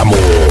Amor.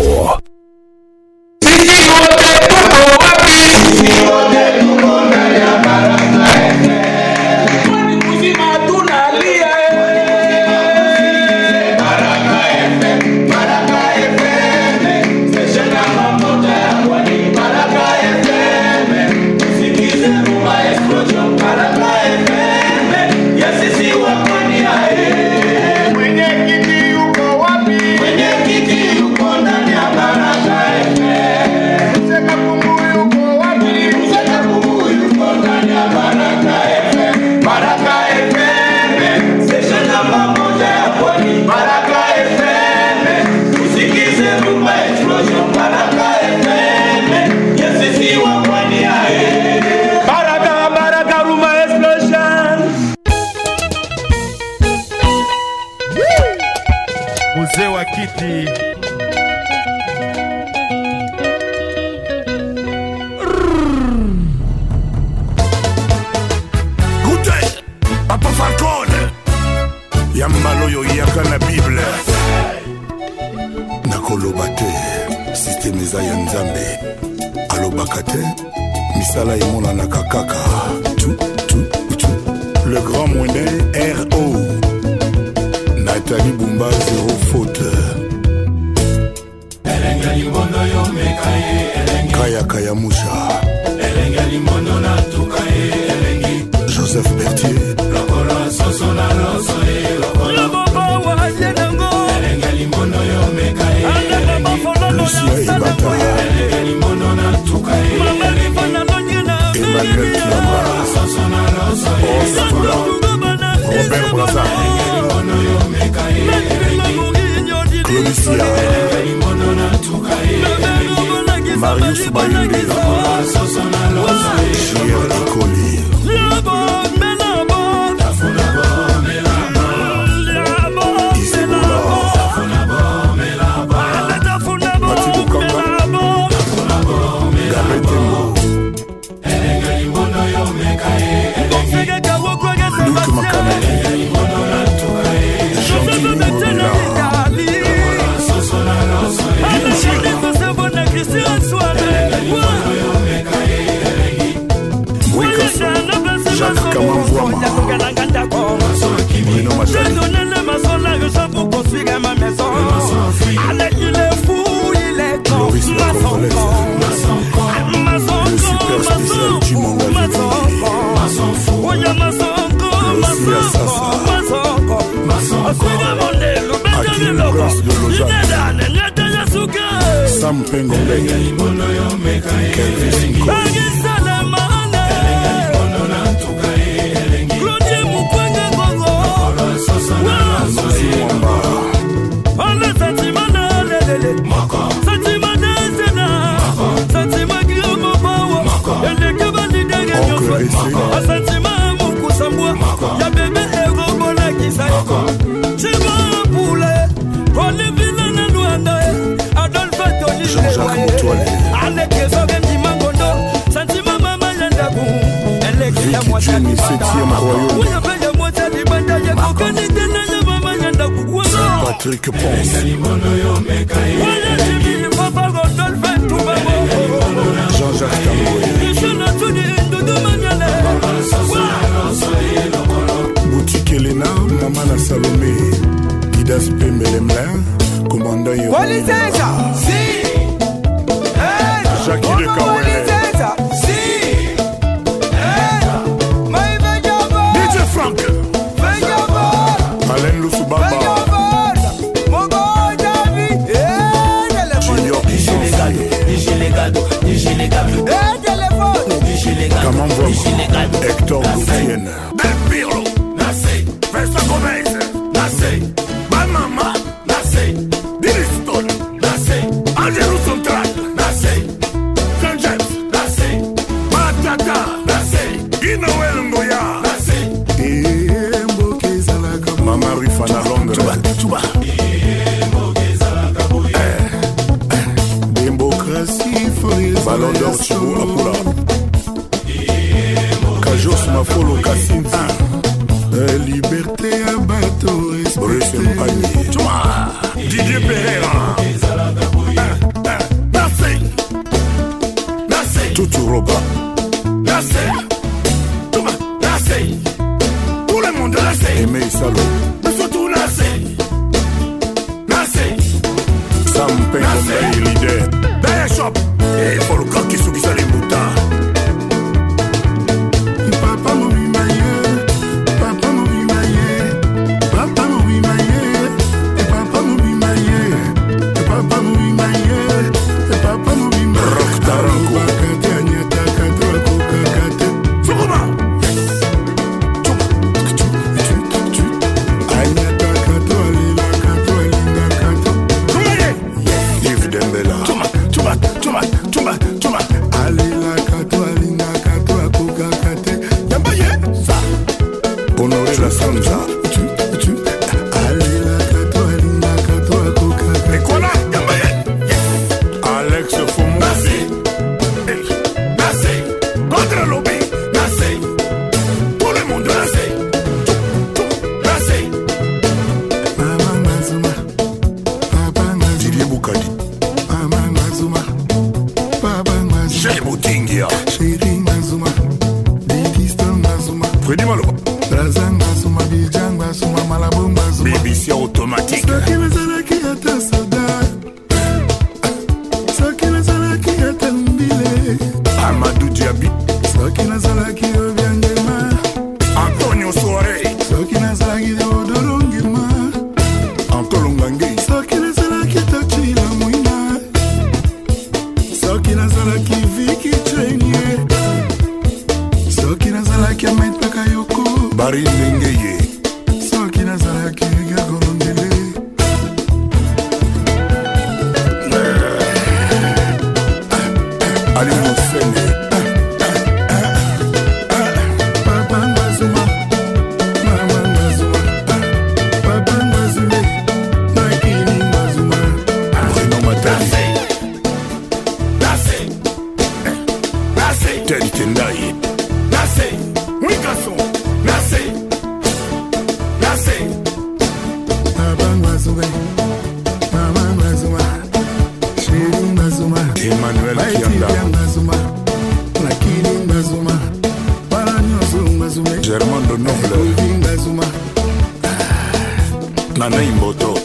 nanai mboto.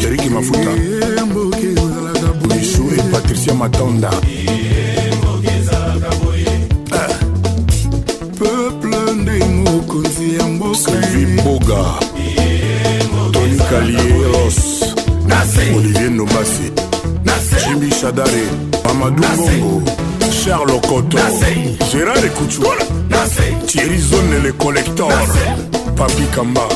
Eriki mafuta. Misu e patricia matonda. Peuple nde mokonzi ya mbokavi mboga. Toni kalieros olivier nobasi jimbi shadare mamadou bongo. Charles okoto. Gérard ekutu thierry zone le collector. Nassé. Papi Kamba.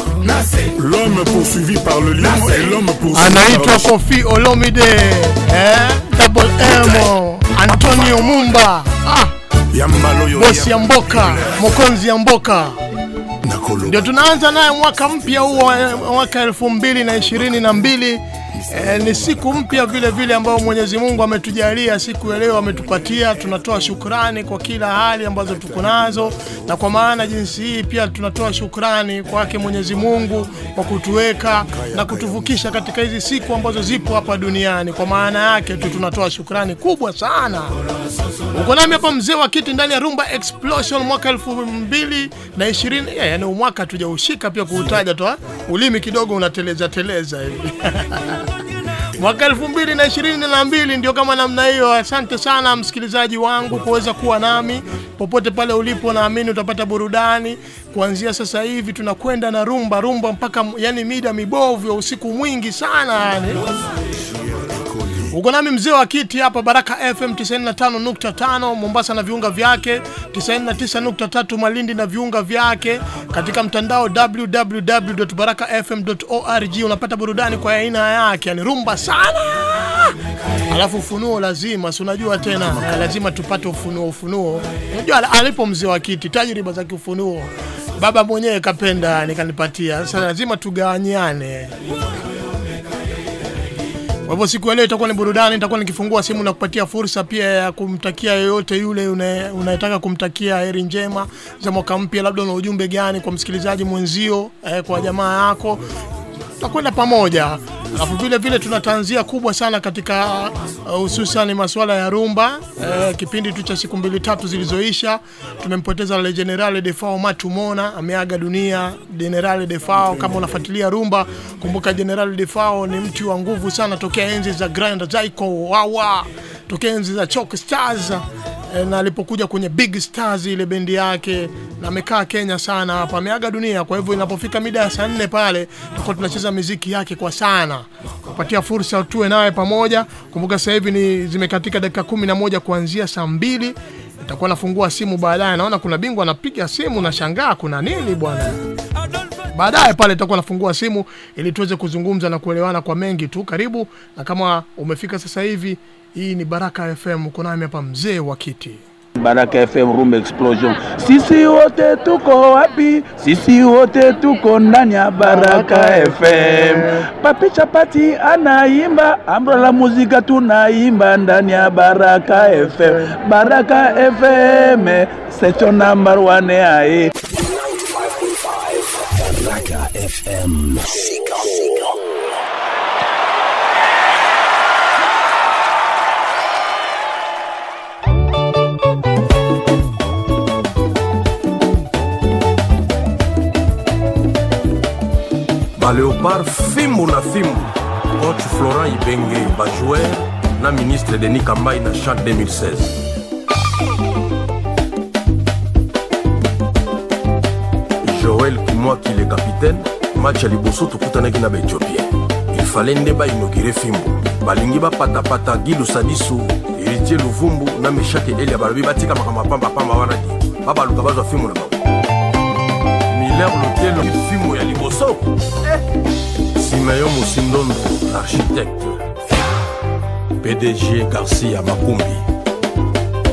L'homme poursuivi par le lion et l'homme poursuivi anaitwa par le Kofi Olomide eh? Double M Antonio Mumba ah, Yambalo bosi ya mboka mokonzi ya mboka Nakolo ndio tunaanza naye mwaka mpya huu mwaka elfu mbili na ishirini na mbili E, ni siku mpya vile vile ambayo Mwenyezi Mungu ametujalia siku ya leo, ametupatia. Tunatoa shukrani kwa kila hali ambazo tuko nazo, na kwa maana jinsi hii pia tunatoa shukrani kwake Mwenyezi Mungu kwa kutuweka na kutuvukisha katika hizi siku ambazo zipo hapa duniani. Kwa maana yake tu tunatoa shukrani kubwa sana. Uko nami hapa mzee wa kiti ndani ya Rumba Explosion mwaka elfu mbili na ishirini. Yeah, yani mwaka tujaushika pia kuutaja tu, ulimi kidogo unateleza teleza hivi mwaka elfu mbili na ishirini na mbili ndio kama namna hiyo. Asante sana msikilizaji wangu kuweza kuwa nami popote pale ulipo, naamini utapata burudani kuanzia sasa hivi. Tunakwenda na rumba rumba mpaka yani mida mibovu ya usiku mwingi sana yani. Uko nami mzee wa kiti hapa Baraka FM 95.5 Mombasa na viunga vyake, 99.3 Malindi na viunga vyake, katika mtandao www.barakafm.org unapata burudani kwa aina yake, yani rumba sana. Alafu ufunuo lazima, si unajua tena, lazima tupate ufunuo. Ufunuo unajua alipo mzee wa kiti, tajriba za kiufunuo baba mwenyewe kapenda nikanipatia, sasa lazima tugawanyane. Kwa hivyo siku ya leo itakuwa ni burudani, itakuwa nikifungua simu na kupatia fursa pia ya kumtakia yeyote yule unayetaka kumtakia heri njema za mwaka mpya. Labda una ujumbe gani kwa msikilizaji mwenzio, eh, kwa jamaa yako tutakwenda pamoja. Alafu vile vile tuna tanzia kubwa sana katika hususan uh, masuala ya rumba uh, kipindi tu cha siku mbili tatu zilizoisha. Tumempoteza le General defao matumona ameaga dunia. General defao kama unafuatilia rumba kumbuka General defao ni mtu wa nguvu sana tokea enzi za grand zaiko wawa tokea enzi za chok stars eh, na alipokuja kwenye big stars ile bendi yake na amekaa kenya sana hapa ameaga dunia. Kwa hivyo inapofika mida ya saa nne pale tutakuwa tunacheza miziki yake kwa sana. Kupatia fursa tuwe naye pamoja. Kumbuka sasa hivi ni zimekatika dakika kumi na moja kuanzia saa mbili. Nitakuwa nafungua simu baadaye. Naona kuna bingwa anapiga simu na shangaa kuna nini bwana. Baadaye pale itakuwa nafungua simu ili tuweze kuzungumza na kuelewana kwa mengi tu. Karibu na kama umefika sasa hivi hii ni baraka fm uko nami hapa mzee wa kiti Baraka FM Room Explosion. Sisi wote tuko wapi? Sisi wote tuko ndani ya Baraka FM. Papi Chapati anaimba, Ambra la muzika tunaimba ndani ya Baraka FM. Baraka FM, secho number one aye. Baleopard fimbu na fimbu. Coach florent ibenge bajoueur na ministre denis kambai na chan 2016 joel kimwaki le capitaine match ya liboso tokutanaki na baethiopien il fallait nde bainogire fimbu. Balingi bapatapata gilu sadisu héritier luvumbu na meshake elia balobi batika makambo apambapamba wana di babaluka bazwa fimbu na bango miller lotelo fimbu ya liboso. Simeyo mosindondo l'architecte pdg garcia makumbi.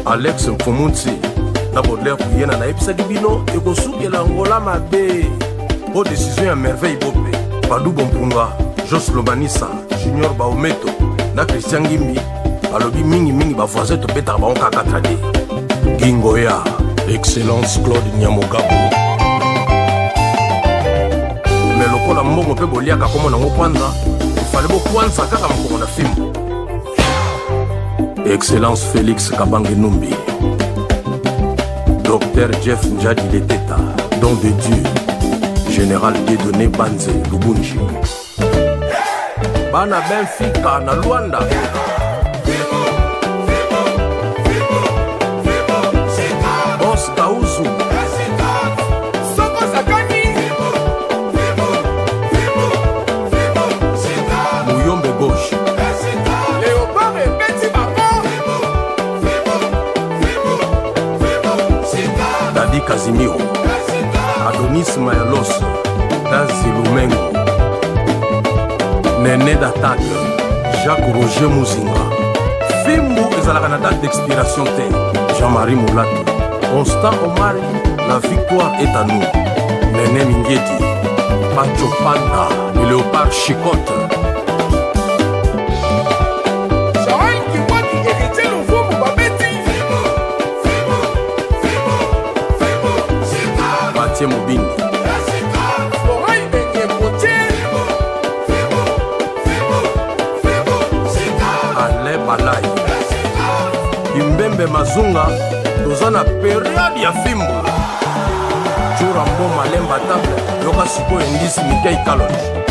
Alex mfumutsi na bodler kuyena nayebisaki bino ekosukela ngola mabe. Po desizio ya merveille bope badubo mpunga jos lobanisa junior baometo na christian ngimbi. Balobi mingimingi bavoisin tobetaka bango kaka trade gingoya excellence claude nyamogabo me lokola mbongo mpe boliaka komo nango kwanza. Ifale bokwanza kaka mokongo na fimbu excellence félix kabange numbi. Dr jeff njadi leteta don de dieu. Général dedonné banze lubunji. Bana benfika na lwanda kazimiro adonis mayalos dazi lumengo. Nene datate jacques roger muzinga fimbu ezalaka na date d'expiration te jean-marie molato constant omari la victoire est à nous. Nene mingeti pacho panda le léopard chicote batie mobini. Ale balai. Kimbembe mazunga toza na periode ya fimbu jura mbo malemba table yoka sikoyo endisi mikei kalonji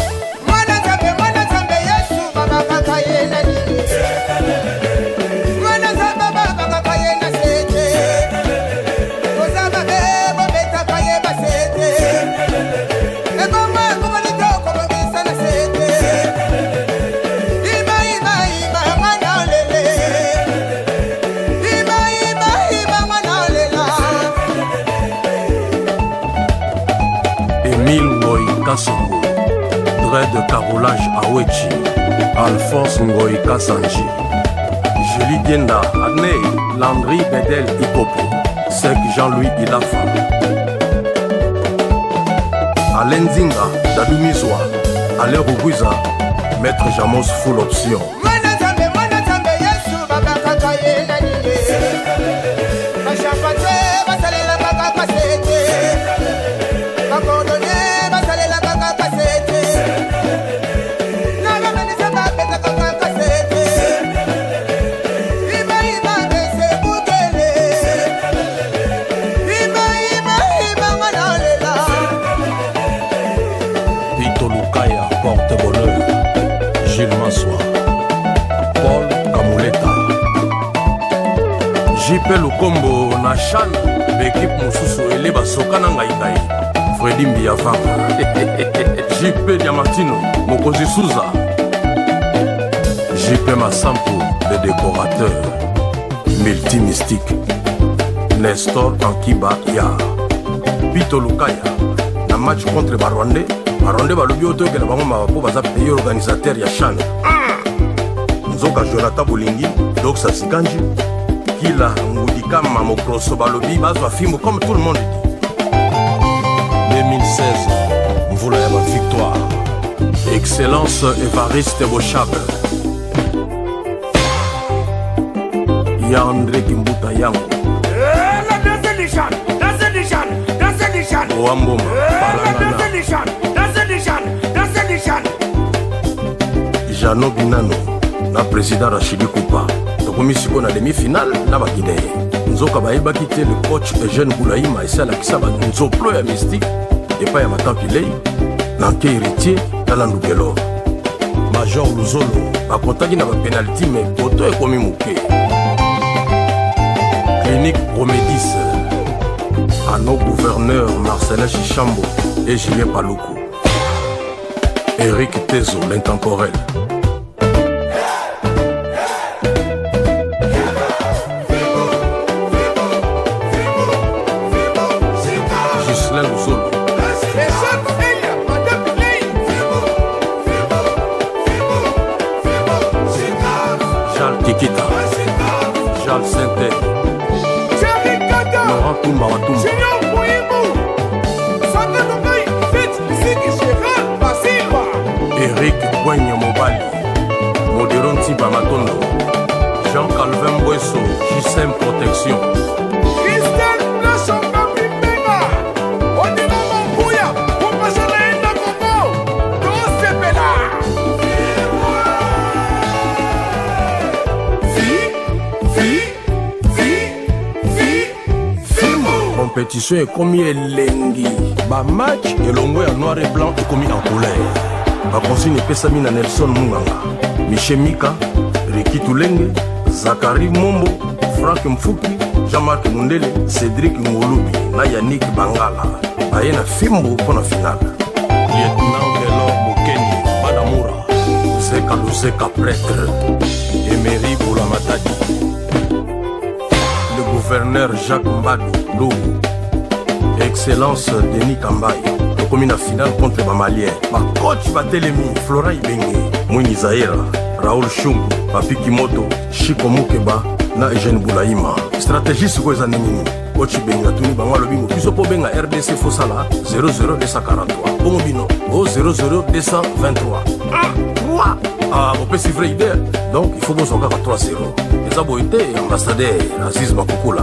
de carolage awechi alphonse ngoi kasanji julie dienda adne landry bedel ipopo sek jean-louis ilafa alain nzinga dadumizwa ale rugwiza maître jamos full option. Mwana nzambe mwana nzambe yesu babakaka ye na nini jipe lukombo na shan baekipe mosusu ele basoka na ngai ngai. Fredi mbiyavanga jipe diamantino mokonzi suza. Jipe masampo le décorateur. Multimystique nestor ankiba ya. Pito lukaya na match contre barwandais barwandais balobi oyo toyokela bango mawa mpo baza pays organisateur ya chan nzoka jonathan bolingi doxa sikanji kila mokroso balobi bazwa comme tout le monde dit. 2016 mvula ya bavictoire excellence evariste bochable ya kimbuta yango. Jano binano na président rachidi kupa tokomi sikoyo na demi-finale na baguinee nzoka bayebaki te le coach eugène bulaima esi alakisa banzoplo ya mystique epai ya matampilei na nke héritier tala ndukelo major luzolo bakontaki na bapenalti me poto ekomi moke. Clinique promedis ano gouverneur marcelin chichambo et julien paluku. Eric tezo l'intemporel Laurent Tumba Watumba Eric Gwenye Mobali Modero Ntiba Matondo Jean Calvin Bweso JSM Protection compétition ekomi elengi bamatch elongo ya noir et blanc ekomi en couleur. Bakonsigne epesami na nelson munganga. Michel mika riki tulenge zakari mombo frank mfuki jean-marc mundele cédrik ngolubi na yanik bangala. Baye na fimbo mpo na finale. Lieutenant gelor mokeni badamura zeka luzeka prêtre. Emery bolamatadi. Le gouverneur jacques mbadu lugu excellence denis kambai tokomi na finale contre bamalien bacoach batelemi flora ibenge mwinyi zaira raoul shungu papi kimoto shiko mukeba na eugène bulaima stratégie sikoyo eza ndenge nini? Coach ibenge atuni bango alobi ngo. Biso mpo benga rdc fosala 00243 bongo bino o 00223 Ah, bopesi vrai idée donc il faut bozwa kaka 3-0 eza boye te ambassadeur aziz makukula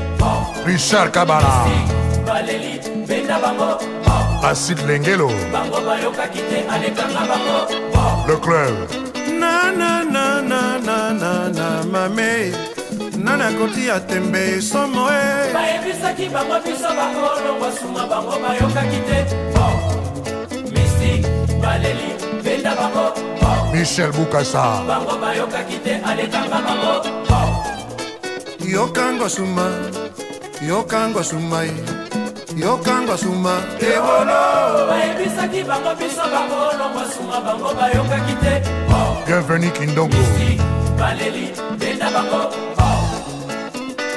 na na na na na na na mame. Nani akoti ya tembe somo e bayebisaki bango biso bakolongwa suma bango bayokaki te. Mistik baleli benda bango. Michel bukasa. Bango bayokaki te alekanga bango. Yokangwa suma yokangwa suma ye yokangwa suma. Ewolo bayebisaki bango biso bakolongwa suma bango bayokaki te. Bienvenu kindongo baleli benda bango.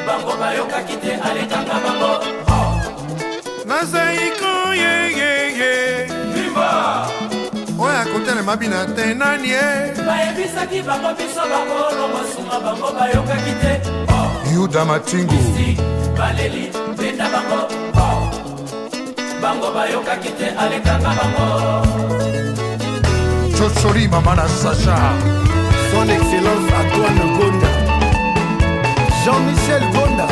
Bango bayokaki te alekanga bango. Nazaiko yeyeye oyo akotelema bina te nani e bayebisaki bango biso bakolongwa suma bango bayokaki te yuda matingu. Baleli benda bango. Bango bayokaki te alekanga bango. Chocholi mama na sacha. Son excellence antoine gonda. Jean-Michel Gonda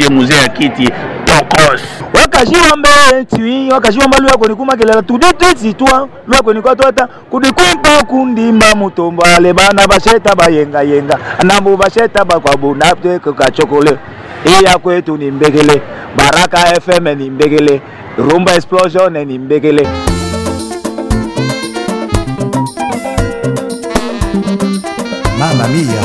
je muze ya kiti tokos wakaji wambe ntui wakaji wamba lu yakoni kumakelela tudi titi twa lu yakoni kwatwata kudi kumpa kundimba mutombo ale bana basheta bayengayenga nambu basheta bakwabuna kachokole iya kwetu ni mbegele. Baraka fm ni mbegele. Rumba explosion ni mbegele. Mama mia.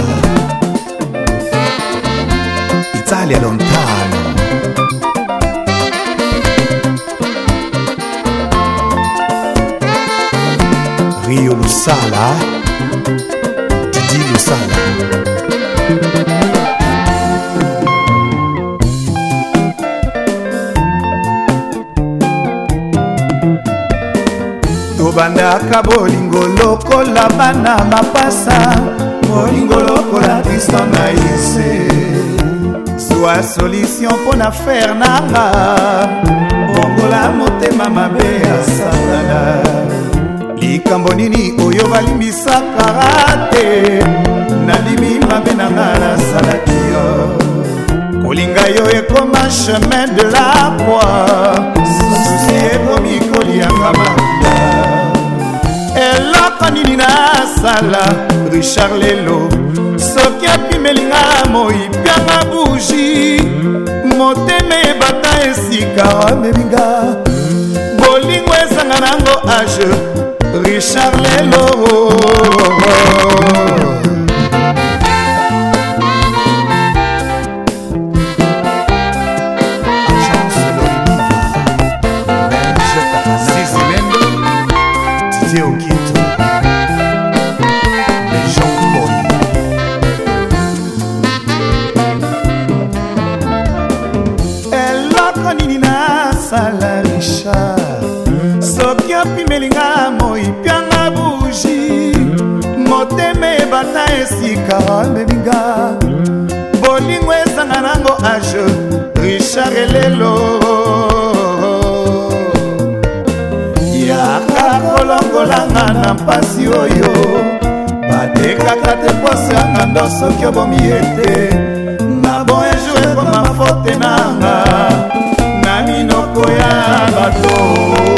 Tobandaka bolingo lokola bana mapasa. Bolingo lokola kristo na yese. Zwa solution mpo na fere nanga. Ongola motema mabe ya satana likambo nini oyo balimbisaka te nandimi mabe nanga nasalaki yo. Kolinga yo ekoma chemin de la croix. Susi ekomi kolianga makila eloko nini nasala? Richard lelo soki apimelinga moipianga buji motema ebata esika amebinga bolingo ezanga nango age richard lelo esika amebinga bolingo ezanga nango age richard elelo. Yaka kolongolanga na mpasi oyo batekaka te posanga ndo soki obomi ye te na bon ejour ekoma fote nanga na minoko ya bato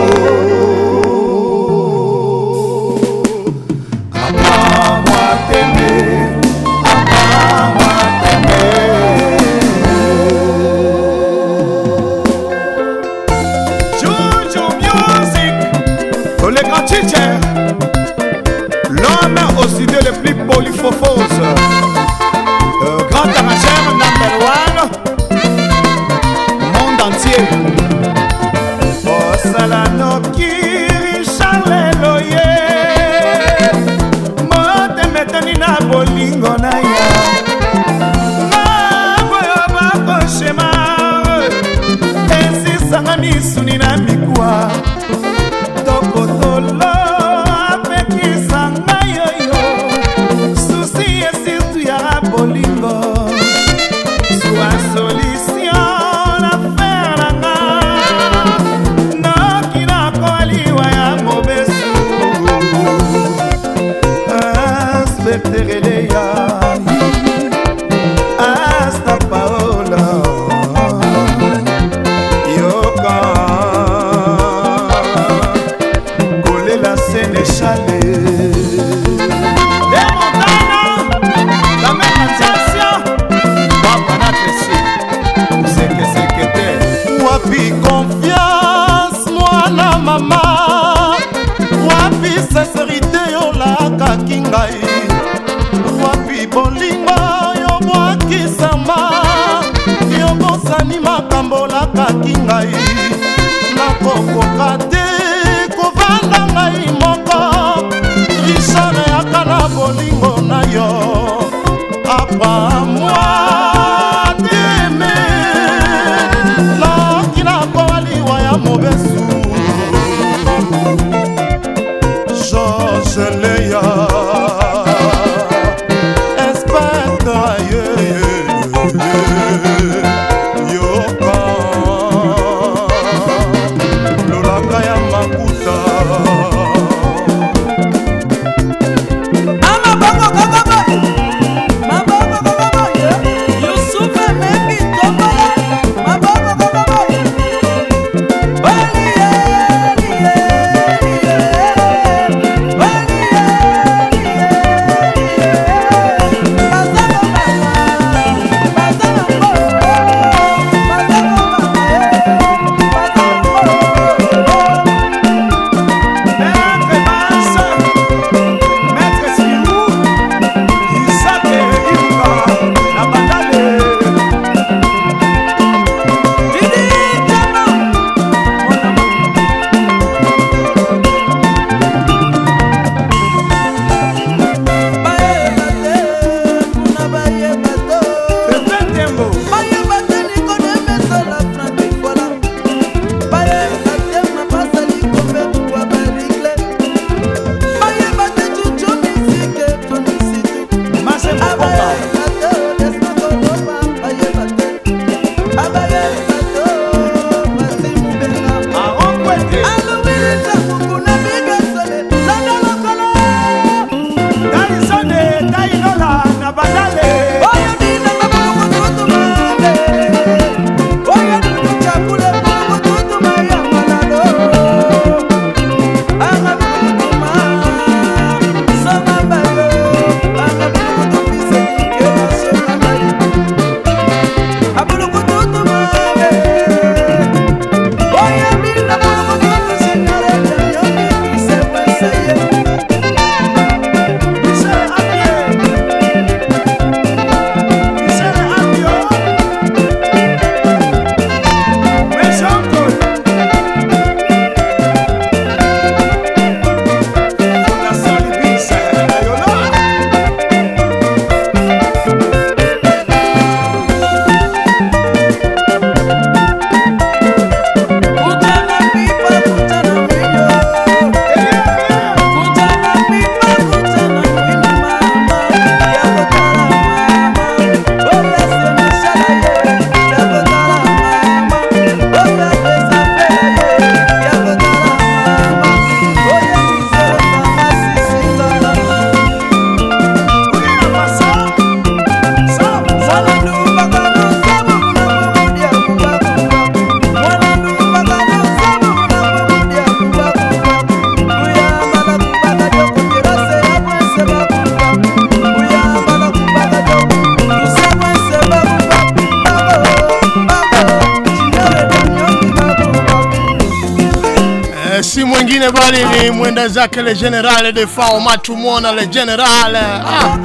le general de fao matumona le general. Ah.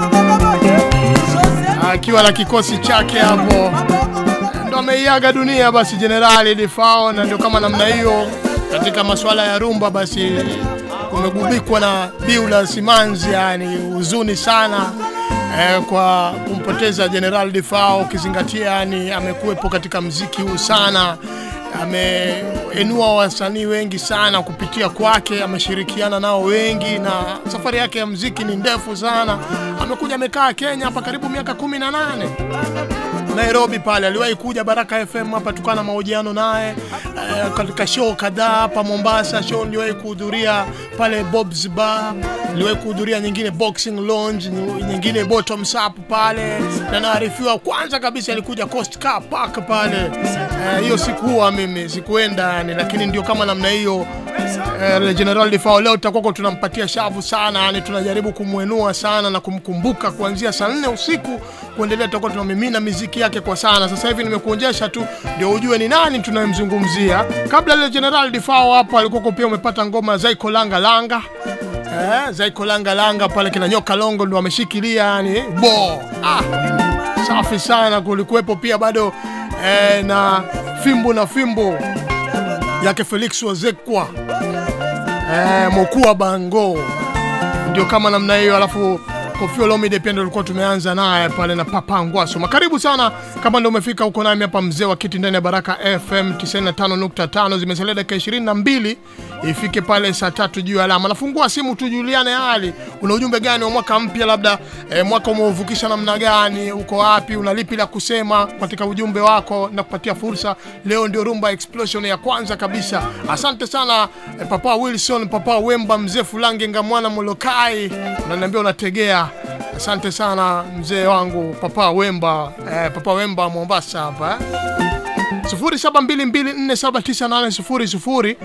akiwa na kikosi chake hapo. Ndo ameiaga dunia basi generali de fao na ndio kama namna hiyo. Katika masuala ya rumba basi kumegubikwa na biula simanzi yani huzuni sana eh, kwa kumpoteza general de fao ukizingatia yani amekuwepo katika mziki huu sana ameinua wasanii wengi sana kupitia kwake, ameshirikiana nao wengi, na safari yake ya mziki ni ndefu sana. Amekuja amekaa Kenya hapa karibu miaka kumi na nane Nairobi pale, aliwahi kuja Baraka FM hapa tukawa na mahojiano naye uh, katika show kadhaa hapa Mombasa. Show niliwahi kuhudhuria pale Bob's Bar, niliwahi kuhudhuria nyingine Boxing Lounge, nyingine Bottoms Up pale, na naarifiwa kwanza kabisa alikuja Coast Car Park pale. Eh, Hiyo sikuwa mimi, sikuenda yani, lakini ndio kama namna hiyo eh, General Defao leo tutakuwa tunampatia shavu sana, yani tunajaribu kumwenua sana na kumkumbuka kuanzia saa nne usiku kuendelea, tutakuwa tunamimina miziki yake kwa sana. Sasa hivi nimekuonyesha tu ndio ujue ni nani tunayemzungumzia. Kabla ile General Defao hapo alikuwa pia umepata ngoma Zaiko Langa Langa eh, Zaiko Langa Langa pale kina Nyoka Longo ndo ameshikilia yani bo ah, safi sana. Kulikuwepo pia bado eh, na fimbo na fimbo yake Felix Wazekwa eh, wa Bango, ndio kama namna hiyo. Alafu Koffi Olomide pia ndio tulikuwa tumeanza naye pale na Papa Ngwaso. Karibu sana kama ndio umefika huko nami hapa mzee wa kiti ndani ya Baraka FM 95.5, zimesalia dakika 22 ifike pale saa tatu juu ya alama. Nafungua simu tujuliane hali, una ujumbe gani wa mwaka mpya? Labda e, mwaka umeuvukisha namna gani? Uko wapi? Una lipi la kusema katika ujumbe wako na kupatia fursa? Leo ndio Rumba Explosion ya kwanza kabisa. Asante sana e, Papa Wilson, Papa Wemba, mzee Fulange Ngamwana Molokai, unaniambia unategea Asante sana mzee wangu Papa Wemba, eh, Papa Wemba Mombasa hapa eh. 0722479800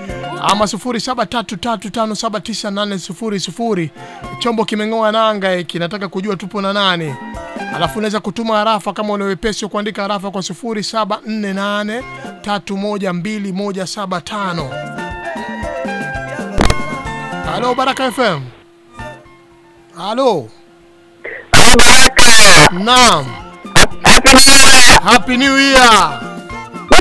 ama 0733579800. Chombo kimeng'oa nanga hiki, nataka kujua tupo na nani. Alafu unaweza kutuma harafa kama una wepesi kuandika harafa kwa 0748312175. Halo Baraka FM. Halo. Baraka Naam. Happy New Year.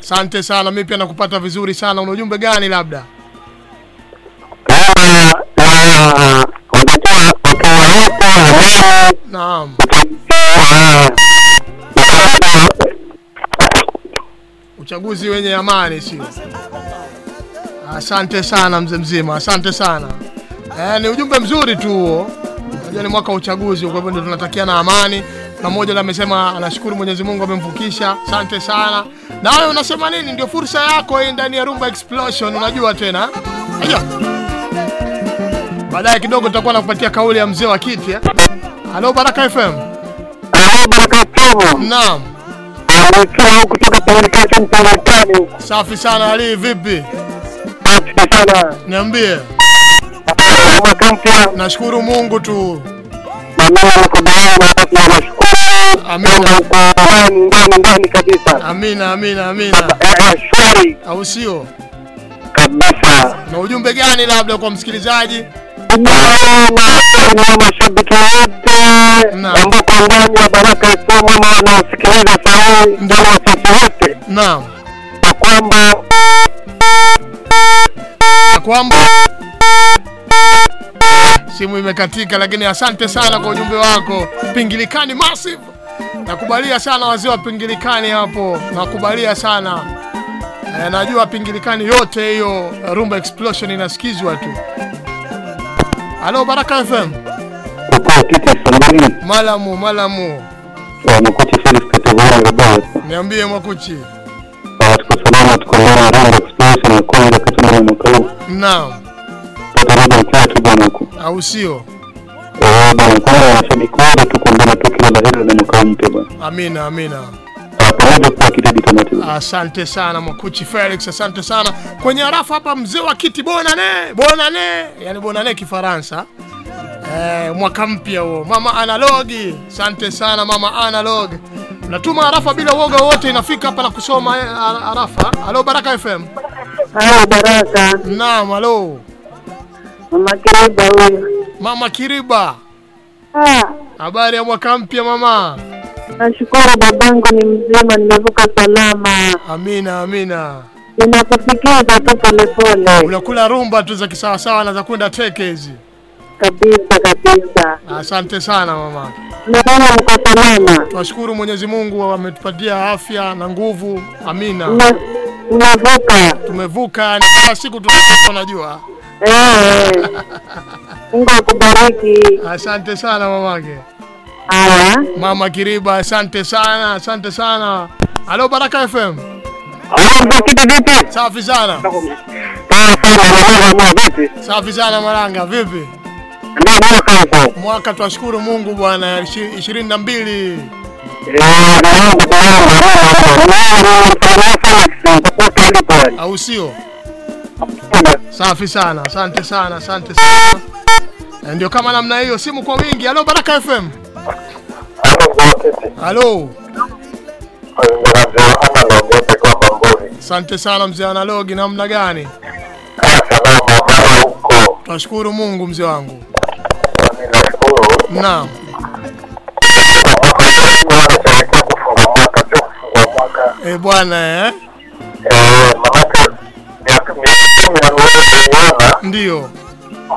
Asante sana, mimi pia nakupata vizuri sana. Una ujumbe gani labda? Naam. Uchaguzi wenye amani, sio? Asante sana mzee mzima, asante sana. Eh, ni ujumbe mzuri tu huo. Unajua ni mwaka wa uchaguzi, kwa hivyo ndio tunatakiana amani. Na mmoja ndiye amesema anashukuru Mwenyezi Mungu amemvukisha. Asante sana. Na wewe unasema nini? Ndio fursa yako hii ndani ya Rumba Explosion, unajua tena. Unajua? Baadaye kidogo tutakuwa nakupatia kauli ya mzee wa kiti eh. Halo Baraka FM. Halo Baraka FM. Naam. Nikiwa kutoka. Safi sana Ali, vipi? Safi sana. Niambie. Nashukuru Mungu tu. Amina. Amina, amina, amina. Eh, shwari Au sio? kabisa. Na ujumbe gani labda kwa msikilizaji? na mashabiki wote ambao kwa ndani ya Baraka FM wanasikiliza wanaosikiliza saa hii ndio wasasi wote Naam. na kwamba kwamba simu imekatika, lakini asante sana kwa ujumbe wako. Pingilikani massive, nakubalia sana wazee wa Pingilikani hapo, nakubalia sana e, najua Pingilikani yote hiyo Rumba Explosion inasikizwa tu. Halo Baraka FM. Malamu, Malamu, wamekuti Felix Kategori Robert niambie Mwakuchi. tuko salama tuko ndani ya Rumba Explosion ya kwanza katika mwaka huu Naam, pata robo bwana huko au sio? eh bwana kwa tukumbana tu kila la heri na mwaka mpya bwana Amina, amina. Ah, Asante sana Mwakuchi Felix, asante sana. Kwenye harafu hapa mzee wa kiti bonane, bonane, yani bonane Kifaransa. Eh, mwaka mpya huo. Mama Analogi, asante sana mama Analog. Natuma arafa bila woga wote, inafika hapa na kusoma arafa. Alo harafa. Halo Baraka FM. Halo Baraka. Naam, halo. Mama Kiriba huyo. Mama Kiriba. Ah, Habari ya mwaka mpya mama. nashukuru babangu ni mzima, nimevuka salama. Amina, amina. Ninakusikiza tu polepole. Unakula rumba tu za kisawasawa na za kwenda teke hizi. Kabisa kabisa. Asante sana mama. Naona mko salama. Tunashukuru Mwenyezi Mungu ametupatia afya na nguvu. Amina. Tumevuka. Tumevuka ni siku tunavuka unajua. Eh. Mungu akubariki. Asante sana mamake. Haya. Mama Kiriba, asante sana, asante sana. Halo Baraka FM. Safi sana. Safi sana Maranga, vipi? Mwaka twashukuru Mungu bwana, ishi- ishirini na mbili. Au sio? Safi sana, asante sana, asante sana. Eh, Ndio kama namna hiyo, simu kwa wingi. Halo Baraka FM. Halo. Asante sana mzee analogi, namna gani? Tunashukuru Mungu mzee wangu. Naam. Eh bwana eh? Ndio.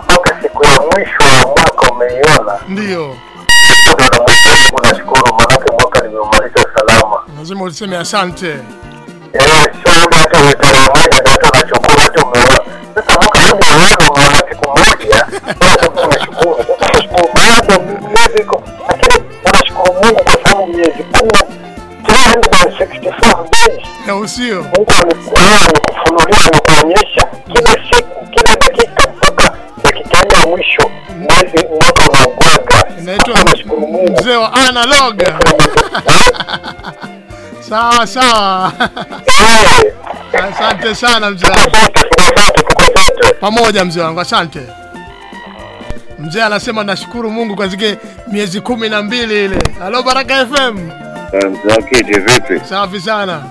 mpaka siku ya mwisho wa mwaka umeiona, Ndio. ndio na Mwenyezi Mungu nashukuru, manake mwaka nimeumaliza salama. Lazima useme asante. Eh, hata moja hata unashukuru hata umeona. Sasa mwaka huu umeona umeona siku moja, sasa unashukuru. Sasa unashukuru baada ya miezi iko, lakini unashukuru Mungu kwa sababu miezi kumi 365 days Ya usio. Mungu amekufunulia na kuonyesha kila siku, kila dakika mpaka dakika ya mwisho mwezi mwaka. Inaitwa mzee wa analog. sawa sawa. Asante sana mzee. Pamoja mzee wangu, asante. Mzee anasema nashukuru Mungu kwa zile miezi kumi na mbili ile. Halo Baraka FM. Mzakiti vipi? Safi sana.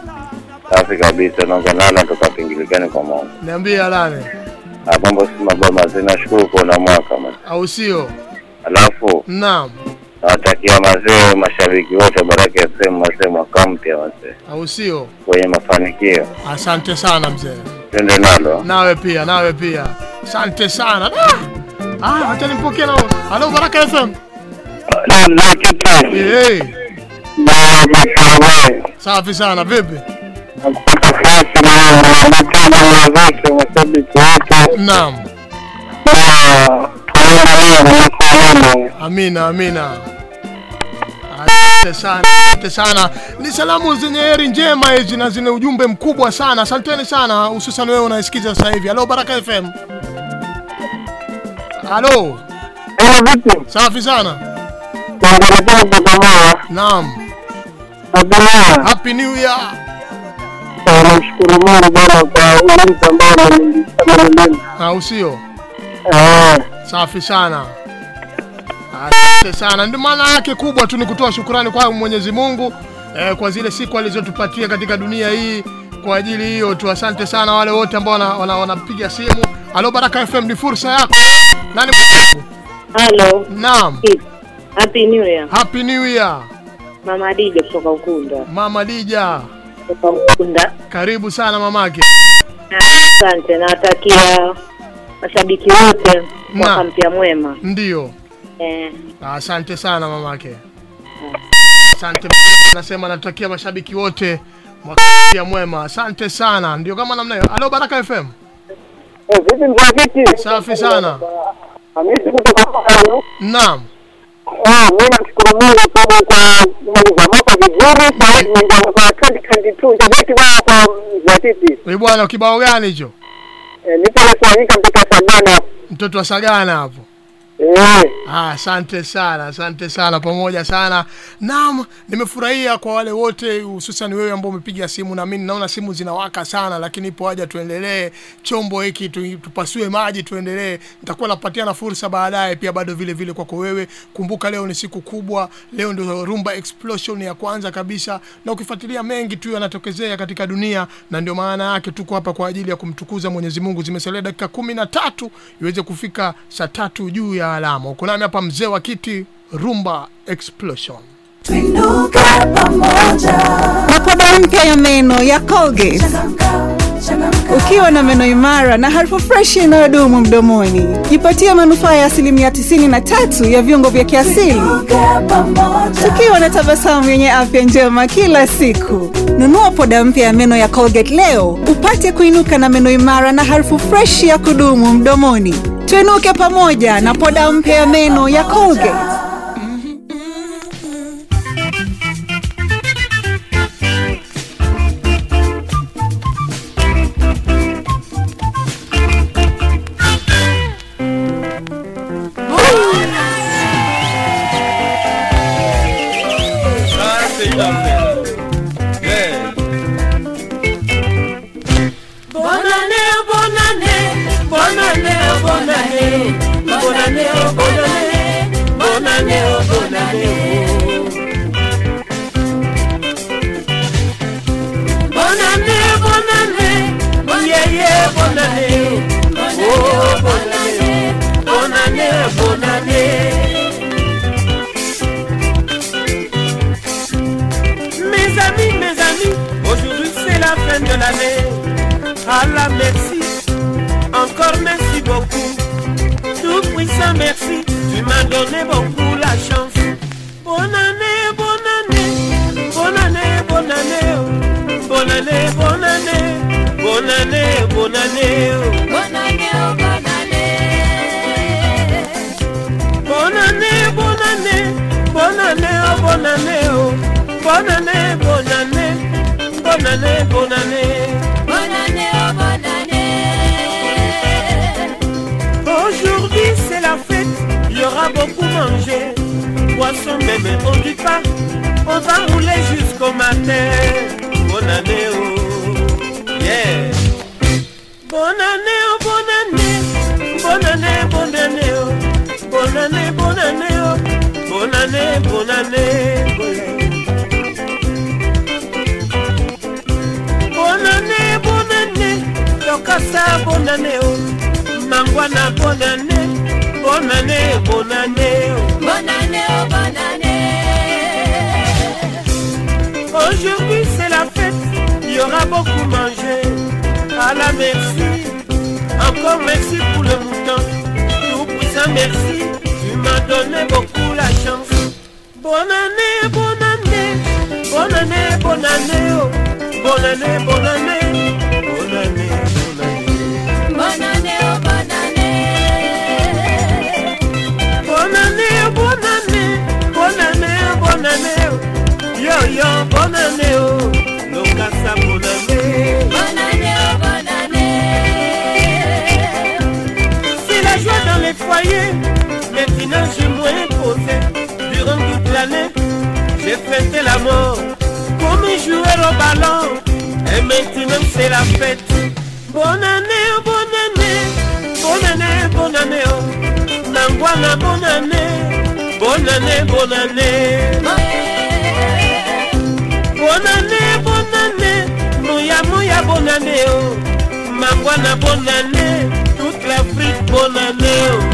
Safi kabisa, naongea nana tukapingilikani kwa Mungu. Niambie alane. Ah, Mambo si mabaya mazee, nashukuru kuona mwaka man. Au sio? Alafu Naam. nawatakia mazee mashabiki wote Baraka FM mazee mwaka mpya mazee Au sio? Kwenye mafanikio. Asante sana mzee. Twende nalo. Nawe pia, nawe pia. Asante sana. Ah! Ah, acha nimpokee na Halo Baraka FM. Eh. Safi sana, vipi? Naam. Amina, amina. Asante sana, asante sana. Ni salamu zenye heri njema hizi na zina ujumbe mkubwa sana. Asanteni sana, hususan wewe unaisikiza sasa hivi. Halo Baraka FM. Halo. Safi sana. Naam. Happy New Year. Namshukuru Mungu Bwana kwa ulinzi ambao amenilinda. Ah, usio? Eh, Safi sana. Asante sana. Ndio maana yake kubwa tu ni kutoa shukrani kwa Mwenyezi Mungu eh, kwa zile siku alizotupatia katika dunia hii. Kwa ajili hiyo tu, asante sana wale wote ambao wanapiga wana, wana simu. Halo Baraka FM, ni fursa yako. Nani mwenzetu? Halo. Naam. Happy New Year. Happy New Year. Mama Dija kutoka Ukunda. Mama Dija. Kutoka Ukunda. Karibu sana mamake. Asante, nawatakia mashabiki wote mwaka mpya mwema. Ndio. Eh, Asante sana mamake. Asante. Nasema natakia mashabiki wote mwaka mpya mwema. Asante sana. Ndio kama namna hiyo. Halo Baraka FM. vipi mzee Safi sana. Hamisi kutoka. Naam. Ah, mimi namshukuru Mungu sana kwa kumaliza mwaka vizuri. Kwa hiyo ndio kwa 2022 jabeti bwana kwa mzakiti. Ni bwana kibao gani hicho? Eh, nipo mtoto wa Sagana. Mtoto wa Sagana hapo. Eh. Ah, sana, asante sana, pamoja sana. Naam, nimefurahia kwa wale wote, hususan wewe ambao umepiga simu, na mimi naona simu zinawaka sana, lakini ipo haja tuendelee chombo hiki tu, tupasue maji tuendelee. Nitakuwa napatia na fursa baadaye pia bado vile vile kwako wewe. Kumbuka leo ni siku kubwa, leo ndio Rumba Explosion ya kwanza kabisa, na ukifuatilia mengi tu yanatokezea katika dunia, na ndio maana yake tuko hapa kwa ajili ya kumtukuza Mwenyezi Mungu. Zimesalia dakika kumi na tatu iweze kufika saa tatu juu ya alama. Uko nami hapa mzee wa kiti Rumba Explosion. Makoba mpya ya meno ya Colgate. Ukiwa na meno imara na harufu freshi inayodumu mdomoni, jipatia manufaa ya asilimia 93 ya viungo vya kiasili. Ukiwa na tabasamu yenye afya njema kila siku, nunua poda mpya ya meno ya Colgate leo upate kuinuka na meno imara na harufu freshi ya kudumu mdomoni. Tuinuke pamoja na poda mpya ya meno ya Colgate. bonane o bonane bonane o bonane bonane bonane yeye bonane o bonane bonane bonane oh, mes amis mes amis aujourd'hui c'est la fin de l'année. À la merci. Encore merci beaucoup. Puissant merci, tu m'as donné beaucoup la chance. Bonne année, bonne année, bonne année, bonne année, oh. bonne année, bonne année, bonne année, bonne année, oh. Bonne année, oh, bonne année. bonne année, bonne année, bonne année, oh, bonne année, oh. bonne année, bonne année, bonne année, bonne année. Aura beaucoup mangé. Poisson même on dit pas, on va rouler jusqu'au matin. Bonne année, oh, yeah. Bonne année, oh, bonne année, bonne année, bonne année, oh, bonne année, bonne année, oh, bonne année, bonne année, bonne année. Bonne année, bonne année, Lokasa, bonne année, oh. Mangwana, bonne année, bonne année, bonne année. Bonne année, oh, bonne année. Aujourd'hui c'est la fête, il y aura beaucoup mangé. À la merci, encore merci pour le mouton. Tout puissant merci, tu m'as donné beaucoup la chance. Bonne année, bonne année, bonne année, bonne année, oh. bonne année, bonne année, yo bonne année, oh. Lokasa, bonne année. Bonne année, oh, bonne année. C'est la joie dans les foyers. Maintenant j'ai moins posé. Durant toute l'année, j'ai fêté la mort. Comme jouer au ballon. Et maintenant c'est la fête. Bonne année, oh, bonne année. Bonne année, bonne année, oh. Nangwana, bonne année. Bonne année, bonne année. Bonne année, bonane bonane moyamo ya bonane oh. o mangwa na bonane toute l'afrique bonane o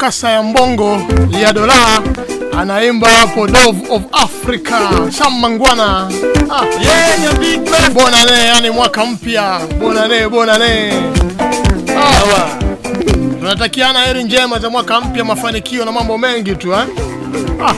Lukasa ya Mbongo ya dola anaimba hapo Love of Africa Shamangwana. Ah. yeah, bonane yani mwaka mpya bonane bonane ah. tunatakiana heri njema za mwaka mpya mafanikio na mambo mengi tu eh? ah.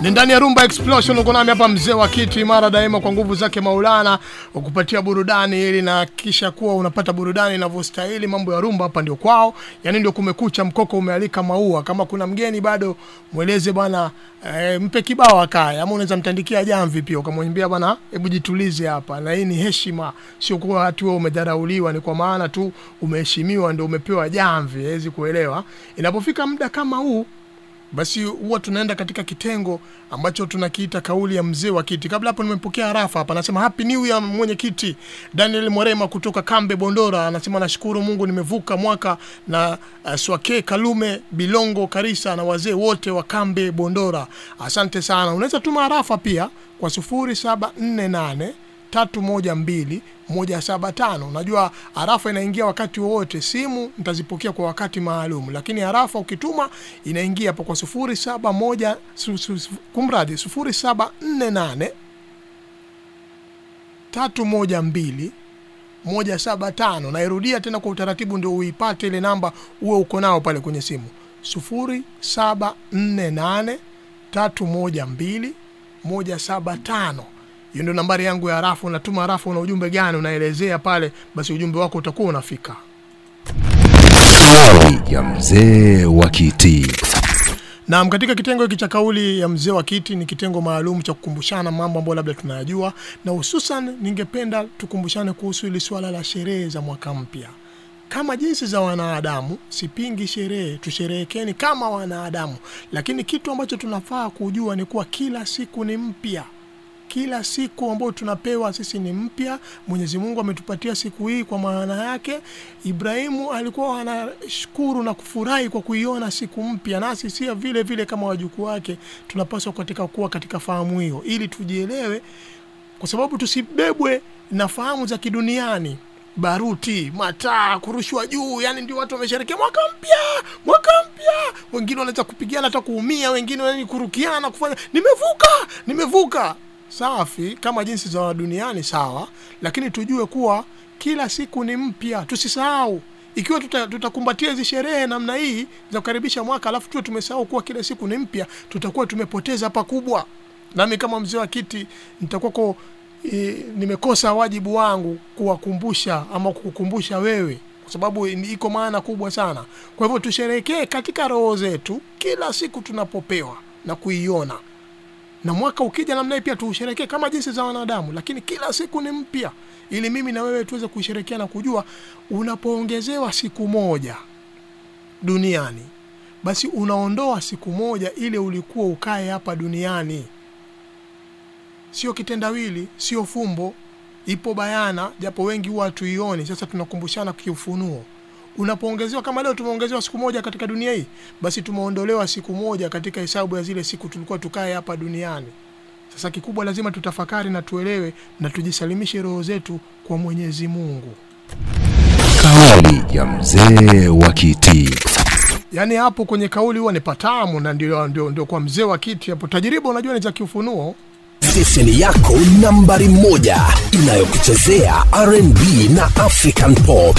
ni ndani ya Rumba Explosion uko nami hapa mzee wa kiti mara daima kwa nguvu zake Maulana ukupatia burudani ili na kisha kuwa unapata burudani inavyostahili. Mambo ya rumba hapa ndio kwao, yani ndio kumekucha, mkoko umealika maua. Kama kuna mgeni bado mweleze bwana e, mpe kibao akae, ama unaweza mtandikia jamvi pia ukamwambia bwana, hebu jitulize hapa, na hii ni heshima, sio kwa hatu wewe umedharauliwa, ni kwa maana tu umeheshimiwa ndio umepewa jamvi, hawezi kuelewa. Inapofika muda kama huu basi huwa tunaenda katika kitengo ambacho tunakiita kauli ya mzee wa kiti. Kabla hapo nimepokea rafa hapa, anasema happy new year mwenyekiti Daniel Morema kutoka Kambe Bondora, anasema nashukuru Mungu nimevuka mwaka na uh, Swake Kalume Bilongo Karisa na wazee wote wa Kambe Bondora, asante sana. Unaweza tuma rafa pia kwa 0748 tatu 175. Unajua arafa inaingia wakati wowote, simu nitazipokea kwa wakati maalum, lakini arafa ukituma inaingia hapo kwa 071 kumradi 0748 312 Nairudia tena kwa utaratibu ndio uipate ile namba, uwe uko nao pale kwenye simu 0748 312 175 hiyo ndio nambari yangu ya rafu natuma rafu una ujumbe gani unaelezea pale basi ujumbe wako utakuwa unafika ya mzee wa kiti. Naam, katika kitengo hiki cha kauli ya mzee wa kiti ni kitengo maalum cha kukumbushana mambo ambayo labda tunayajua, na hususan ningependa tukumbushane kuhusu ili swala la sherehe za mwaka mpya. Kama jinsi za wanadamu, sipingi sherehe, tusherehekeni kama wanadamu, lakini kitu ambacho tunafaa kujua ni kuwa kila siku ni mpya kila siku ambayo tunapewa sisi ni mpya. Mwenyezi Mungu ametupatia siku hii kwa maana yake. Ibrahimu alikuwa anashukuru na kufurahi kwa kuiona siku mpya, nasi sia vile vile kama wajukuu wake. Tunapaswa katika kuwa katika fahamu hiyo, ili tujielewe, kwa sababu tusibebwe na fahamu za kiduniani. Baruti mataa kurushwa juu yani ndio watu wamesherekea. Mwaka mpya mwaka mpya! Wengine wanaweza kupigana hata kuumia wengine kurukiana kufanya. Nimevuka nimevuka safi kama jinsi za duniani sawa. Lakini tujue kuwa kila siku ni mpya. Tusisahau. Ikiwa tutakumbatia tuta- hizi sherehe namna hii za kukaribisha mwaka alafu tuwe tumesahau kuwa kila siku ni mpya tutakuwa tumepoteza pakubwa. Nami kama mzee wa kiti nitakuwako e, nimekosa wajibu wangu kuwakumbusha ama kukukumbusha wewe kwa sababu iko maana kubwa sana. Kwa hivyo tusherehekee katika roho zetu kila siku tunapopewa na kuiona na mwaka ukija namna pia tuusherekee kama jinsi za wanadamu lakini kila siku ni mpya ili mimi na wewe tuweze kuisherekea na kujua unapoongezewa siku moja duniani basi unaondoa siku moja ile ulikuwa ukae hapa duniani. Sio kitendawili sio fumbo ipo bayana japo wengi huwa hatuioni. Sasa tunakumbushana kiufunuo unapoongezewa kama leo tumeongezewa siku moja katika dunia hii basi tumeondolewa siku moja katika hesabu ya zile siku tulikuwa tukae hapa duniani. Sasa kikubwa lazima tutafakari na tuelewe na tujisalimishe roho zetu kwa mwenyezi mungu. Kauli ya mzee wa kiti. yaani hapo kwenye kauli huwa ni patamu na ndio, ndio, ndio kwa mzee wa kiti hapo. Tajiriba unajua ni za kiufunuo. Stesheni yako nambari moja inayokuchezea rnb na african pop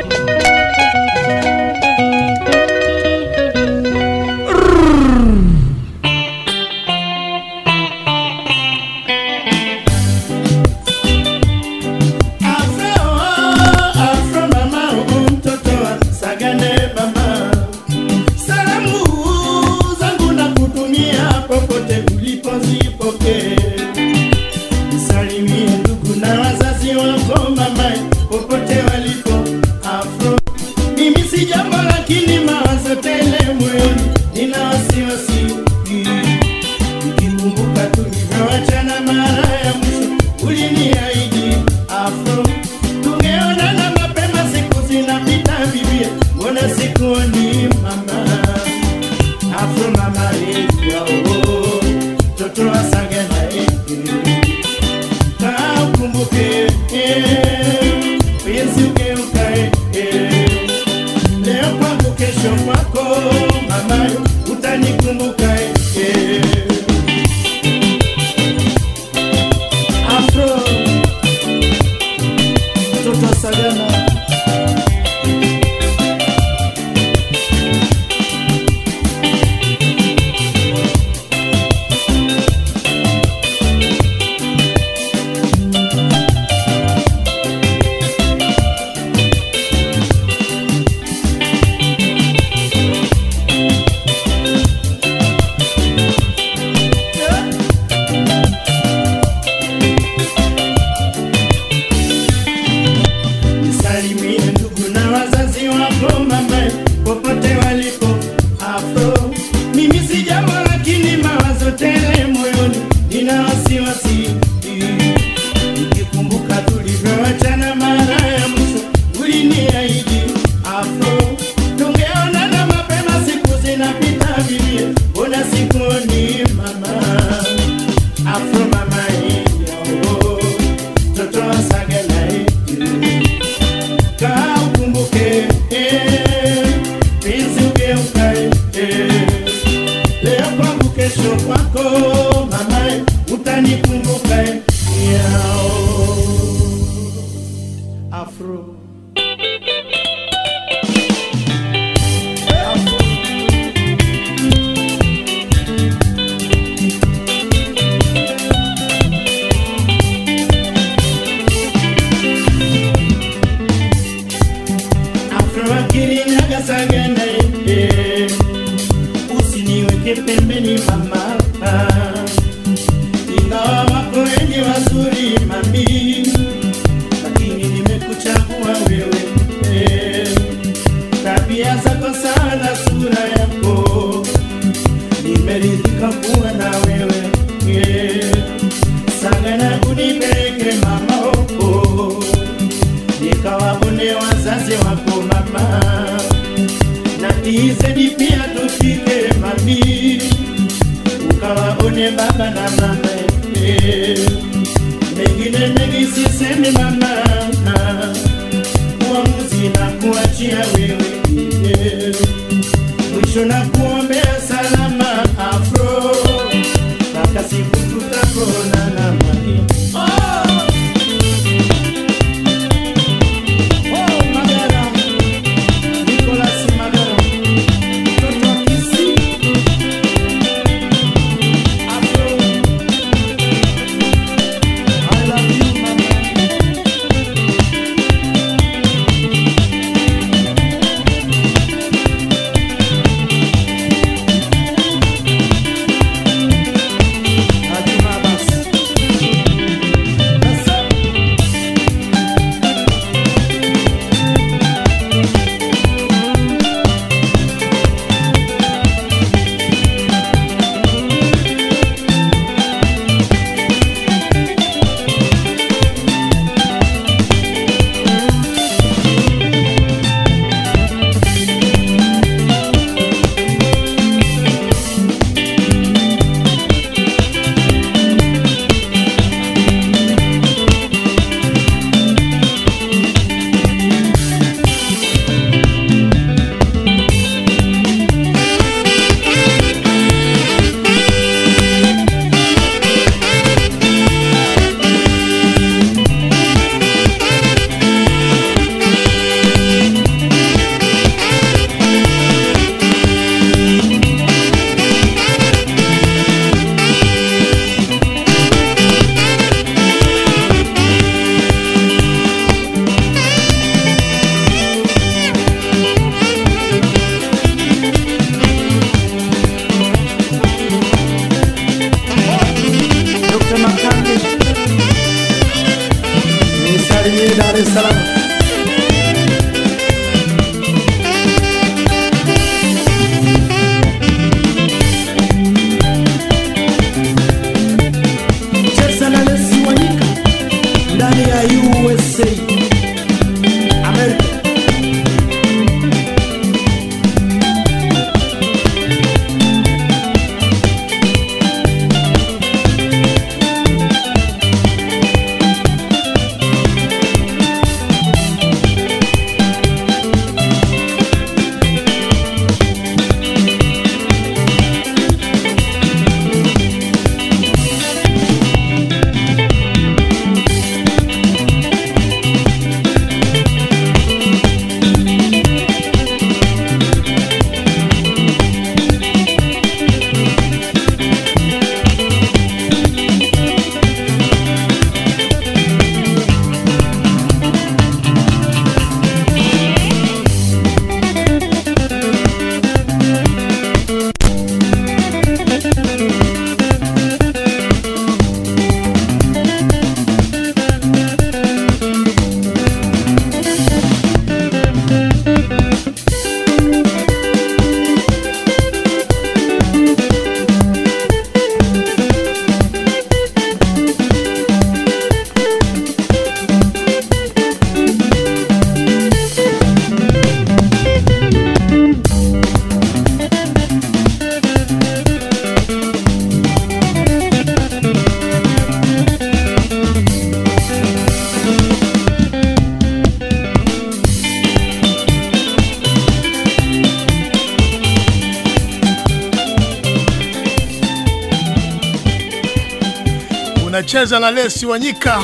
unacheza na Lesi Wanyika.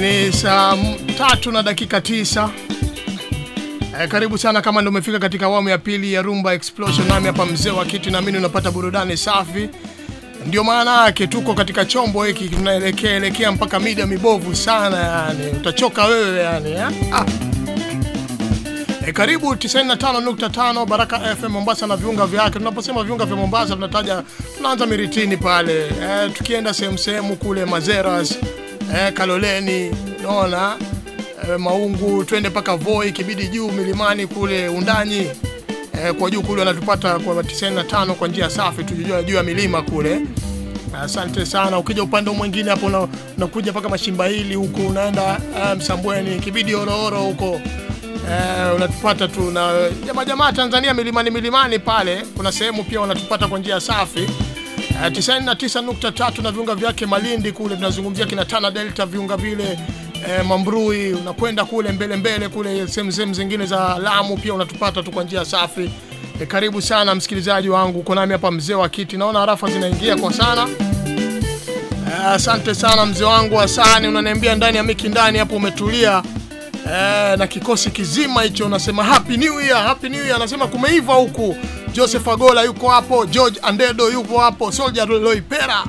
Ni saa tatu na dakika tisa. E, karibu sana kama ndio umefika katika awamu ya pili ya Rumba Explosion, nami hapa mzee wa kiti, naamini unapata burudani safi. Ndio maana yake tuko katika chombo hiki tunaelekea elekea mpaka mida mibovu sana, yani utachoka wewe yani ya? ah. E, karibu 95.5 Baraka FM Mombasa na viunga vyake. Tunaposema viunga vya Mombasa tunataja tunaanza Miritini pale. E, tukienda sehemu sehemu kule Mazeras e, Kaloleni naona e, Maungu, twende mpaka Voi, kibidi juu milimani kule Undanyi. E, kwa juu kule wanatupata kwa 95 kwa njia safi tujijua juu ya milima kule. Asante sana. Ukija upande mwingine hapo una- unakuja mpaka Mashimba hili huko unaenda uh, Msambweni, kibidi Orooro huko. Eh, unatupata tu na jamaa jamaa Tanzania milimani milimani pale, kuna sehemu pia wanatupata kwa njia safi. eh, 99.3 na viunga vyake Malindi kule, tunazungumzia kina Tana Delta viunga vile eh, Mambrui, unakwenda kule mbele mbele kule sehemu sehemu zingine za Lamu pia unatupata tu kwa njia safi. Eh, karibu sana msikilizaji wangu, uko nami hapa mzee wa kiti, naona harafa zinaingia kwa sana. Eh, Asante sana mzee wangu Hasani, unaniambia ndani ya miki ndani hapo umetulia eh, na kikosi kizima hicho, unasema happy new year, happy new year. Anasema kumeiva huku. Joseph Agola yuko hapo, George Andedo yuko hapo, Soldier Loipera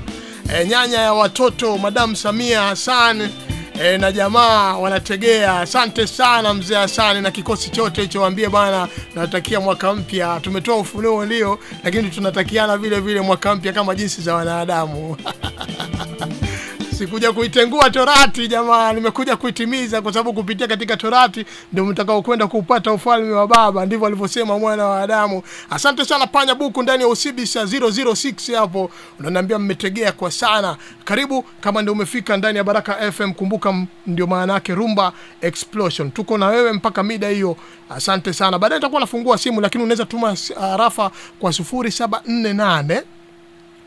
eh, nyanya ya watoto Madam Samia Hassan eh, na jamaa wanategea. Asante sana mzee Hasani na kikosi chote hicho, waambie bana, natakia mwaka mpya. Tumetoa ufunuo leo, lakini tunatakiana vile vile mwaka mpya kama jinsi za wanadamu. Sikuja kuitengua Torati jamaa, nimekuja kuitimiza, kwa sababu kupitia katika Torati ndio mtakao kwenda kupata ufalme wa Baba. Ndivyo alivyosema mwana wa Adamu. Asante sana Panya Buku ndani ya Usibisa 006 hapo, unaniambia mmetegea kwa sana. Karibu kama ndio umefika ndani ya Baraka FM, kumbuka ndio maana yake Rumba Explosion. Tuko na wewe mpaka mida hiyo. Asante sana. Baadaye nitakuwa nafungua simu, lakini unaweza tuma uh, rafa kwa 0748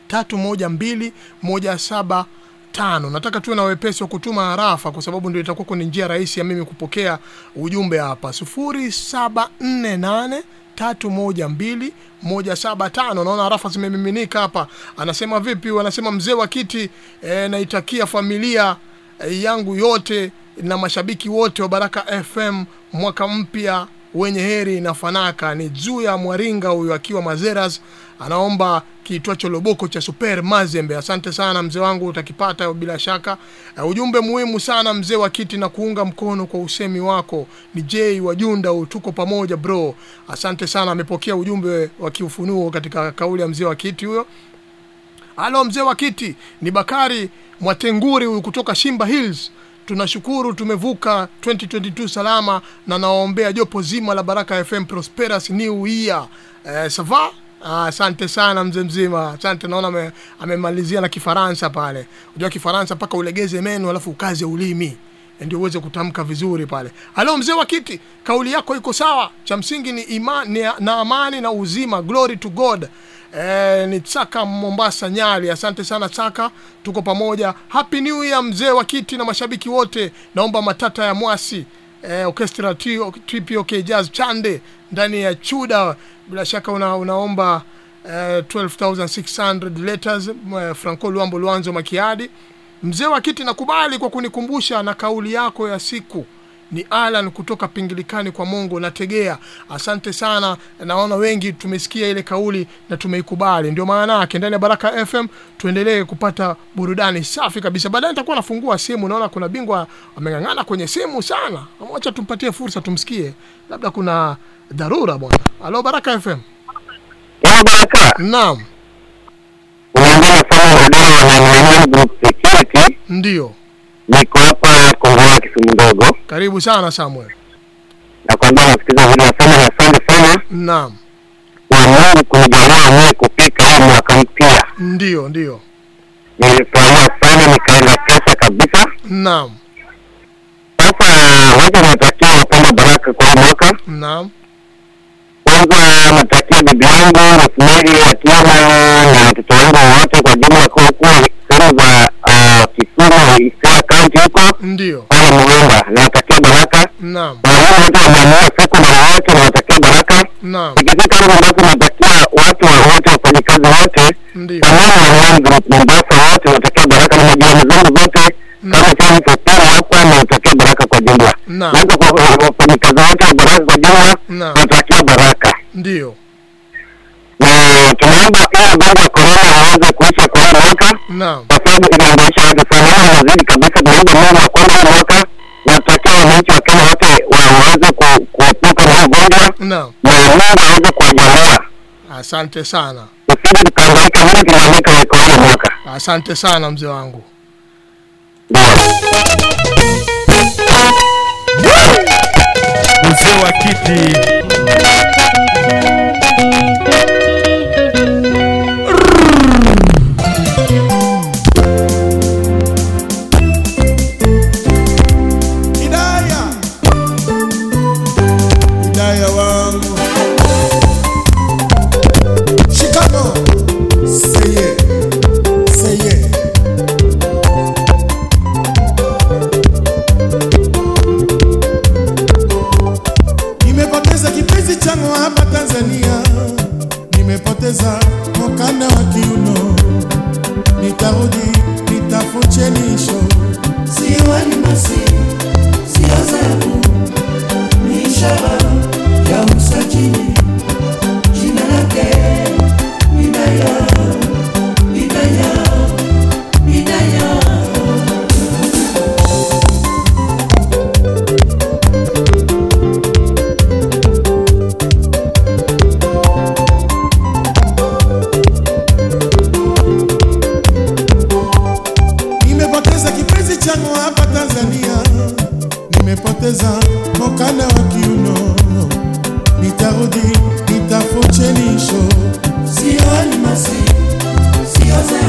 tatu moja mbili moja saba tano. Nataka tuwe na wepesi wa kutuma harafa kwa sababu ndio itakuwa kwenye njia rahisi ya mimi kupokea ujumbe hapa. sufuri saba nne nane tatu moja mbili moja saba tano. Naona harafa zimemiminika hapa. Anasema vipi? Anasema mzee wa kiti e, naitakia familia e, yangu yote na mashabiki wote wa Baraka FM mwaka mpya wenye heri na fanaka. Ni juu ya Mwaringa huyu akiwa Mazeras, anaomba kiitwacho loboko cha Super Mazembe. Asante sana mzee wangu, utakipata bila shaka. Uh, ujumbe muhimu sana mzee wa kiti na kuunga mkono kwa usemi wako. Ni J wajunda tuko pamoja bro. Asante sana, amepokea ujumbe wa kiufunuo katika kauli ya mzee wa kiti huyo. Halo mzee wa kiti, ni Bakari Mwatenguri huyu kutoka Shimba Hills. Tunashukuru tumevuka 2022 salama na nawaombea jopo zima la Baraka FM prosperous new year. Eh, sava? Ah, Asante sana mzee mzima, asante. Naona amemalizia na Kifaransa pale. Unajua Kifaransa mpaka ulegeze meno alafu ukaze ulimi ndio uweze kutamka vizuri pale. Halo mzee wa kiti, kauli yako iko sawa. Cha msingi ni imani na amani na uzima. Glory to God. Eh, ni Tsaka Mombasa Nyali. Asante sana Tsaka, tuko pamoja. Happy New Year mzee wa kiti na mashabiki wote. Naomba matata ya Mwasi eh, orchestra TPOK Jazz Chande ndani ya Chuda. Bila shaka una, unaomba eh, 12600 letters eh, Franco Luambo Luanzo Makiadi. Mzee wa kiti, nakubali kwa kunikumbusha na kauli yako ya siku ni Alan kutoka Pingilikani kwa Mongo nategea. Asante sana, naona wengi tumesikia ile kauli na tumeikubali. Ndio maana yake ndani ya Baraka FM tuendelee kupata burudani safi kabisa. Baadaye nitakuwa nafungua simu, naona kuna bingwa ameng'ang'ana kwenye simu sana. Acha tumpatie fursa tumsikie, labda kuna dharura bwana. Halo Baraka FM. baraka Naam, sana na group security ndio. niko hapa kongoa kisumu ndogo. Karibu sana Samuel. nakwambia nasikiza vile nasema na asante sana. Naam, na mungu kunijalia mwe kupika hii mwaka mpya. Ndio ndio. nilifurahia sana nikaenda pesa kabisa. Naam, sasa wacha natakia wapenda baraka kwa mwaka. Naam, kwanza natakia bibi yangu rosemary akiona na watoto wangu wote kwa jumla kwa kuwa sehemu za uh, kisumu Isiaya kaunti huko. Ndio. pale muumba nawatakia baraka. Naam, walimu wote wameamua siku na wote nawatakia baraka. Naam, ikifika hapo Mombasa natakia watu wa wote wafanyikazi wote ndio. pamoja na One Group Mombasa wote nawatakia baraka na majirani zangu zote. Kama sehemu Fopara hapa nawatakia baraka kwa jumla. Naam. na hata kwa wafanyikazi wote wa baraka kwa jumla nawatakia baraka. Ndio. Na tunaomba pia baada ya korona iweze kuisha kwa haraka, mwaka Naam. kwa sababu inaangaisha watu sana na inazidi kabisa. Tunaomba Mungu ya kwamba hii mwaka natakia wananchi wa Kenya wote waweze kuepuka na ugonjwa Naam. na Mungu aweze kuwajalia Asante sana, kusudi tukahangaika mimi tunahangaika ya korona mwaka. asante sana mzee wangu. mzee wa kiti nimepoteza mkanda wa kiuno, nitarudi nitafute nisho, sio alimasi sio zangu, ni ishara ya usajili. eza mokanda wa kiuno. Bitarudi bitafochelisho sio animasi sioza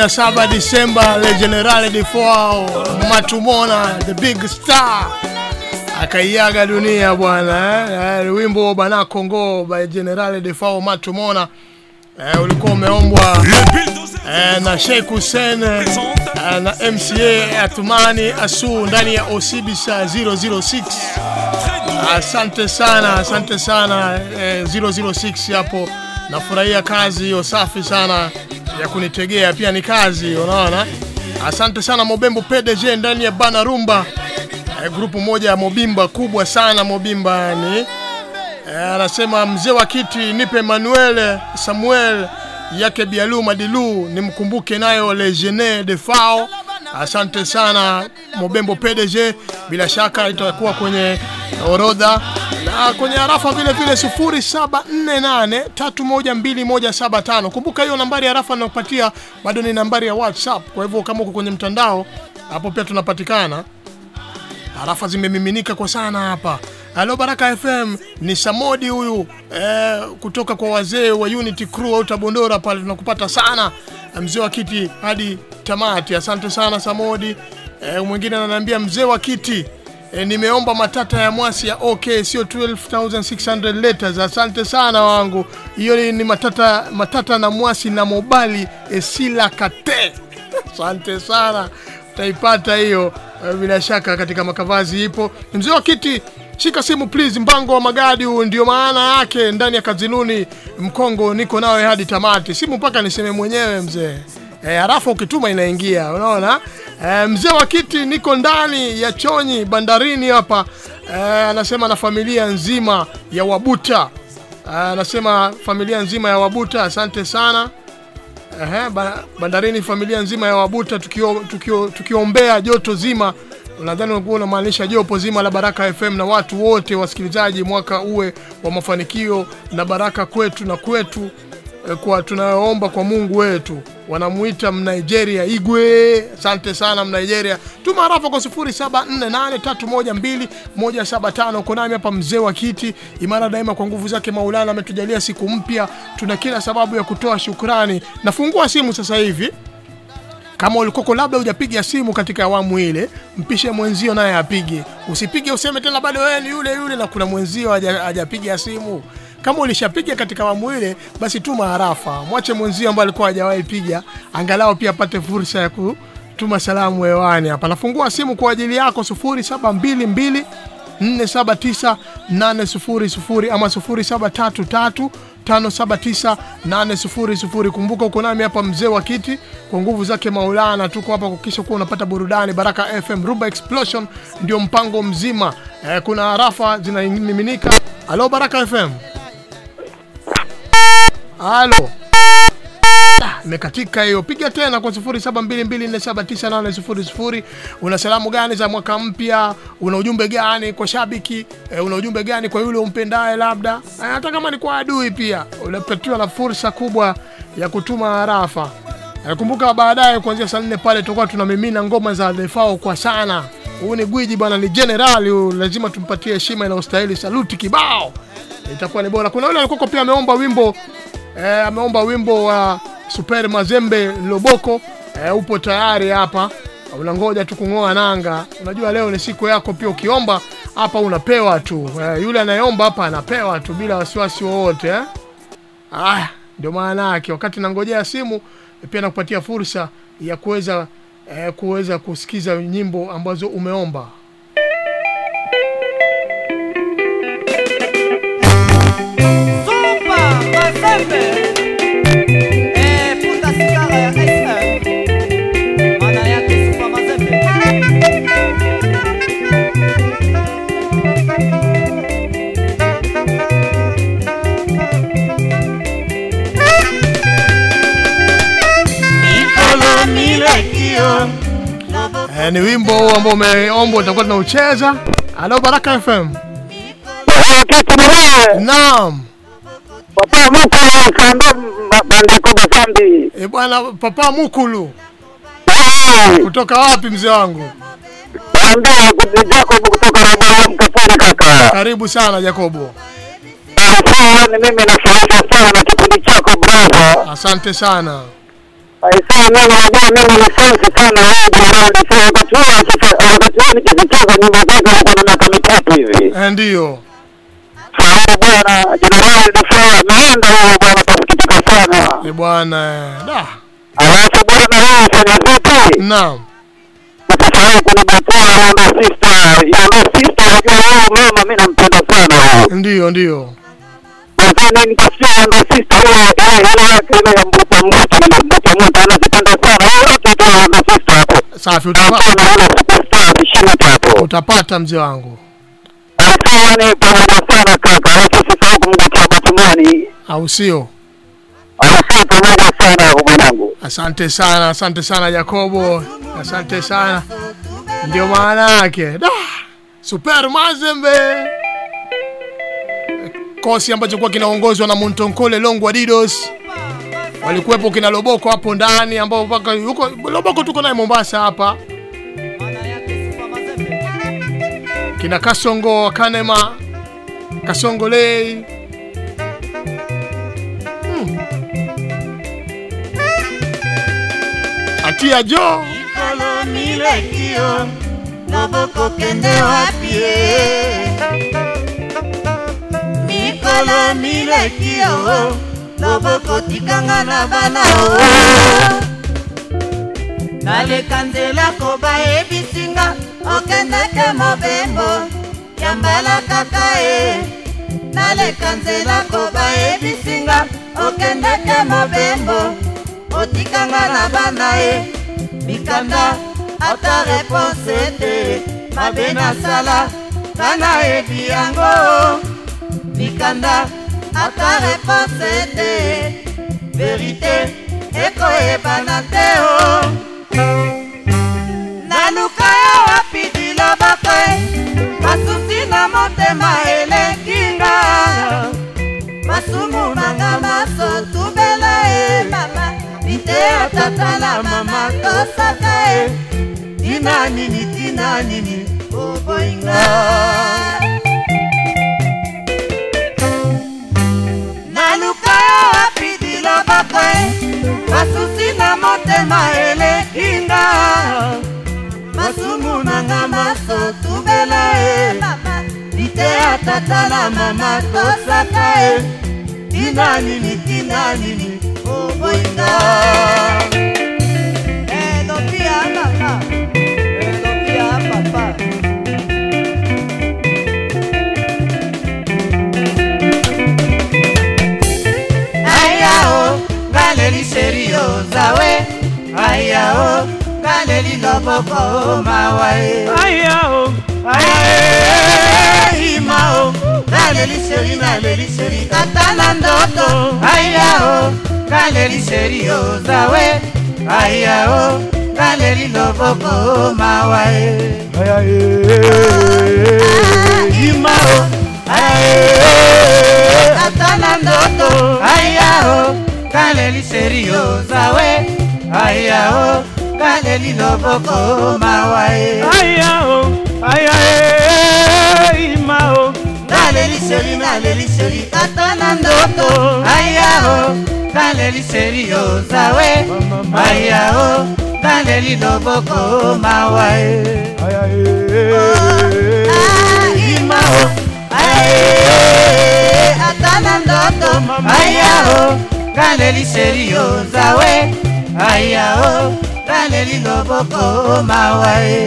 27 Disemba Le General de Fuao Matumona the big star akaiaga dunia bwana eh? eh wimbo bana Kongo by General de Fuao Matumona eh, ulikuwa umeombwa eh, na Sheikh Hussein eh, na MCA Atumani Asu ndani ya Osibisa 006 Asante sana, asante sana eh, 006 hapo. Nafurahia kazi hiyo safi sana ya kunitegea pia ni kazi, unaona. Asante sana Mobembo PDG ndani ya Bana Rumba, eh, e, grupu moja ya Mobimba kubwa sana Mobimba ni e, eh, anasema mzee wa kiti nipe Manuel Samuel yake Bialu Madilu nimkumbuke nayo Le Gene de Fao. Asante sana Mobembo PDG, bila shaka itakuwa kwenye orodha na kwenye arafa vile vile 0748312175. Kumbuka hiyo nambari ya arafa ninakupatia bado ni nambari ya WhatsApp. Kwa hivyo kama uko kwenye mtandao hapo pia tunapatikana. Arafa zimemiminika kwa sana hapa. Halo Baraka FM ni Samodi huyu eh, kutoka kwa wazee wa Unity Crew au Tabondora pale tunakupata sana mzee wa kiti hadi tamati. Asante sana Samodi. Eh, mwingine ananiambia mzee wa kiti E, nimeomba matata ya mwasi ya OK sio 12600 letters. Asante sana wangu, hiyo ni- matata, matata na mwasi na mobali esila kate. Asante sana, utaipata hiyo e, bila shaka katika makavazi ipo. Mzee wa kiti shika simu please, mpango wa magadi huu ndio maana yake ndani ya Kaziluni Mkongo, niko nawe hadi tamati. Simu mpaka niseme mwenyewe mzee. E, harafu ukituma inaingia, unaona e, mzee wa kiti niko ndani ya Chonyi bandarini hapa. E, anasema na familia nzima ya Wabuta. E, anasema familia nzima ya Wabuta, asante sana. Ehe, ba- bandarini familia nzima ya Wabuta tukio, tukio, tukiombea joto zima. Nadhani ulikuwa unamaanisha jopo zima la Baraka FM na watu wote wasikilizaji, mwaka uwe wa mafanikio na baraka kwetu na kwetu. eh, kwa tunaomba kwa Mungu wetu. Wanamuita Mnigeria Igwe. Asante sana Mnigeria. Tuma harafa kwa 0748312175. Uko nami hapa mzee wa kiti imara daima, kwa nguvu zake Maulana ametujalia siku mpya, tuna kila sababu ya kutoa shukrani. Nafungua simu sasa hivi kama ulikoko labda hujapiga simu katika awamu ile, mpishe mwenzio naye apige. Usipige useme tena bado wewe ni yule yule na kuna mwenzio haja- hajapiga simu. Kama ulishapiga katika awamu ile, basi tuma harafa, mwache mwenzio ambaye alikuwa hajawahi piga, angalau pia apate fursa ya kutuma salamu hewani. Hapa nafungua simu kwa ajili yako 0722 479 800 ama 0733 579 800. Kumbuka uko nami hapa mzee wa kiti, kwa nguvu zake Maulana, tuko hapa kuhakikisha kuwa unapata burudani. Baraka FM Rumba Explosion ndio mpango mzima. Eh, kuna harafa zinamiminika. Halo Baraka FM. Halo. mekatika hiyo. Piga tena kwa 0722479800. Una salamu gani za mwaka mpya? Una ujumbe gani kwa shabiki? E, una ujumbe gani kwa yule umpendaye labda? E, hata kama ni kwa adui pia. Unapatiwa na fursa kubwa ya kutuma harafa. E, kumbuka baadaye kuanzia saa nne pale tutakuwa tunamimina ngoma za Defao kwa sana. Huyu ni gwiji bwana, ni generali huyu, lazima tumpatie heshima inayostahili. Saluti kibao, itakuwa ni bora. Kuna yule alikuwa pia ameomba wimbo eh, ameomba wimbo wa Super Mazembe Loboko eh, upo tayari hapa, unangoja tu kung'oa nanga. Unajua leo ni siku yako pia, ukiomba hapa unapewa tu eh, yule anayeomba hapa anapewa tu bila wasiwasi wowote eh. Ah, ndio maana yake. Wakati nangojea simu pia nakupatia fursa ya kuweza eh, kuweza kusikiza nyimbo ambazo umeomba. Ni wimbo huu ambao umeombwa utakuwa tunaucheza. Halo Baraka FM. Naam. Papa Mukulu kanda bandeko basambi. Eh, bwana Papa Mukulu. Kutoka wapi mzee wangu? Naambia Jacob kutoka Rabara Mkapani kaka. Karibu sana Jacobo. Sawa ni mimi nafurahisha sana na kipindi chako brother. Asante sana. Aisee mimi najua mimi ni sensi sana wewe jamani. Sasa wakati huo sasa wakati huo nikizicheza nyimbo zako niko na miaka mitatu hivi. Eh, Ndio. Sawa bwana Jenerali Dufaa ameenda huyo bwana tasikitika sana. Ni bwana. eh, Da. Alafu bwana wewe fanya vipi? Naam. Usisahau kunibatia Rondo Sister. Rondo Sister unajua wewe mama mimi nampenda sana. Ndio, ndio. Nadhani nikasikia Rondo Sister huyo ile ile yake ile ya mbuta mbuta ile mbuta mbuta anazipenda sana. Wewe yote tu Rondo Sister hapo. Safi hapo. utapata mzee wangu Asante pamoja sana kaka, acha usisahau kumgotea Batumani. au sio? Asante pamoja sana kwa mwanangu. asante sana asante sana jacobo. Asante sana. Ndio maana yake. Da! super mazembe! Kosi ambacho kwa kinaongozwa na muntonkole longwa didos walikuwepo kina loboko hapo ndani ambao mpaka yuko loboko tuko naye mombasa hapa kina kasongo kanema kasongo lei hmm. atia jo mikolo milekio loboko kende wapi e? mikolo milekio loboko tikanga na bana o naleka nzela koba yebisinga okendeke mobembo ya mbala kaka e. Naleka nzela koba yebisinga okendeke mobembo otikanga na bana e. Mikanda ata reponse te. Mabe nasala bana yebi yango. Mikanda ata reponse te. Verite ekoyebana te o naluka yo wapi dilobako e masusi na motema elekinga masumu nanga maso tubela e mama. Bite ya tata na mama tosaka e tina nini tina nini oboyinga naluka yo wapi dilobako e masusi na motema elekinga masumu nanga maso tubela e. Mama bite ya tata na mama tosaka e. Tina nini tina nini oboyinga. Elopia mama elopia papa. Ayao ngaleli serio zawe. Ayao lè lílọ fọ́fọ́ ó máa wáyé. Ayá o, ayá o, ìmọ̀ o, náà lè lè sẹ́rí náà seri lè sẹ́rí tata nando tó. Ayá o, náà lè lè sẹ́rí o zàwé. Ayá o, náà lè lílọ fọ́fọ́ ó máa wáyé. Ayá o, ìmọ̀ o, ayá o, tata nando tó. Ayá o, náà lè lè o zàwé. Ayá o. kaleli loboko mawa ye. aya o aya ye ima o. naleli seri naleli seri tata na ndoto. aya o naleli seri ozawe. aya o naleli loboko mawa ye. aya ye oh, ima o. aya ye ata na ndoto. aya o naleli seri ozawe. aya o. lè nínú boko ó máa aye,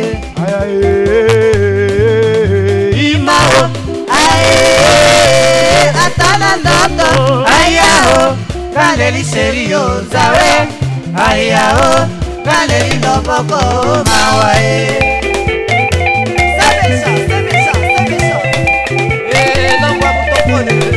ìmọ̀wò ayé àtàlàndọ̀tọ̀ ayáwó ká lè rí sẹ́rí o zàwé ayáwó ká lè nínú boko ó máa wáyé. sẹ́fẹ̀sà sẹ́fẹ̀sà sẹ́fẹ̀sà. ẹ lọ́wọ́.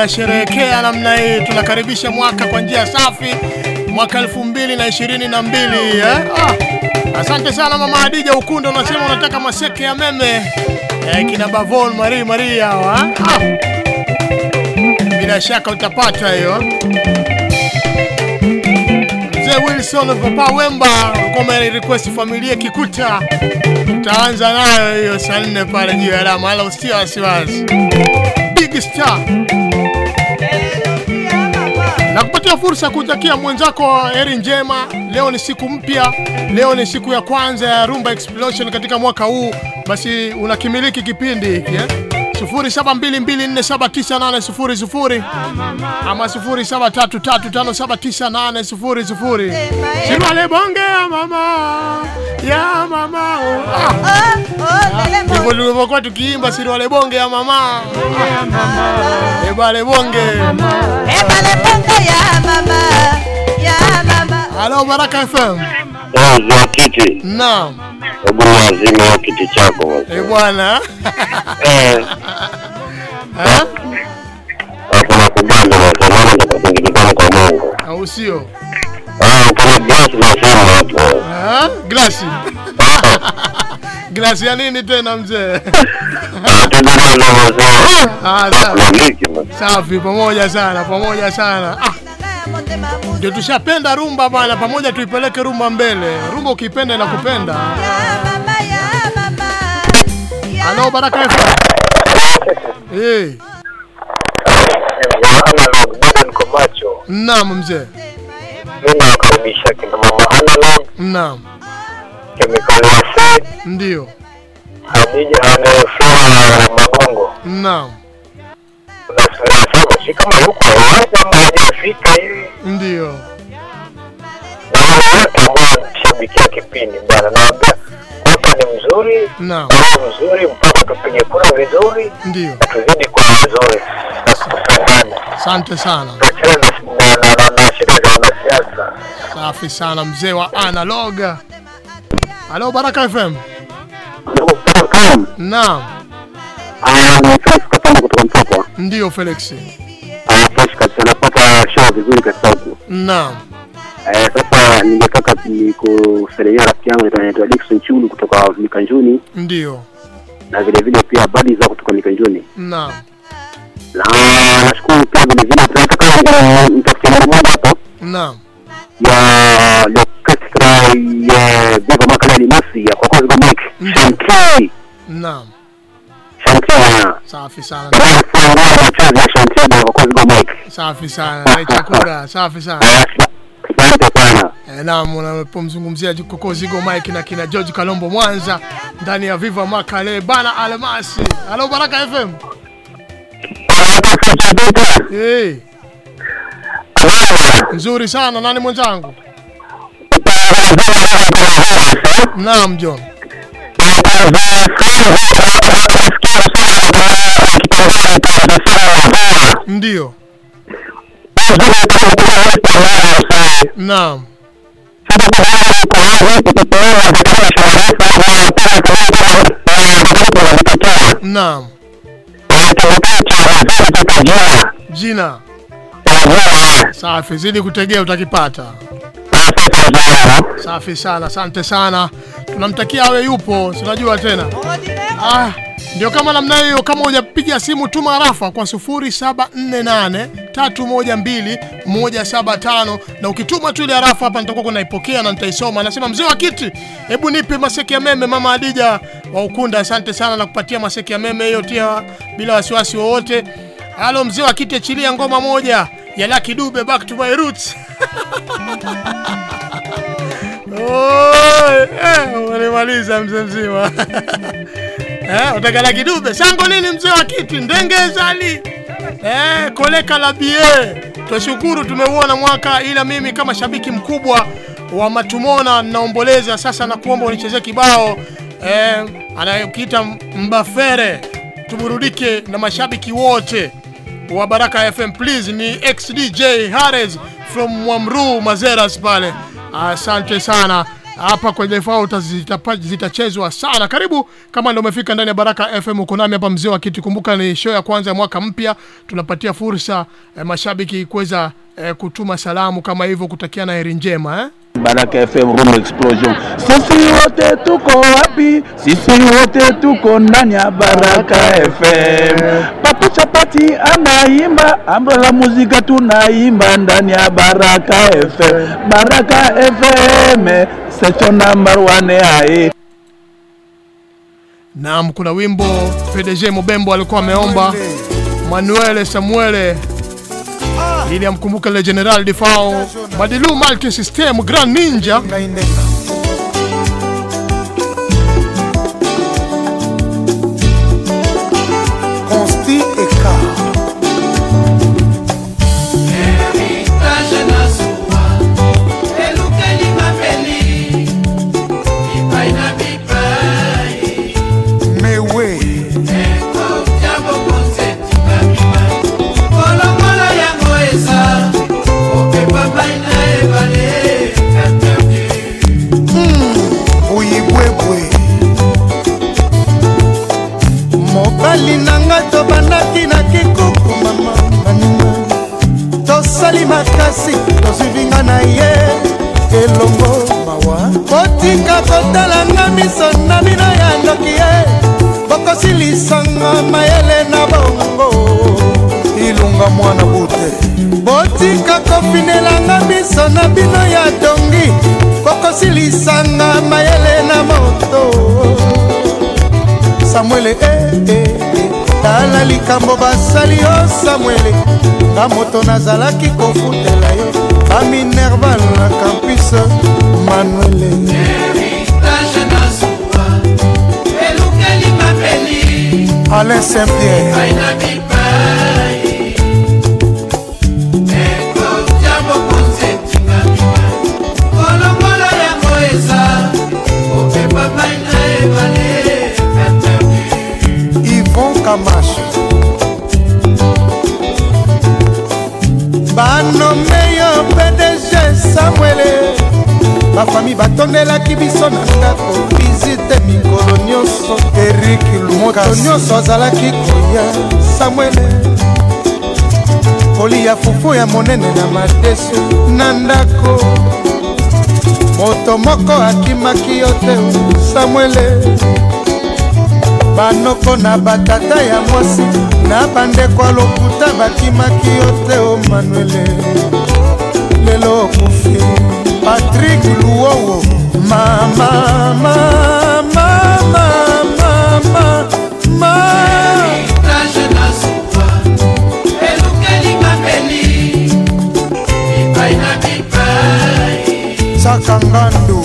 Tunasherehekea namna hii, tunakaribisha mwaka kwa njia safi, mwaka elfu mbili na ishirini na mbili eh? ah. Asante sana mama Hadija Ukunda, unasema unataka maseke ya meme eh, kina Bavon Marie Marie hawa ah. Bila shaka utapata hiyo. Mzee Wilson Papa Wemba kama umerequest familia Kikuta, tutaanza nayo hiyo saa nne pale juu ya alama, wala usitie wasiwasi. Big Star na kupatia fursa ya kutakia mwenzako heri njema. Leo ni siku mpya, leo ni siku ya kwanza ya Rumba Explosion katika mwaka huu, basi unakimiliki kipindi hiki eh? 0722479800 ama 0733579800 Sirwale bonge ya mama ya mama oh. ah. Ndivyo tulivyokuwa tukiimba Sirwale bonge ya mama? Ebale bonge. Ebale bonge ya mama. Ya mama. Halo Baraka FM za kiti. Naam. Hebu lazima wa kiti chako Eh bwana. Eh. Hapo nakubali natamani nikasingilikana kwa Mungu. Au sio? Glasi ya nini tena mzee? Ah, safi. Safi, pamoja sana, pamoja sana. Ah. Ndio tushapenda rumba bana, pamoja tuipeleke rumba mbele. Rumba ukipenda inakupenda. Halo Baraka FM. Eh, niko macho naam mzee. mi nawakaribisha kina mama analog Naam, kemikali wase ndio. Asante sana. Safi sana mzee wa analog. Halo baraka fm naam. Ndio felix. Fresh napata show vizuri kabisa huku naam. Eh, sasa ningetaka nikusalimia rafiki yangu anaitwa Dickson Chulu kutoka Mikanjuni ndio. Na vile vile pia habari za kutoka Mikanjuni. Naam. Na hapo naam. Unapomzungumzia Koko Go Mike na kina George Kalombo Mwanza ndani ya Viva Makale bana Almasi. Halo Baraka FM. Hey. Nzuri sana nani mwenzangu? Naam John. Ndio. Naam. Naam. Jina. Safi, zidi kutegea utakipata. Safi sana, asante sana. Tunamtakia awe yupo, tunajua tena. Ah, ndio kama namna hiyo, kama hujapiga simu tuma rafa kwa 0748 312 175 na ukituma tu ile arafa hapa nitakuwa kunaipokea na nitaisoma. nasema mzee wa kiti, hebu nipe maseki ya meme mama Adija wa Ukunda. Asante sana na kupatia maseki ya meme hiyo tia bila wasiwasi wowote. Halo mzee wa kiti, achilia ngoma moja ya Lucky Dube back to my roots. Oi, eh, mzee mzima. Eh, utaka Lucky Dube. Sango nini mzee wa kiti? Ndenge zali. Eh, koleka la bie. Tushukuru tumeuona mwaka ila mimi kama shabiki mkubwa wa Matumona naomboleza sasa na kuomba unichezee kibao eh, anayokiita Mbafere tuburudike na mashabiki wote wa Baraka FM please ni XDJ Harris from Mwamru Mazeras pale. Asante sana hapa kwenye fao utazitachezwa zitachezwa sana karibu kama ndio umefika ndani ya baraka fm uko nami hapa mzee wa kiti kumbuka ni show ya kwanza ya mwaka mpya tunapatia fursa eh, mashabiki kuweza eh, kutuma salamu kama hivyo kutakiana heri njema eh? Baraka FM Room Explosion. Sisi wote tuko wapi? Sisi wote tuko ndani ya Baraka FM. Papu Chapati anaimba, Ambala muzika tunaimba ndani ya Baraka FM. Baraka FM, section number one hai. Naam, kuna wimbo PDG Mobembo alikuwa ameomba. Manuele Samuele. Ili amkumbuke le General Defao Madilu Multi System Grand Ninja tosali makasi tosuivinga na ye. Elongo mawa. Botika kotalanga miso na bino ya ndoki ye. Bokosilisanga mayele na bongo. Ilunga mwana bute botika kofinelanga miso na bino ya dongi. Bokosilisanga mayele na moto. Samuele eh, eh, eh. Tala likambo basali yo samuele. Nga moto nazalaki kofutela yo. Baminerval na campus manuele. Alain saint pierre banome yo pdg samuele. Bafami batondelaki biso na ndako visite mikolo nyonso. Erik moto nyonso azalaki koya samuele. Kolia fufu ya monene na madesu na ndako. Moto moko akimaki yo te samuele banoko na batata ya mwasi na bandeko ya lokuta bakimaki yo te o manuele. Lelo okufi patrik luwowo mama mama mama mama mama saka ngandu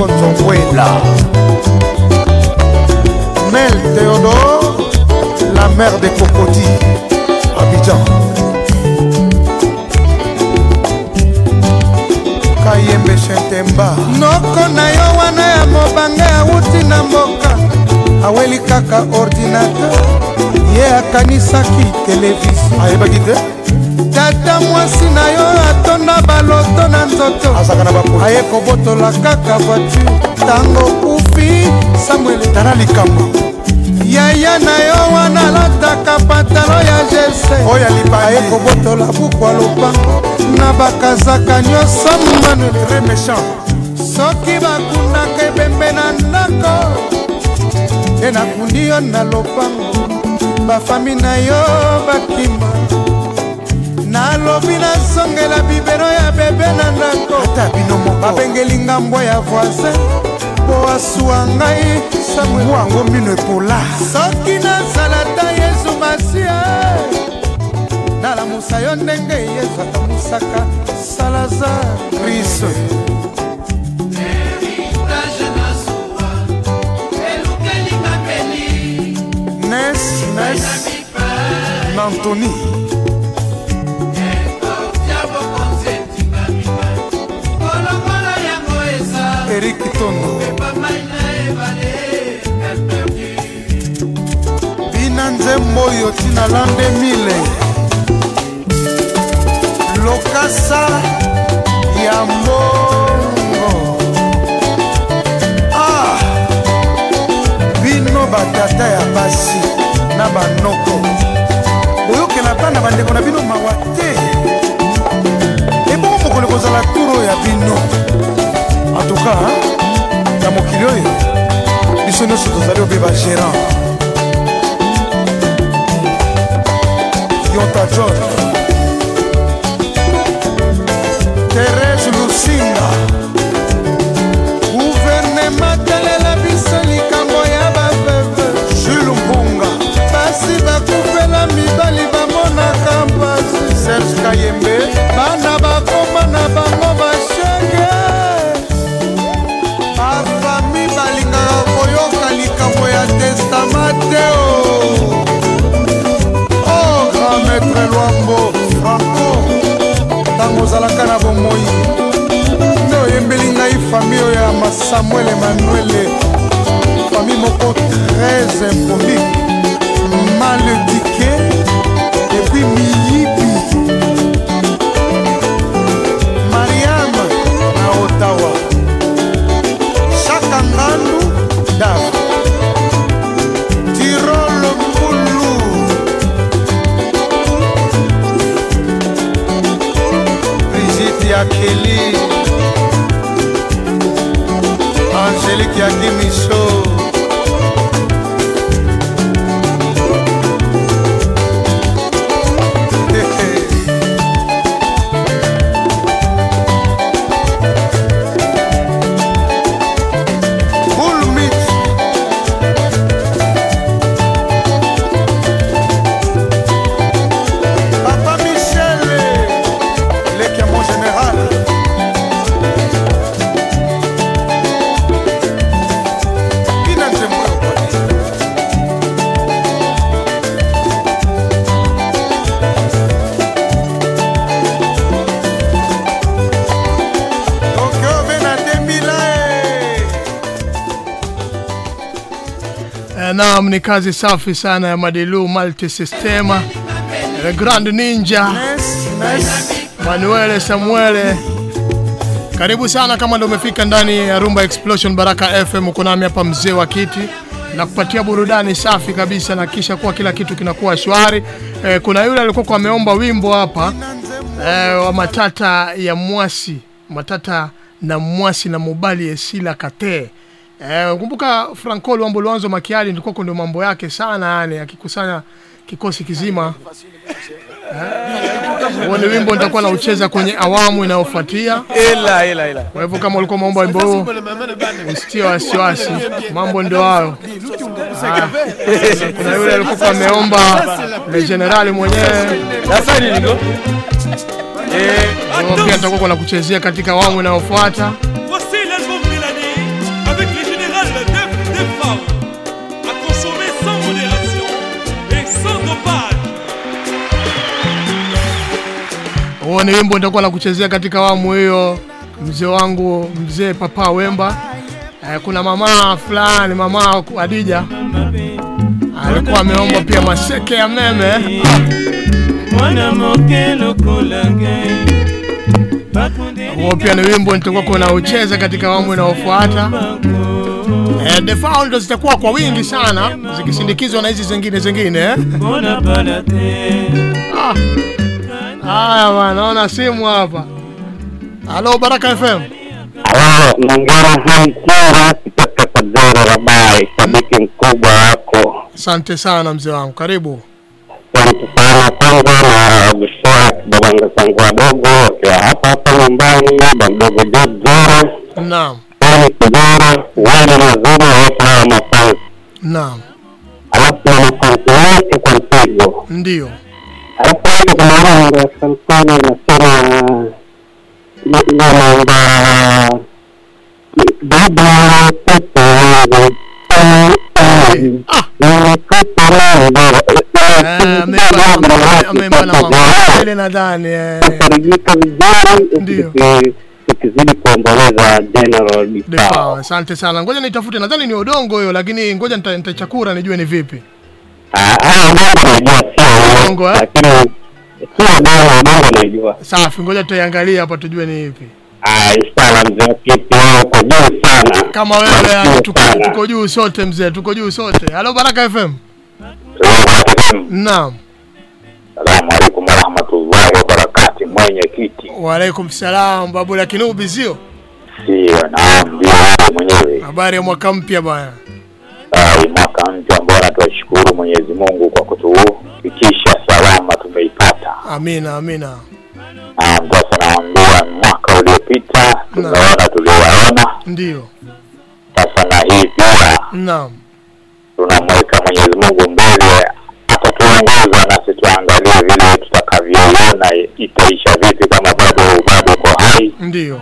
chiko nzongwela mel théodore la mère de cocody abidjan. Kayembe shentemba. Noko na yo wana ya mobange awuti na mboka aweli kaka ordinateur ye akanisaki televizio ayebaki te? Tata mwasi na yo atonda baloto na nzoto. Aye kobotola kaka voiture. Ntango kufi samuel tala likambo. Yaya na yo wana alataka pantalo ya jese oyo aye kobotola buku ya lopango. Na bakazaka nyonso manuel soki bakundaka ebembe na ndako. Nde nakundi yo na lopango. Bafami na yo bakima nalobi nazongela bibero ya bebe na ndako. Babengeli ngambo ya voisin. Po asuwa ngai samuelango mino epola. Soki nazala ta yesu masia. Nalamusa yo ndenge yesu atamusaka. Salazar kristo. Nes nes nantoni erik tondo bina nzembo oyo ntina lande mile. Lokasa ya mbongo ah! Bino batata ya basi na banoko boyokela bana bandeko na bino mawa te. Ebongo mokolo kozala turo ya bino antuka na mokili oyo biso nyonso tozali obe bagérant yonta john terese lusinga lwambo franco ntango ozalaka na bomoi. Nde oyembeli ngai fami oyo ya masamuel emanuele. Fami moko très improbique maledike epuis Αγγελική Αγγελική μισό. Naam, ni kazi safi sana ya Madilu Multi Sistema, eh, Grand Ninja, Manuele Samuele. Karibu sana kama ndio umefika ndani ya Rumba Explosion Baraka FM, uko nami hapa mzee wa kiti. Na kupatia burudani safi kabisa na kisha kuwa kila kitu kinakuwa shwari. Eh, kuna yule alikuwa kwa ameomba wimbo hapa eh, wa matata ya mwasi matata na mwasi na mubali esila kate eh, kumbuka Franco Luambo Luanzo Makiali ndiko ndio mambo yake sana yani akikusanya kikosi kizima. Wale wimbo nitakuwa naucheza kwenye awamu inayofuatia. Ila ila ila kwa hivyo kama ulikuwa umeomba wimbo huo usitie wasiwasi. Mambo ndio hayo. Ah, kuna yule alikuwa ameomba le General mwenyewe. Sasa nini ngo ndio pia nitakuwa na kuchezea katika awamu inayofuata huo ni wimbo nitakuwa nakuchezea katika awamu hiyo. Mzee wangu mzee papa wemba. Eh, kuna mama fulani mama adija alikuwa ameomba pia maseke ya meme. Huo pia ni wimbo nitakuwa kuna ucheza katika awamu inayofuata. Eh, the Found zitakuwa kwa wingi sana zikisindikizwa na hizi zingine zingine. Ah. Haya bwana naona simu hapa. Halo baraka fm Halo, Mongera Hankera kutoka Kagera Rabai, shabiki mkubwa wako. asante sana mzee wangu karibu. Asante sana kwanza na Bushra babanga zangu wadogo wakiwa hapa hapa nyumbani, baba mdogo George Zora, naam. Kwani Kagera, wale mazuri wote hawa mafansi, naam. Alafu mafansi wote kwa mpigo. ndio Wangu na nadhani eh, kufarijika vizuri kuomboleza General asante sana ngoja nitafute nadhani ni odongo hiyo lakini ngoja nita- nitachakura nijue ni vipi Ah, mambo najua Udongo, eh? lakini sio udongo, udongo najua. safi ngoja tutaiangalia hapa tujue ni ipi Ah, inshallah mzee wa kiti wao uko juu sana. kama wewe yani tuko, tuko juu sote mzee tuko juu sote halo baraka fm naam Salamu alaikum warahmatullahi wabarakati, mwenyekiti. waalaikum salam babu lakini kinubi sio naam, mwenyewe. habari ya mwaka mpya bwana Ah, mwaka mpya ambao natuwashukuru Mwenyezi Mungu kwa kutufikisha salama, tumeipata. amina amina. Sasa naambia mwaka uliopita tumeona tuliowaona, ndio. Sasa na hii pia naam. tunamweka Mwenyezi Mungu mbele, atatuongoza nasi tuangalie vile tutakavyoona itaisha vipi. Kama bado bado uko hai, ndio.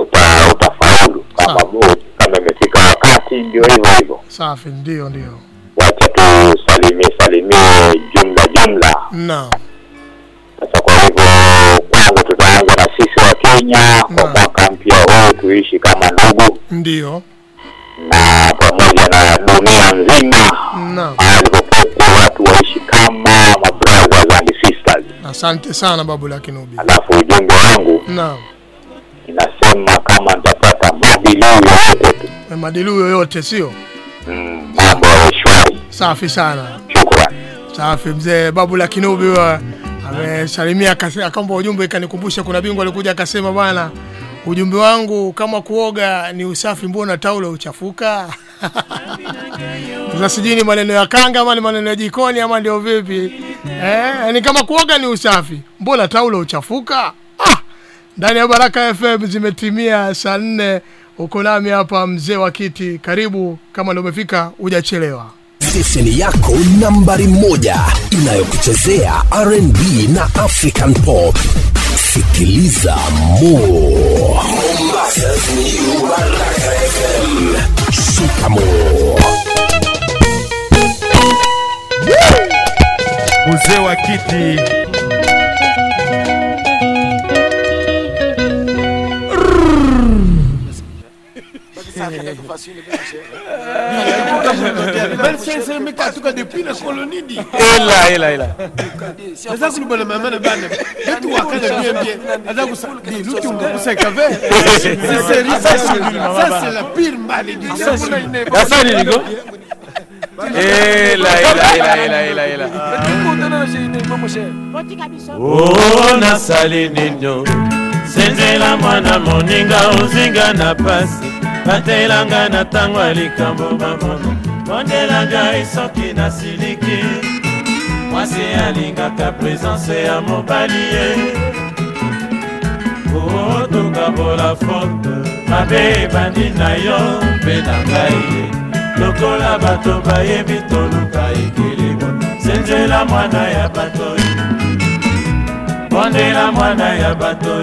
Uta, utafaulu. Kama kama imefika wakati, ndio hivyo hivyo. safi ndio ndio. Wacha tusalimie salimie jumla jumla. naam Sasa kwa hivyo, kwanza tutaanza na sisi wa Kenya kwa mwaka mpya huu, tuishi kama ndugu. Ndio. Na pamoja na dunia nzima, naam watu waishi kama mabrothers and sisters. asante sana babu la kinubi Alafu ujumbe wangu. Naam inasema kama nitapata madili yoyote tu, Eh, yoyote sio? Mm, mambo yawe shwari. safi sana. Shukrani. safi mzee. Babu la kinubi wa amesalimia akaomba ujumbe ikanikumbusha kuna bingwa alikuja akasema bwana ujumbe wangu kama kuoga ni usafi mbona taulo uchafuka? Sasa sijui ni maneno ya kanga ama ni maneno ya jikoni ama ndio vipi? Eh, ni kama kuoga ni usafi mbona taulo uchafuka ndani ya baraka fm zimetimia saa nne. Uko nami hapa mzee wa kiti. Karibu kama ndio umefika hujachelewa. Stesheni yako nambari moja inayokuchezea R&B na african pop. Sikiliza mo Mombasas New Baraka FM. shikamo mzee wa kiti mikatuka depuis na colonie di Ela, ela, ela. aza kulibona mama na bana. Betu wakanga bien bien. Aza lutunga kuseka ve c'est sérieux ça c'est la pire malédiction Sasa nini go? Ela, ela, ela, ela, ela, ela. Oh, nasali nino. Senzela mwana moninga ozinga na pasi batelanga na ntango ya likambo bamona bondelanga esoki nasiliki mwasi alingaka presence ya mobali ye. Otokabola fote mabe ebandi na yo mpe na ngai ye. Lokola bato bayebi toluka ekilimo senzela mwana ya bato ye. Bondela mwana ya bato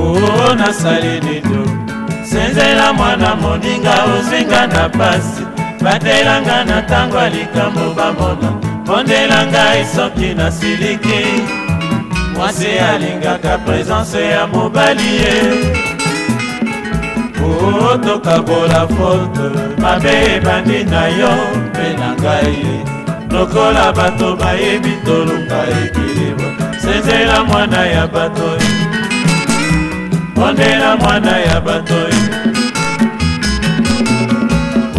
oo nasali nindo senzela mwana moninga ozinga na pasi batelanga na ntango ya likambo bamona bondela ngai soki nasiliki mwasi alingaka presence ya mobali ye. Oo tokabola fote mabe ebandi na yo mpe na ngai. Lokola bato bayebi toluka ekilibo. Senzela mwana ya bato ye bondela mwana ya bato ye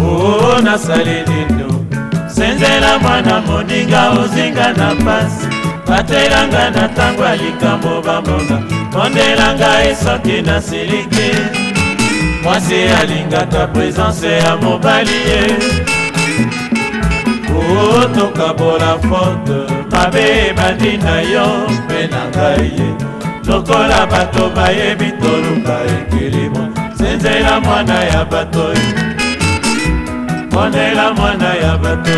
oo nasali lindo senzela mwana moninga ozinga na pasi batelanga na ntango ya likambo bamona. Bondelanga esoki nasiliki mwasi alingaka presence ya mobali ye. Oo tokabola fote mabe ebandi na yo mpe na ngai ye lokola bato bayebi toluka ekilimo. Senzela mwana ya bato ye ponela mwana ya bato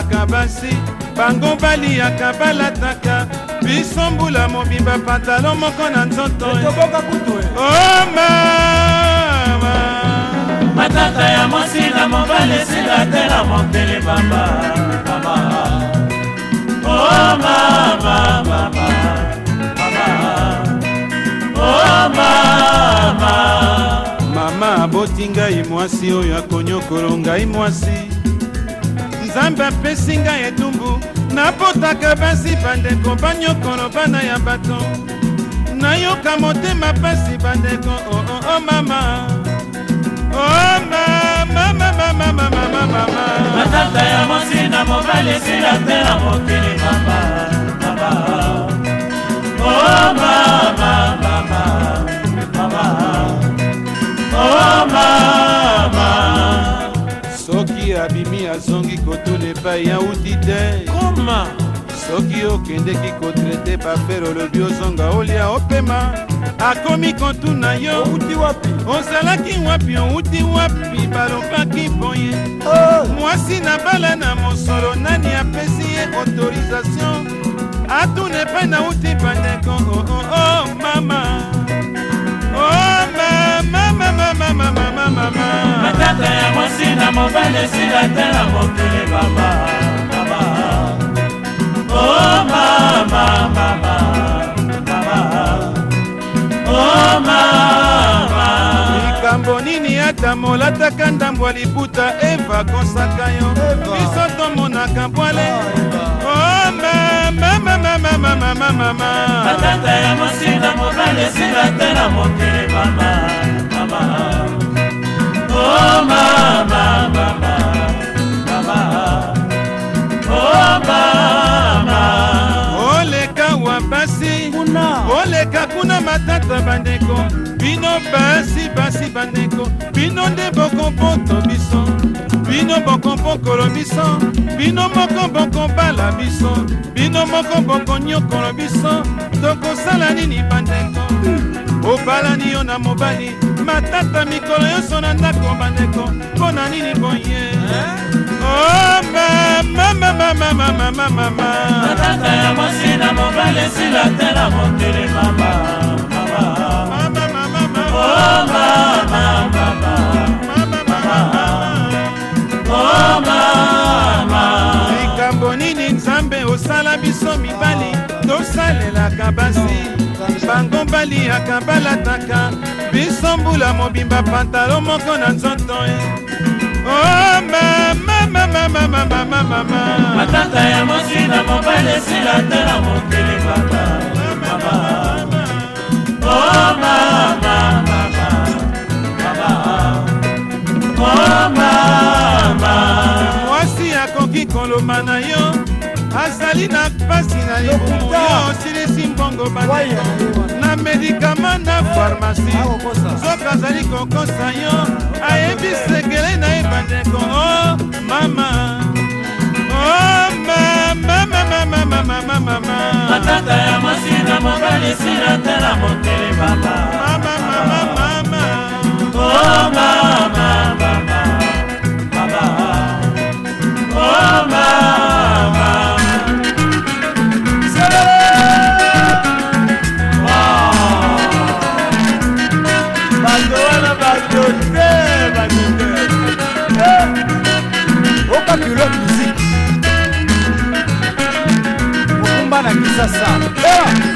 tosalelaka basi bango baliaka balataka. Biso mbula mobimba pantalo moko na nzoto. O mama. Matata ya mwasi na mobali esila te na mama mama o mama mama mama. O mama. Mama aboti ngai mwasi oyo akonyokolo ngai mwasi nzambe apesi ngai etumbu. Napotaka basi bandeko banyokolo bana ya bato. Nayoka motema pasi bandeko oo oh, oh, oh, mama oh, matata ya mwasi na mobali esila te na mokili mama mama. O mama mama mama o mama soki abimi azongi kotuna epai ya uti te. Koma. Soki okendeki kotrete bafere olobi ozonga olia opema. Akomi kotuna yo. Outi wapi? Ozalaki wapi outi wapi balobaki boye. Mwasi na bala na mosolo nani apesi ye autorisation? Atuna epai na uti bandeko oh, oh, oh, mama matata ya mwasi na mobali esila te na mokili mama o mama mama mama o mama ata molataka ndambo ya libuta eva kosaka yo. Biso tomonaka bwale batata ya mosinda mobali esinga te na mokili mama Oh mama, mama, mama, oh mama. Oleka wa basi kuna matata bandeko. Bino basi basi bandeko. Bino nde bokompoto biso. Bino bokompokolo biso. Bino moko bokobala biso. Bino moko bokonyokolo biso. Tokosala nini bandeko? Obalani yo na mobali. Matata mikolo nyonso na ndako bandeko. Mpo na nini boye? Oh, matata ya mwasi na mobali esila te na mokili mama. likambo nini nzambe osala biso mibali tosalelaka basi bango baliaka balataka biso mbula mobimba pantalo moko na nzoto matata ya mosi na mobali esila te na mokili papa. Oh mama. Mama mama oh mama. Mwasi akoki koloma na yo. azali na pasi na libuyo silisi mbongo batia na medikama na farmasi nzoka azali kokosa yo ayebi sekele na ye bandeko o oh, oh, mama. Matata ya masina mobali sina tala motele baba. Oh, mama. Oh, Ana, que sassá.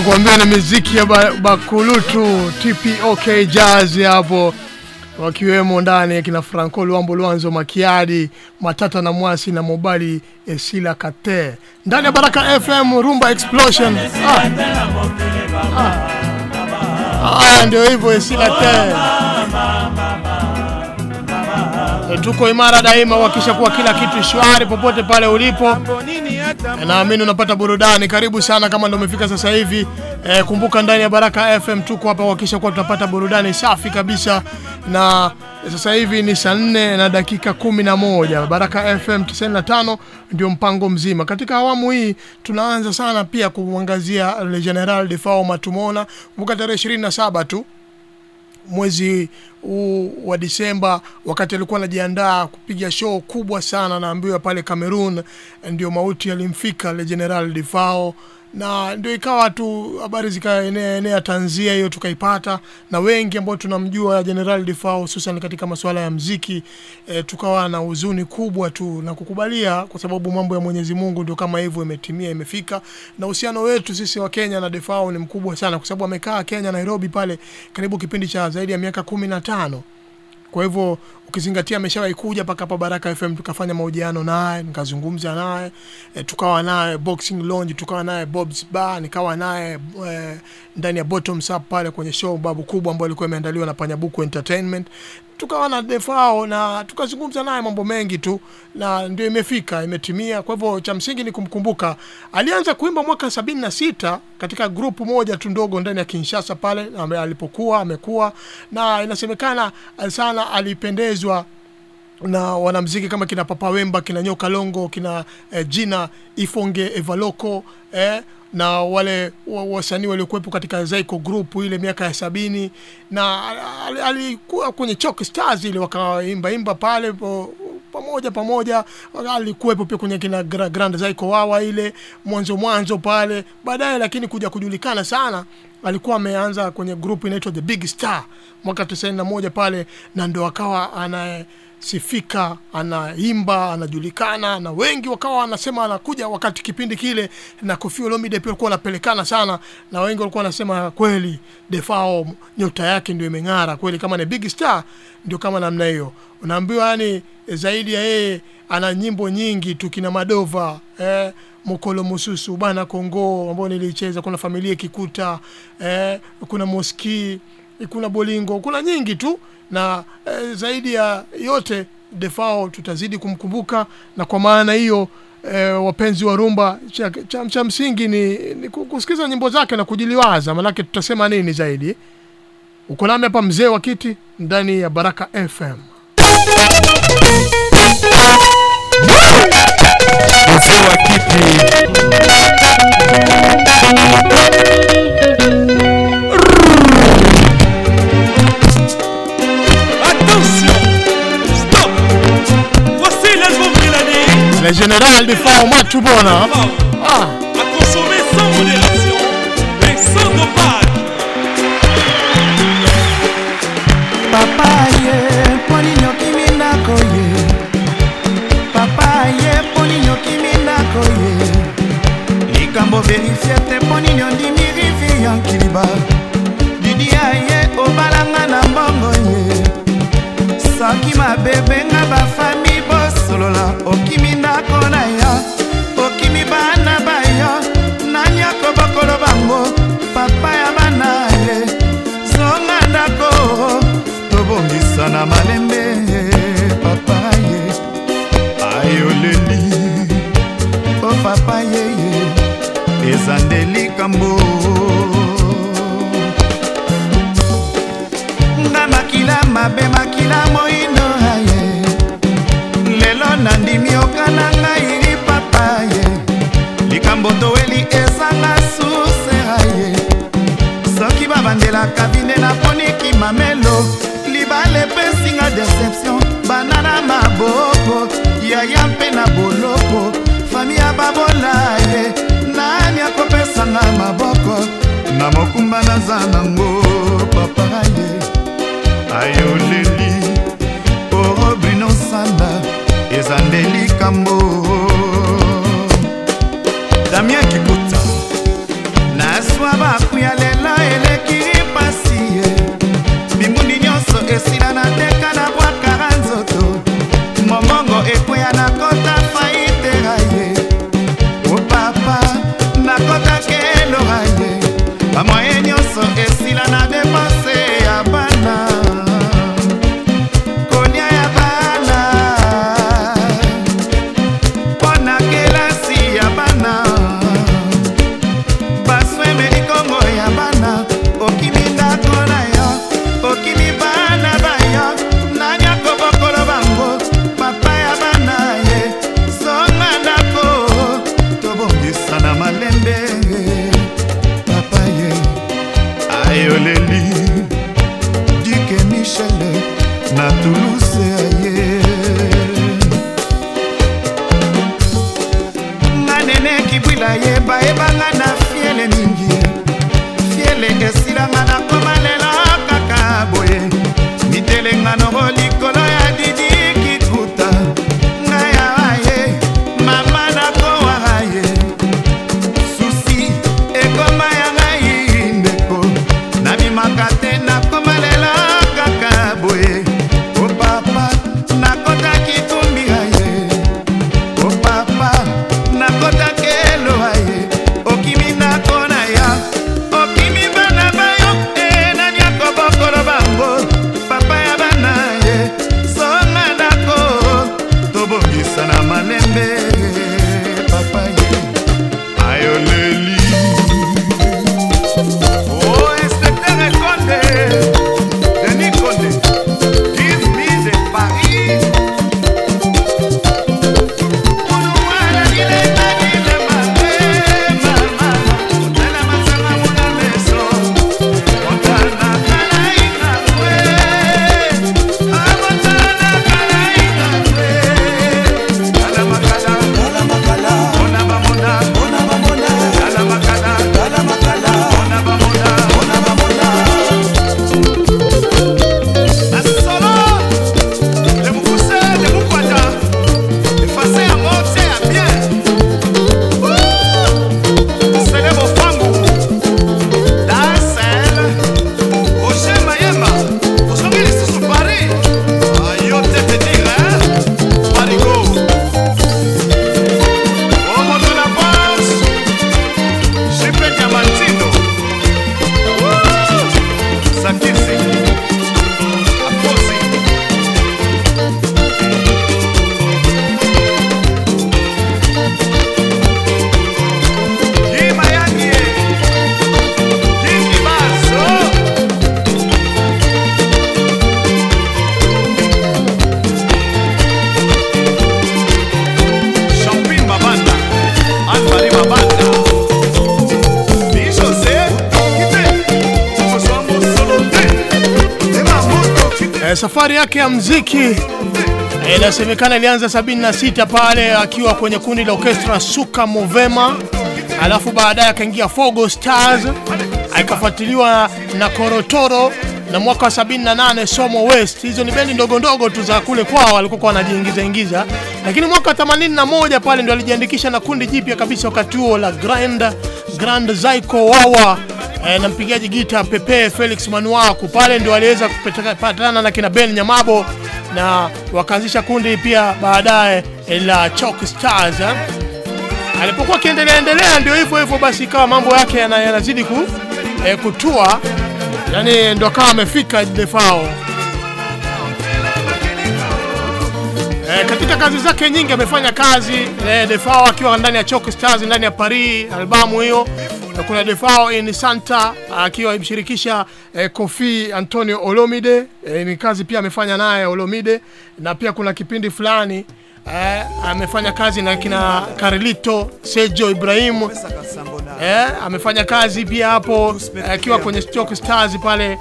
Anakuambia na miziki ya bakulutu tpok jazz hapo. Wakiwemo ndani kina franco luambo Luanzo makiadi matata na mwasi na mobali esila kate. Ndani ya baraka fm rumba explosion. Ah. Ah, ndio hivyo esila te E, tuko imara daima kuhakikisha kuwa kila kitu shwari popote pale ulipo naamini unapata burudani. Karibu sana kama ndo umefika sasa hivi. E, kumbuka ndani ya baraka fm tuko hapa kuhakikisha kuwa tunapata burudani safi kabisa. Na sasa hivi ni saa nne na dakika kumi na moja. Baraka fm 95 ndio mpango mzima. Katika awamu hii tunaanza sana pia kumwangazia le general Defao matumona kumbuka tarehe 27 tu mwezi huu wa Disemba, wakati alikuwa anajiandaa kupiga show kubwa sana, naambiwa pale Cameroon, ndio mauti yalimfika le General Defao na ndio ikawa tu habari zikaenea enea tanzia hiyo tukaipata. Na wengi ambao tunamjua General Defao hususan katika masuala ya mziki e, tukawa na huzuni kubwa tu na kukubalia kwa sababu mambo ya Mwenyezi Mungu ndio kama hivyo imetimia imefika. Na uhusiano wetu sisi wa Kenya na Defao ni mkubwa sana kwa sababu amekaa Kenya Nairobi pale karibu kipindi cha zaidi ya miaka kumi na tano kwa hivyo ukizingatia ameshawahi kuja mpaka hapa Baraka FM tukafanya mahojiano naye, nikazungumza naye e, tukawa naye Boxing Lounge, tukawa naye Bob's Bar, nikawa naye e, ndani ya Bottoms Up pale kwenye show babu kubwa ambayo ilikuwa imeandaliwa na Panyabuku Entertainment tukawa na Defao na tukazungumza naye mambo mengi tu, na ndio imefika imetimia. Kwa hivyo cha msingi ni kumkumbuka. Alianza kuimba mwaka sabini na sita katika grupu moja tu ndogo ndani ya Kinshasa pale alipokuwa amekuwa, na inasemekana sana alipendezwa na wanamziki kama kina Papa Wemba, kina Nyoka Longo, kina eh, Jina Ifonge Evaloko eh, na wale wa- wasanii waliokuwepo katika Zaiko group ile miaka ya sabini na al- al- alikuwa kwenye Chalk Stars ile wakaimba imba pale po, pamoja pamoja. Alikuwepo pia kwenye kina Grand Zaiko Wawa ile mwanzo mwanzo pale. Baadaye, lakini kuja kujulikana sana alikuwa ameanza kwenye group inaitwa The Big Star mwaka 91 pale, na ndo akawa ana sifika anaimba anajulikana na wengi wakawa wanasema anakuja wakati kipindi kile na Koffi Olomide pia walikuwa wanapelekana sana na wengi walikuwa wanasema kweli Defao nyota yake ndio imeng'ara kweli kama ni big star ndio kama namna hiyo. Unaambiwa yani zaidi ya yeye ana nyimbo nyingi tu kina Madova eh, Mokolo Mususu bana Kongo ambao nilicheza kuna familia Kikuta eh, kuna Moski kuna Bolingo kuna nyingi tu na e, zaidi ya yote Defao tutazidi kumkumbuka na kwa maana hiyo e, wapenzi wa rumba cha, cha, cha msingi ni, ni kusikiza nyimbo zake na kujiliwaza. Manake tutasema nini zaidi? Uko nami hapa mzee wa kiti ndani ya Baraka FM mzee wa kiti Attention. Stop. Voici l'album de l'année. Le général Defao Matubona à consommer sans modération. Et sans dopage. papa ye mponi nyokimi ndako ye. Papa ye mponi nyokimi ndako ye. Likambo verifie te mponi nyondimi rivi ya nkiliba didia ye soki mabebenga bafami bosolola okimi ndako na yo okimi bana bayo nani akobokolo bango papa ya bana ye. Zonga ndako tobongisa na malembe papa ye. Ayoleli o papa yeye eza nde likambo. Nga makila mabe makila moindo likambo toweli ezanga susera ye. Soki babandelaka bine naponiki mamelo libala epesinga deception bana na maboko yaya mpe na boloko. Fami ya babola ye nani akopesanga maboko? Na mokumba naza nango papa ye. Ayoleli orobrino sanda eza nde likambo damien kikuta naswa bakuya lelo eleki pasi ye bimbundi nyonso esila na teka na bwakara nzoto momongo ekweya na kota faitera ye o papa nakotaka elora ye bamoye yake ya mziki eh, inasemekana ilianza 76 pale akiwa kwenye kundi la orchestra Suka Movema, alafu baadaye akaingia Fogo Stars, akafuatiliwa na Korotoro na mwaka wa 78 Somo West. Hizo ni bendi ndogo ndogo tu za kule kwao walikuwa wanajiingiza ingiza, lakini mwaka wa 81 pale ndo alijiandikisha na kundi jipya kabisa wakati huo la Grand Grand Zaiko Wawa eh, na mpigaji gita Pepe Felix Manuaku pale ndio aliweza kupatana na kina Ben Nyamabo na wakaanzisha kundi pia baadaye la Chalk Stars eh. Alipokuwa akiendelea endelea ndio hivyo hivyo, basi ikawa mambo yake yanazidi ku, eh, kutua, yani ndio akawa amefika Defao. Eh, katika kazi zake nyingi amefanya kazi eh, Defao akiwa ndani ya Chalk Stars ndani ya Paris albamu hiyo kuna Defao in Santa akiwa imshirikisha eh, Kofi Antonio Olomide. Eh, ni kazi pia amefanya naye Olomide na pia kuna kipindi fulani eh, amefanya kazi na kina Carlito Sergio Ibrahim. Eh, amefanya kazi pia hapo akiwa eh, akiwa kwenye Stock Stars pale.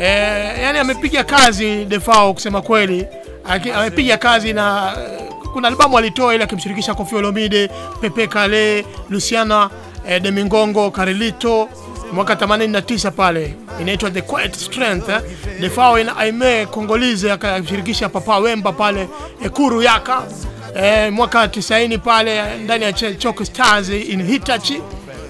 Eh, yani amepiga kazi Defao kusema kweli. Amepiga kazi na eh, kuna albamu alitoa ile akimshirikisha Kofi Olomide, Pepe Kale, Luciana eh, Demingongo, Karilito mwaka 89 pale. Inaitwa The Quiet Strength eh. Defao in Aime Kongolize akashirikisha Papa Wemba pale Ekuru Yaka. Eh, mwaka 90 pale ndani ya Choke Stars in Hitachi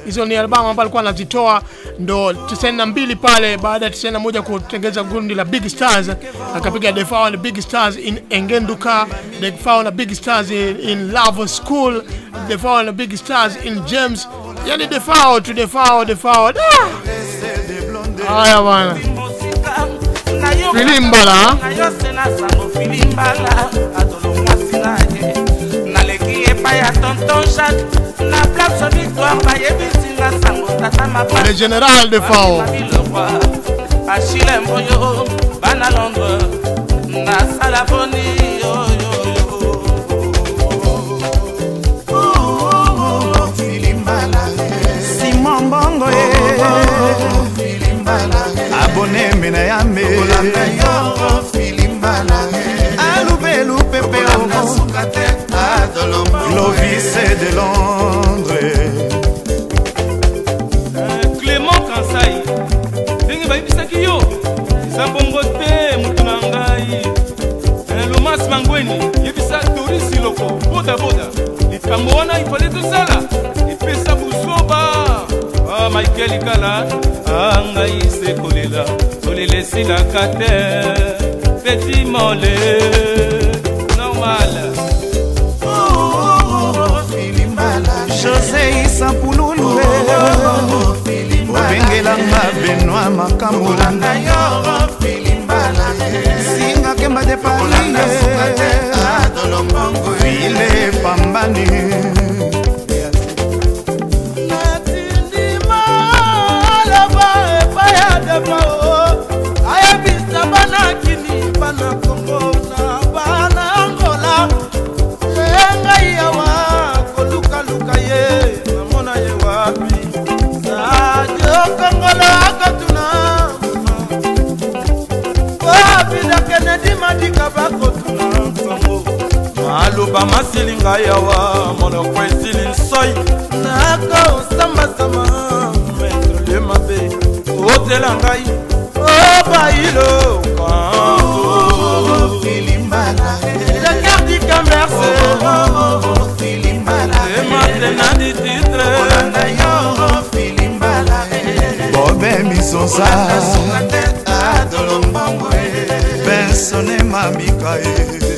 hizo ni albamu ambazo alikuwa anazitoa ndo 92 pale baada ya 91 kutengeza gundi la Big Stars akapiga Defao na Big Stars in Engenduka Defao na Big Stars in, in Love School Defao na Big Stars in James yani Defao tu Defao Defao ah! haya bwana. Filimbala filimbala epai ya tonton jacke na place victoire bayebisinga sango tata mabale général de fao. Bachile mboyo bana londre nasala poni oyo simon bongo eh. aboneme na yambe Clovis de Londres. Clément Kansai ndenge bayebisaki yo? Eza bongo te moto na ngai. Eh, Lomas mangweni yebisa torisi loko bodaboda. Likambo wana ifale tosala epesa buzoba ah, michael kala ah, ngai sekolela tolela esilaka te peti mole. josei sampululue obengelanga benoi makambolanda singa kemba de parie ile pambani. Madika bakotuna kongo maloba masili ngai awa monoko esili nsoi nakosambasama maître le mabe otela ngai obailo Dakar du commerce ematenadi titre bobe misonsa sonema mika ye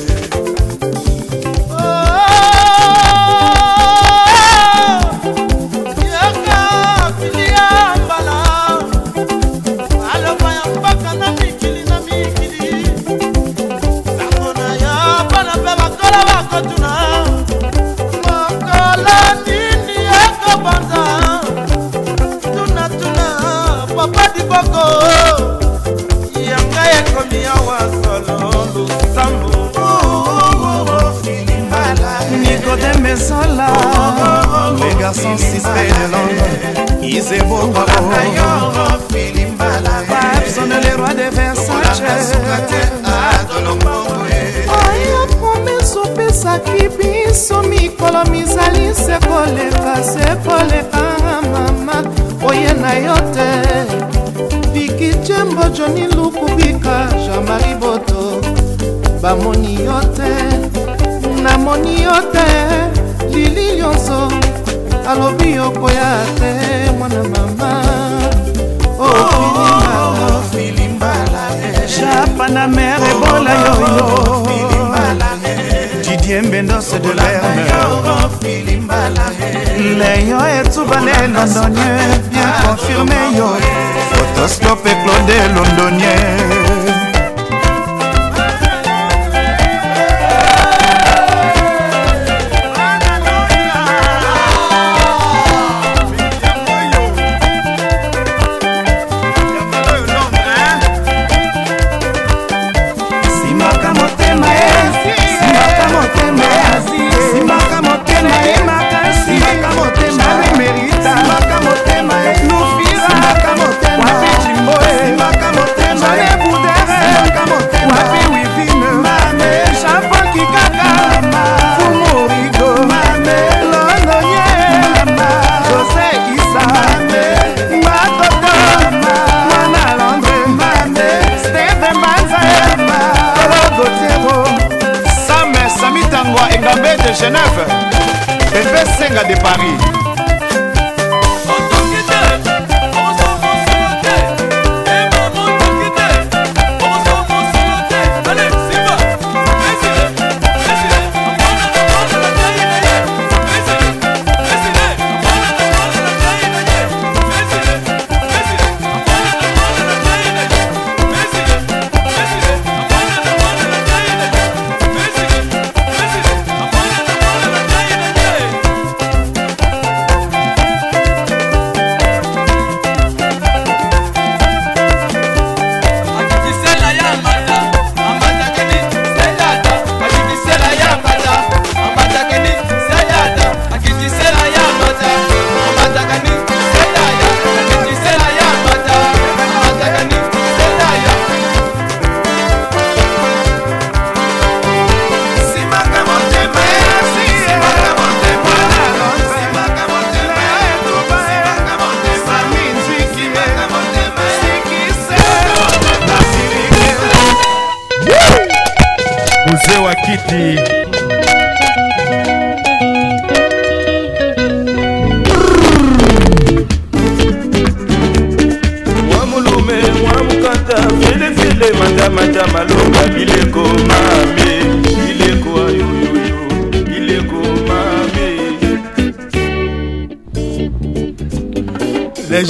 Nicodème Sola, les garçons suspects de Londres, Isebo Bravo, Babson le roi de Versace. oyo promese opesaki biso mikolo mizali se koleka se kolekanga mama oye na yo te biki jembo joni lukubika jean-marie boto. Bamoni yo te namoni yo te lili nyonso alobi okoya te mwana mama. Ofilimbala Chapa na mer ebola yoyo. Didier Mbendos de Lerne Leyo etubane londonien Bien confirmé yo. Photoscope et Claude londonien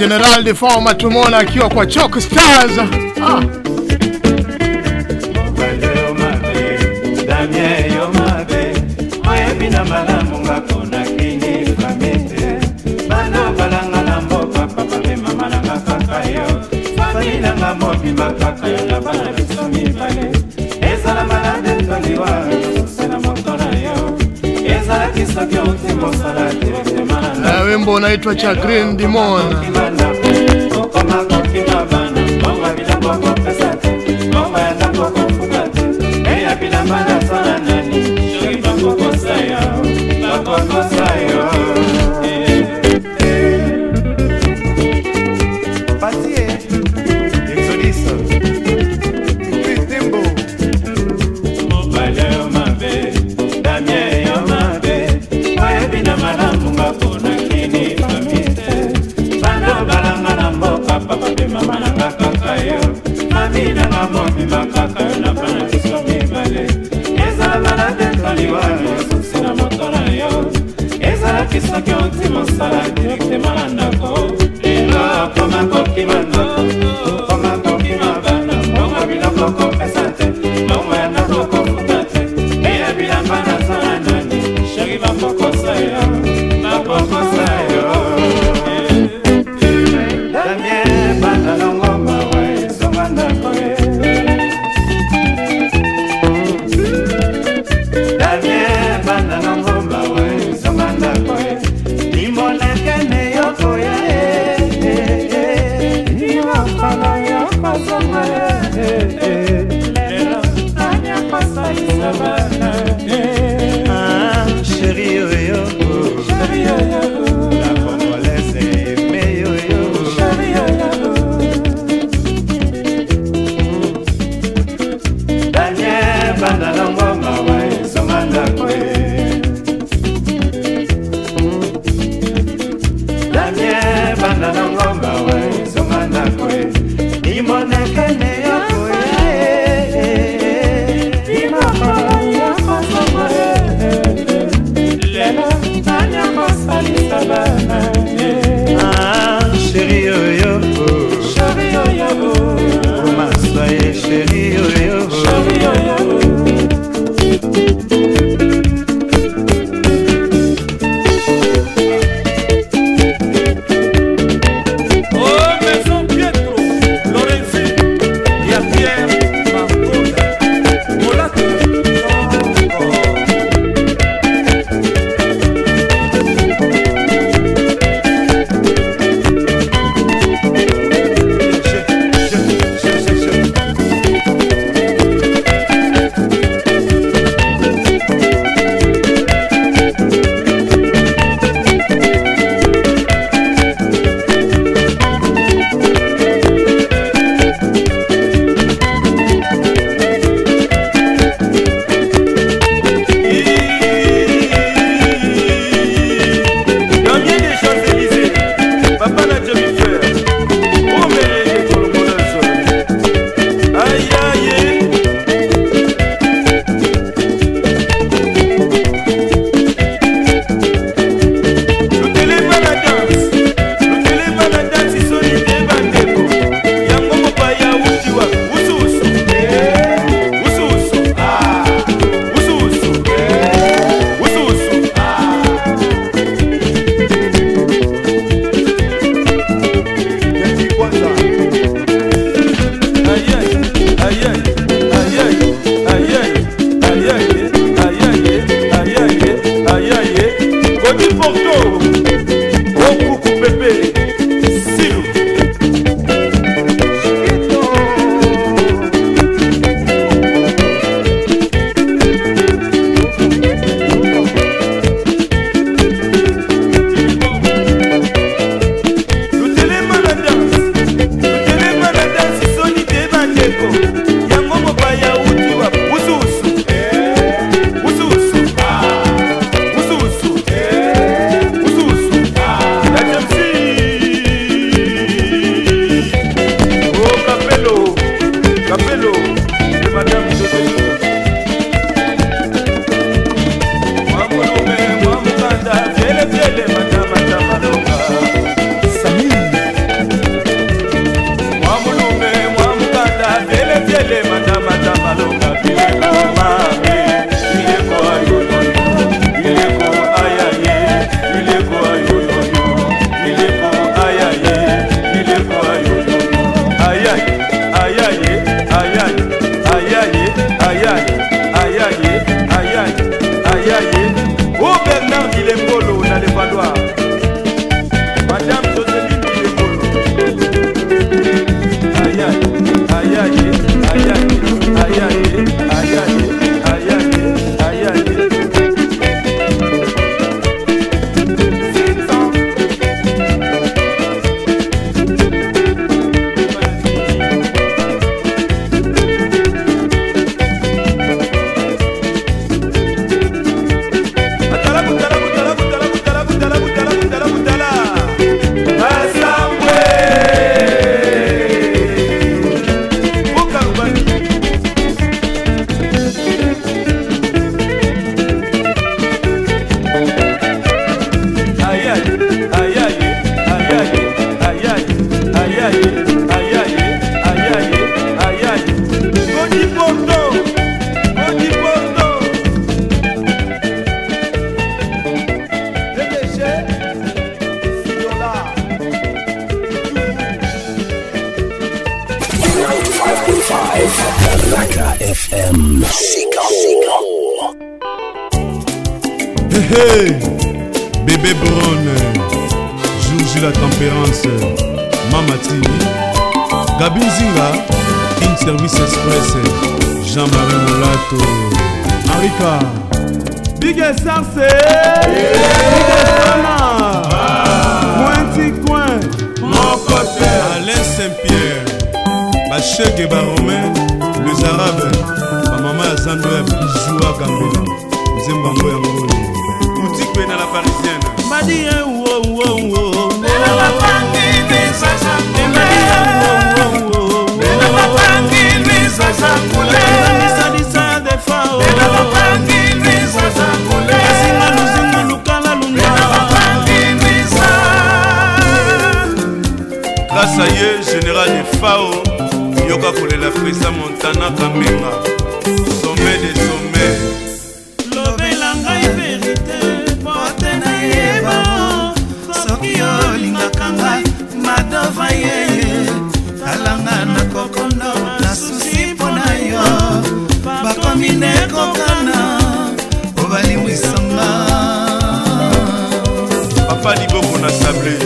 General de Forma tumeona akiwa kwa Chalk Stars. Ah. Mama na kaka yo, famila ngamo bimakaka yo na bana na wimbo unaitwa cha Green Dimona. mobimba kaka na bana biso mibale. Ezala bana detaliwa lisusi na moto na yo. Ezalaki soki oti mosala direktema na ndako. Lelo akoma kokimando hey, bébé Brown, Joujou la tempérance, Mamati, Gabin Zinga, In Service Express, Jean-Marie Molato, Marika, Big SRC, Big Coin, Coin, Mon côté, Alain Saint-Pierre, Bachege Baromain, Les Arabes, ma maman Azando ya bijou akambela nzembango yango tikwe na la parisienne. Madi esanisa defaoasinga luzingu lukala lundaasa grâce à ye général efao yoka kolela frisa montana kamenga nekokana obalimwisanga papa liboko na sable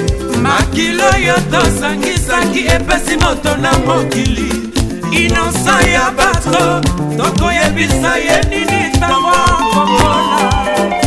makilo oyo tosangisaki epesi moto na mokili. Inosa ya bato tokoyebisa ye nini ntango kokola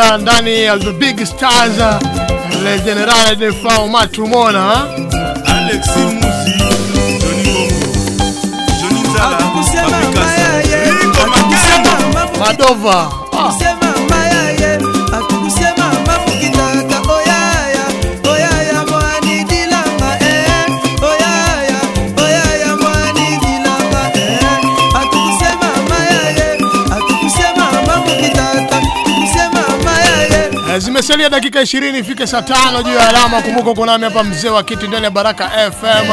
Kamenga ndani ya The Big Stars eh, Le general de Fao Matumona alexi musi joni bongo joni Zala Madova Zimesalia dakika 20 ifike saa 5 juu ya alama. Kumbuka uko nami hapa mzee wa kiti ndani ya Baraka FM,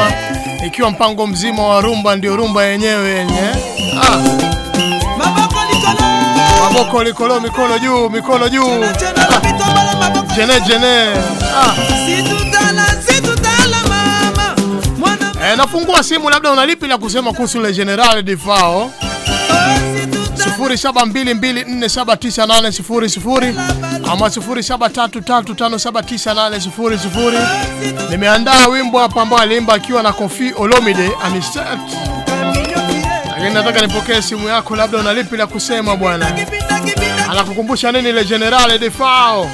ikiwa mpango mzima wa rumba ndio rumba yenyewe yenye. Ah. Maboko likolo, mikono juu, mikono juu, ah. jene jene. Ah. Eh, nafungua simu, labda unalipi la kusema kuhusu Le General Defao 0722479800 ama 0733579800. Nimeandaa wimbo hapa ambao aliimba akiwa na Kofi Olomide Anistet, lakini nataka nipokee simu yako, labda una lipi la kusema bwana. Anakukumbusha nini Le General de Fao?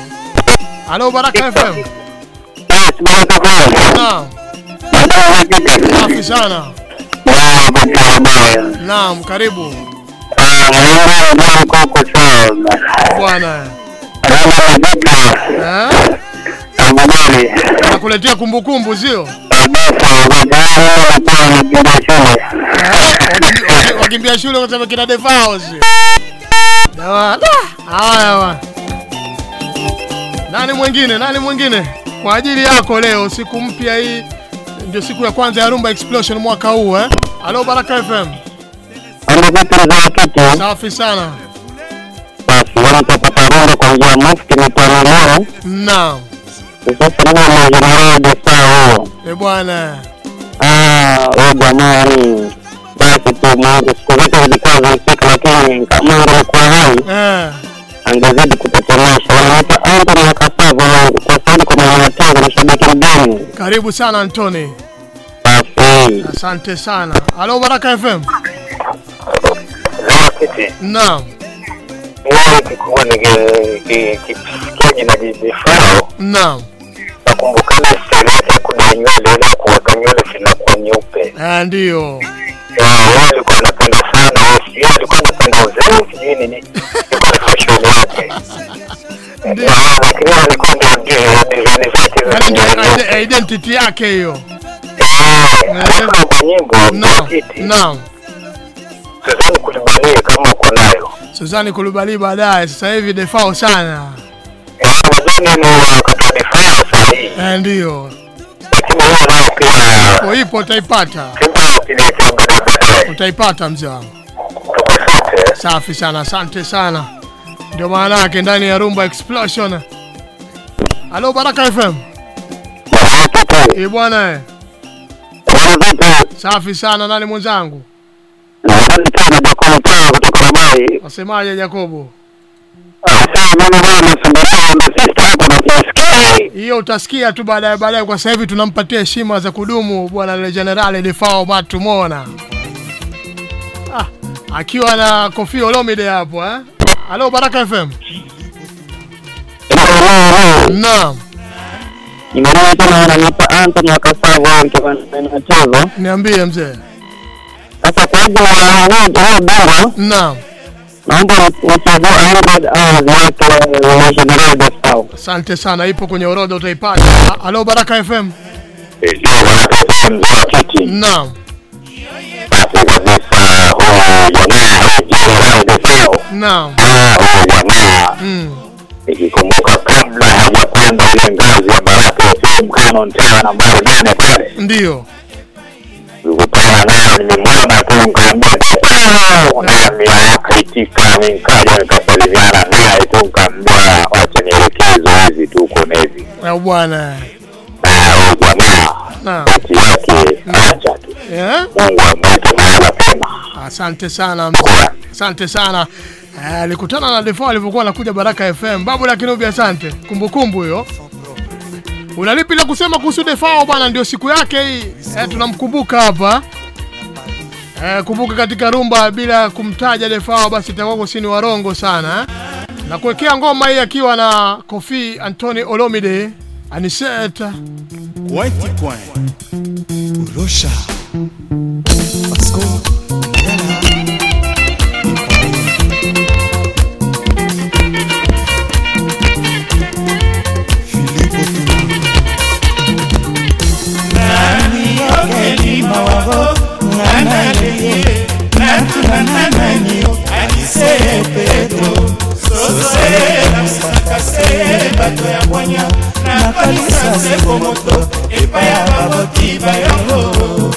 Halo Baraka FM. Naam. Safi sana. Naam, karibu bwana. Eh? Nakuletea kumbukumbu sio? Eh, Wakimbia shule kwa sababu kina Defao sio? Haya. Nani mwingine? Nani mwingine? Kwa ajili yako leo siku mpya hii ndio siku ya kwanza ya Rumba Explosion mwaka huu eh? Halo Baraka FM. Safi sana. Njia mufti ni kwa. Naam. Sasa ni wa general de sao. Eh bwana. Ah, wewe jamani. Basi tu Mungu siku zote zilikuwa zinafika, lakini kama angekuwa hai Eh. angezidi kutetemesha. Wanaita Anthony wangu kwa sababu kwa mwana tangu na shabiki mgeni. Karibu sana Anthony. Basi Asante sana. Halo Baraka FM. Naam. Wewe kikubwa nikisikia jina jizifao Naam. nakumbuka na yake ya kudai nywele ile kuweka nywele zinakuwa nyeupe. Ah, ndio. Yeye alikuwa anapenda sana wewe, sijui alikuwa anapenda uzee, sijui nini, ilikuwa ni fashion yake. Lakini alikuwa ndio design zake za Yaani identity yake hiyo. Alikuwa kwa nyimbo Naam. Naam. Suzanne Kulibali kama uko nayo. Suzani Kulubali baadaye sasa hivi defao sana. Eh, Nadhani ni wakati wa defao sasa hivi. Eh, ndio. lakini hiyo nao pia Ipo ipo utaipata. Utaipata mzee wangu. Safi sana, asante sana. Ndio maana yake ndani ya Rumba Explosion. Halo Baraka FM. Eh bwana. Safi sana, nani mwenzangu? Nadhani tena Jakobo Paa kutoka Rabai. Wasemaje Jakobo? Bwana na sister hapa na. Hiyo utasikia tu baadaye baadaye, kwa sasa hivi tunampatia heshima za kudumu bwana Le General Defao Matumona. Ah, akiwa na Kofi Olomide hapo eh. Halo Baraka FM. Naam. Nimeona tena ananipa Anthony Wakasava kutoka Nachezo. Niambie mzee. Sasa wa bora Naam. naomba nichague 100 hours yake wa General de Sao. Asante sana, ipo kwenye orodha utaipata. Halo Baraka FM. Naam. Naam. Mm. Nikikumbuka kabla hajapanda ile ngazi ya Baraka FM nambari pale, Ndio. Nilikutana nayo, nimemwona tu unaambia akaitika, mi nikasalimiana naye tu wacha nielekee zoezi tu. Bwana. Yake acha tu Mungu. Asante sana. Asante sana. Eh, Alikutana na Defo alivyokuwa anakuja Baraka FM. Babu la Kinubi, asante. Kumbukumbu hiyo. Unalipi la kusema kuhusu Defao bwana, ndio siku yake hii. Eh, tunamkumbuka hapa. Eh, kumbuka katika rumba bila kumtaja Defao basi itakuwa kusini warongo sana. Eh? Na kuwekea ngoma hii akiwa na Kofi Anthony Olomide. Aniseta. White Point, Urosha, Pasco, elima petro sose namusakase bato ya bwanya nakolisa seko moto epai ya baboti bayongo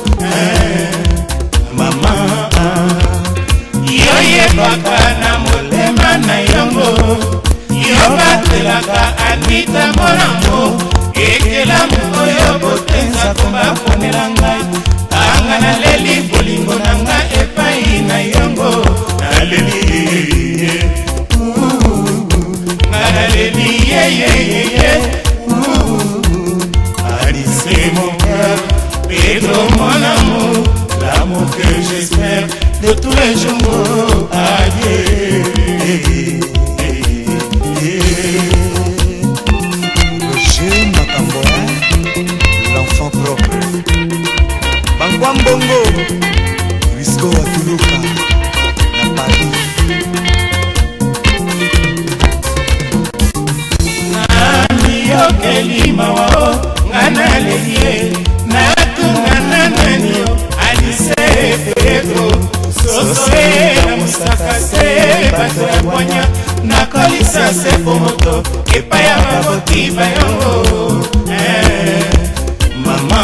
mama yoyebaka na motema na yongo yo batelaka anita monamo ekelamu oyo botenza kombaponela ngai anga naleli bolingo na nga epai na yongo naleli nga naleli yeyeyeye Alice mon cœur, Pedro mon amour, l'amour que j'espère de tous les jours. L'enfant propre. Na Paris. niyokeli mawao nga naleli ye natungana nani alise pedro soso ye na mosaka se bato ya bwanya nakolisa se po moto epai ya baboti bayongo Eh, mama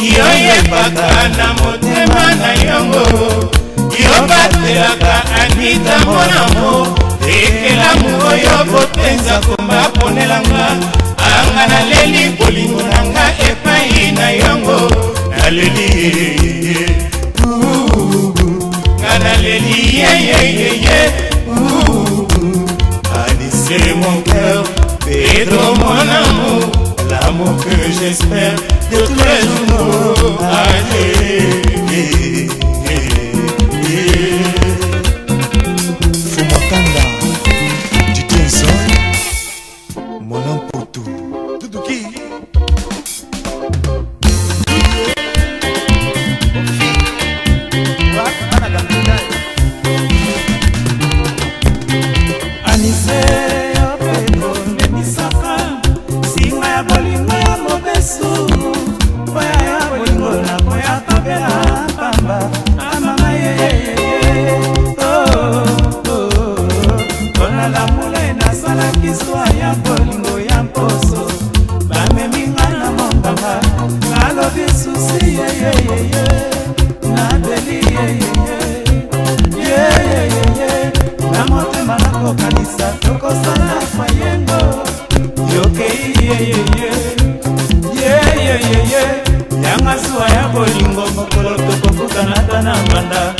yoyebaka na motema na yongo yo batelaka anita monamo ekelamu oyo botenza komba ponelanga. Anga naleli bolingo na nga epai na yongo naleli nga naleli yeyeyeye Alice mon cœur Pedro mon amour L'amour que j'espère de tous les jours. Adieu Yeah. yeyeyeye yanga suwa ya bolingo mokolo tokokutana ta na mbanda.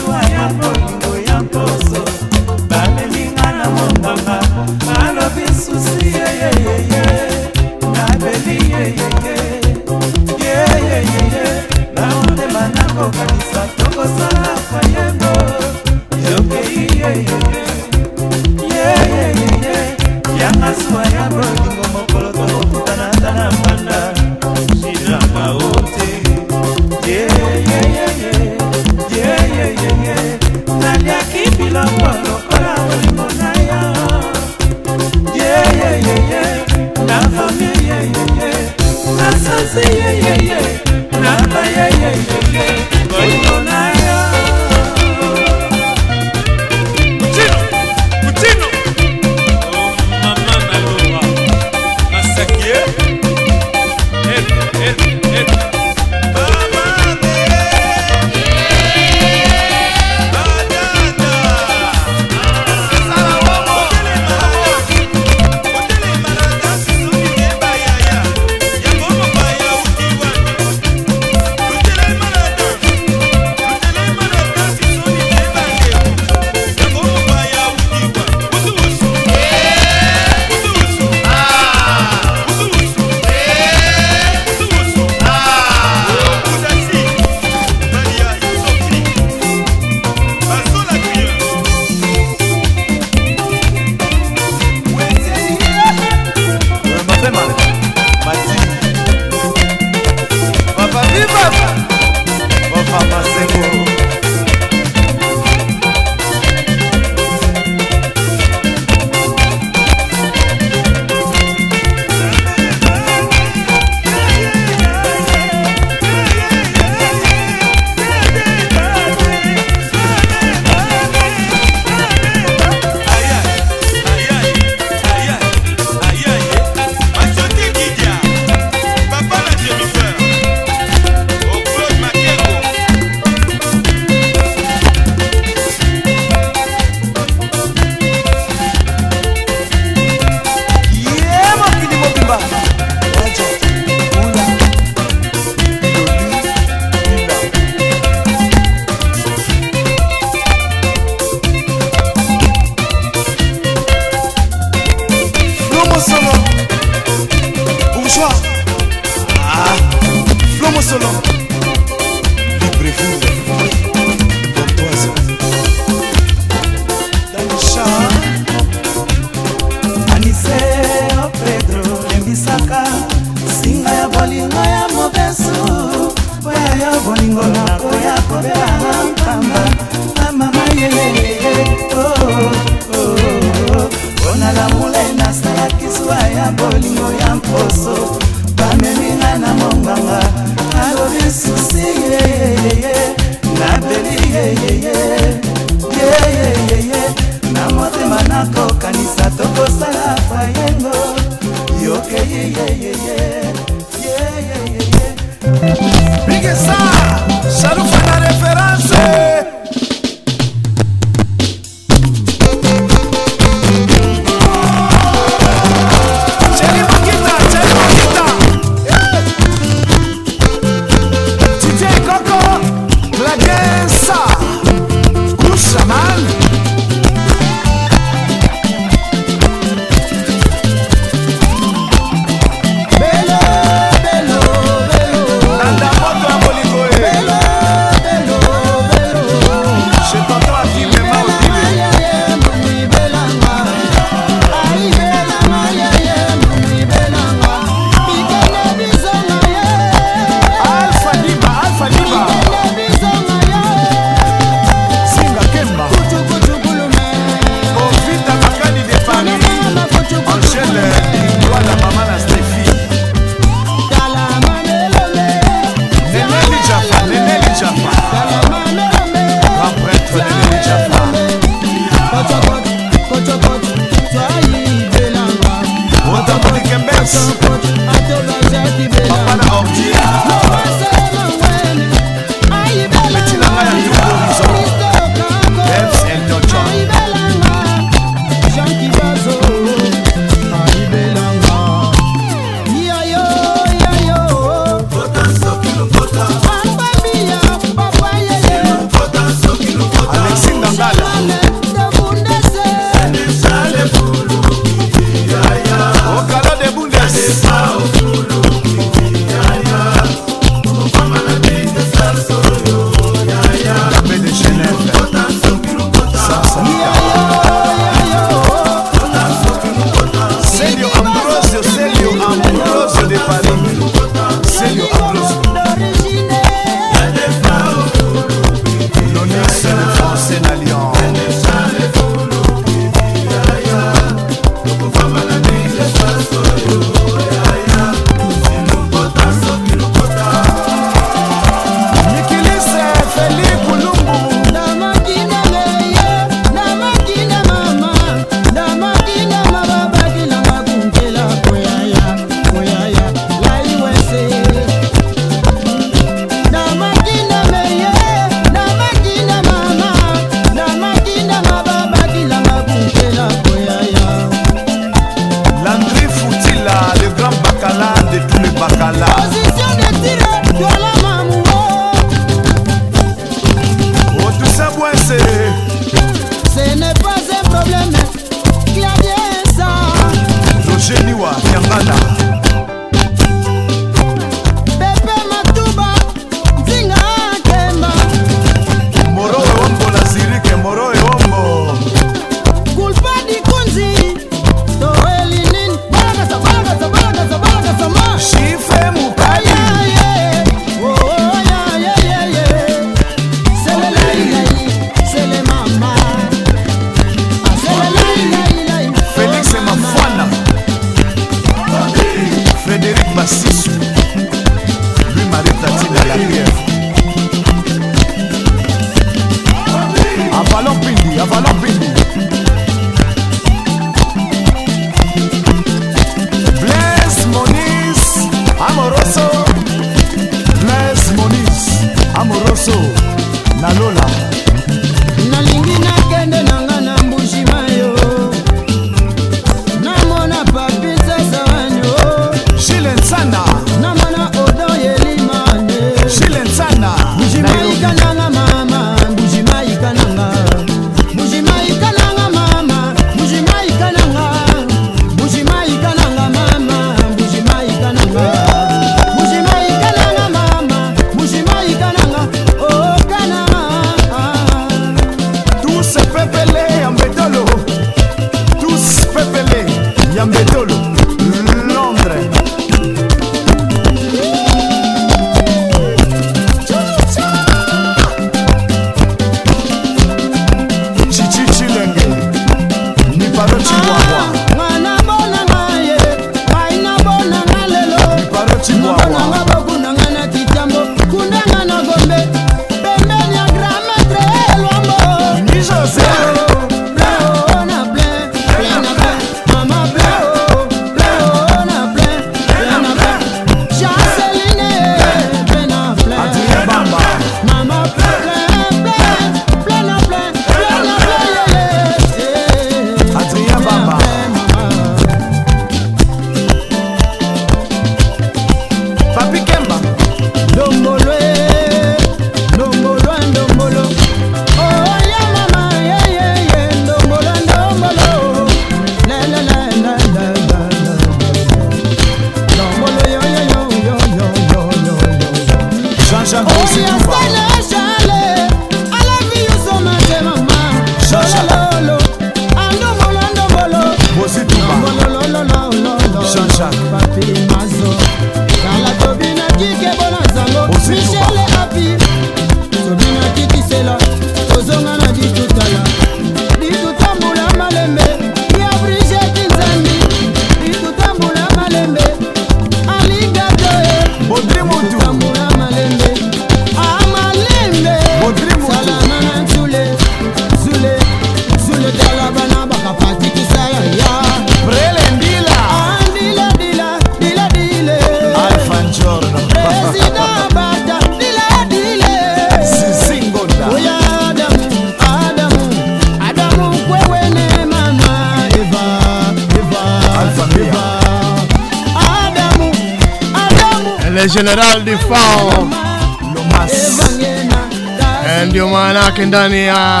Ndani ya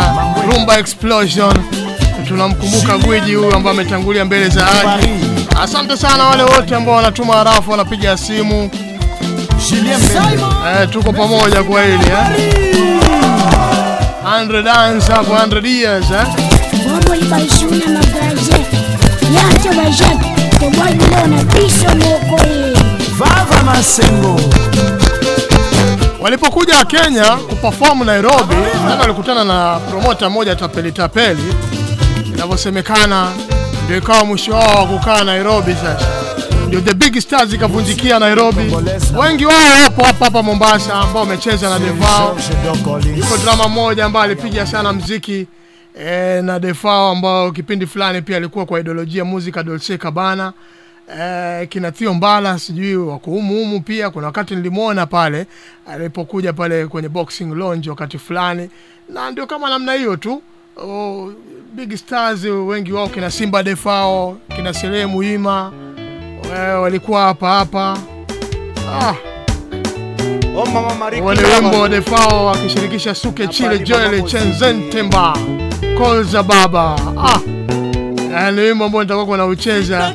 Rumba Explosion tunamkumbuka gwiji huyu ambaye ametangulia mbele za haki. Asante sana wale wote ambao wanatuma harafu, wanapiga simu. Eh, tuko pamoja kwa hili eh. 100 dance hapo 100 years eh. Magaje leo na moko Vava Masengo Walipokuja Kenya kuperform Nairobi, ndio walikutana na promota mmoja tapeli tapeli, inavyosemekana ndio ikawa mwisho wao wa kukaa Nairobi. Sasa ndio the big stars ikavunjikia Nairobi. Wengi wao wapo hapa hapa Mombasa ambao wamecheza na Devao. Yuko drama mmoja ambaye alipiga sana mziki e, na Defao ambao kipindi fulani pia alikuwa kwa ideolojia muzika Dolce Cabana eh, kina Thio Mbala sijui wako humu humu pia. Kuna wakati nilimwona pale alipokuja pale kwenye boxing lounge wakati fulani, na ndio kama namna hiyo tu. Oh, big stars wengi wao kina Simba Defao, kina Sele Hima eh, walikuwa hapa hapa ah. Oh mama Mariki Wale wimbo wa Defao wakishirikisha Suke Chile Joel Chenzentemba Kolza Baba ah. Eh, ni wimbo ambao nitakuwa naucheza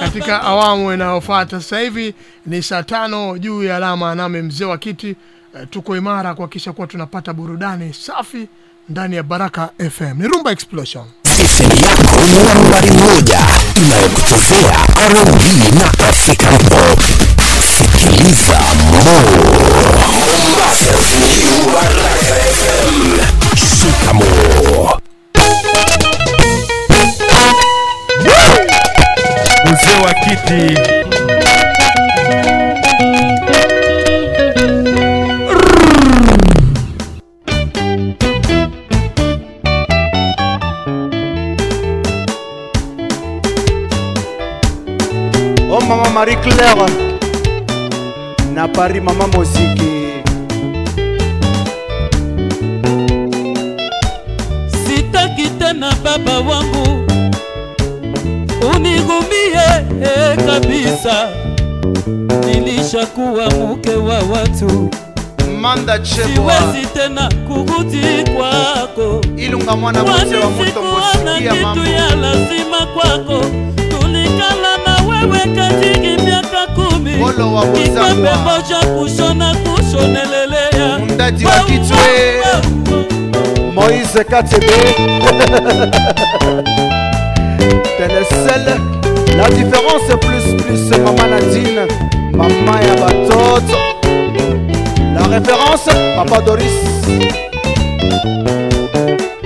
katika awamu inayofuata. Sasa hivi ni saa tano juu ya alama, nami mzee wa kiti e, tuko imara kuhakikisha kuwa tunapata burudani safi ndani ya Baraka FM. Ni Rumba Explosion. Stesheni yako ni nambari moja inayokuchezea R&B na African Pop. Sikiliza Mo Mzee wa kiti. Oh mama Marie Claire na Paris mama moziki. Sitaki tena baba wangu kabisa. Nilishakuwa mke wa watu. Manda Chebwa siwezi tena kurudi kwako. Ilunga mwana mzee wa moto kitu mambo. ya lazima kwako? Tulikala na wewe katiki miaka kumi. Bozangwa. moja kushona kushonelelea. Mdaji wa Kitwe. Moise Katebe. Telesele la différence plus plus mama nadine mama ya batoto la référence papa doris.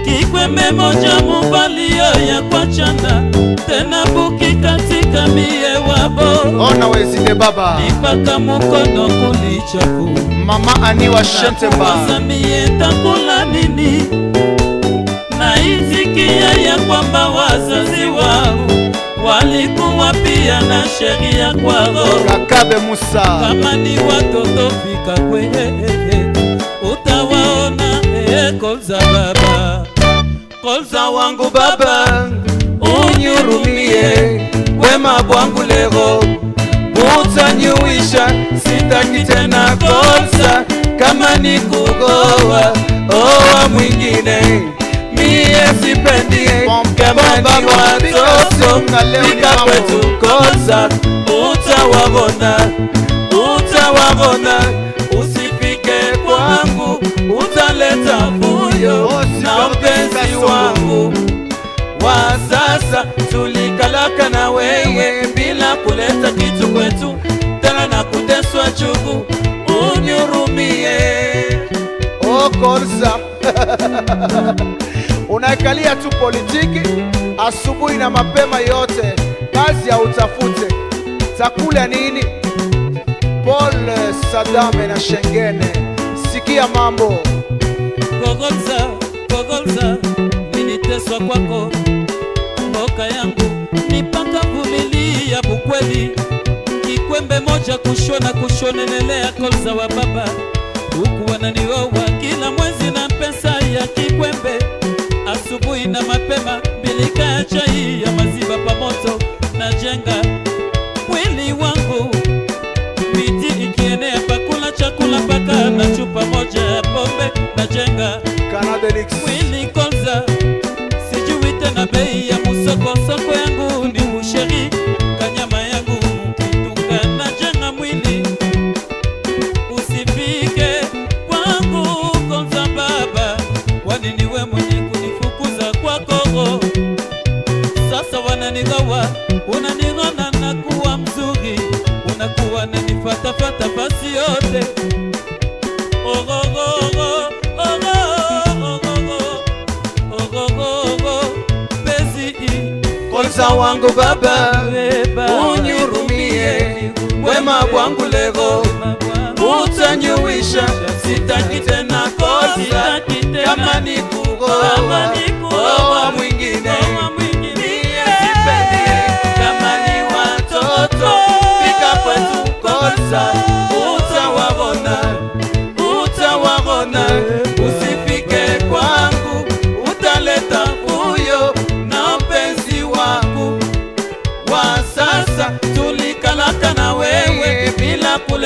Kikwembe moja mobali oyo akwacana te nabuki katika miyewa bo. Oh, Ona wezide baba. Lipaka mokono kulichaku mama aniwa shentebazami etakula nini? Naiziki ya ya kwamba wazazi wao walikuwa pia na sheria kwao. Kakabe Musa. Kama ni watoto fika kwe utawaona kolza baba. Kolza wangu baba unyurumie wema bwangu lero utanyuisha sitaki tena kolza kama ni kugoa. Oa mwingine sipendi kama watoto fika kwetu kolza utawabona utawabona usifike kwangu utaleta vuyo na mpenzi wangu. Wa sasa tulikalaka na wewe bila kuleta kitu kwetu. Tena na kuteswa chugu unyurumie okolza unaekalia tu politiki asubuhi na mapema yote kazi ya utafute takula nini? Paul sadame na shengene. Sikia mambo. Kogolza kogolza niliteswa kwako. Mboka yangu nipaka vumilia bukweli. Kikwembe moja kushona kushonenelea kolza wa baba. Huku wananiowa kila mwezi na pesa ya kikwembe na mapema bilika ya chai ya maziba pamoto na jenga mwili wangu. Miti ikienea pakula chakula paka na chupa moja ya pombe na jenga mwili konza sijui tena bei ya musokosoko wangu Baba, unyurumie, wema wangu leo. Utanyuwisha, sitaki tena kosa, kama ni kuoa. Oa mwingine. Niyesipendie, kama ni watoto. Nikapatukosa, utawawona utawawona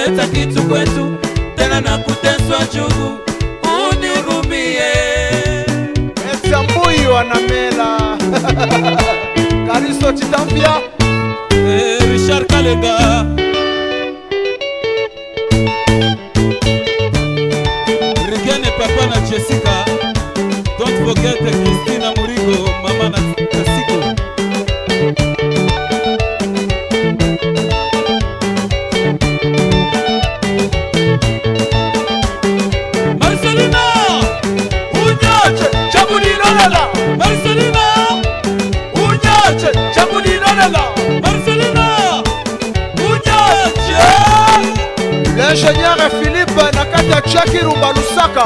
kuleta kitu kwetu tena na kuteswa jugu unirumie esiambui wanamela kariso chitambia. Eh, richard kalega. Rigene papa na jessica. Don't forget christina murigo mama na jacki rumba saca.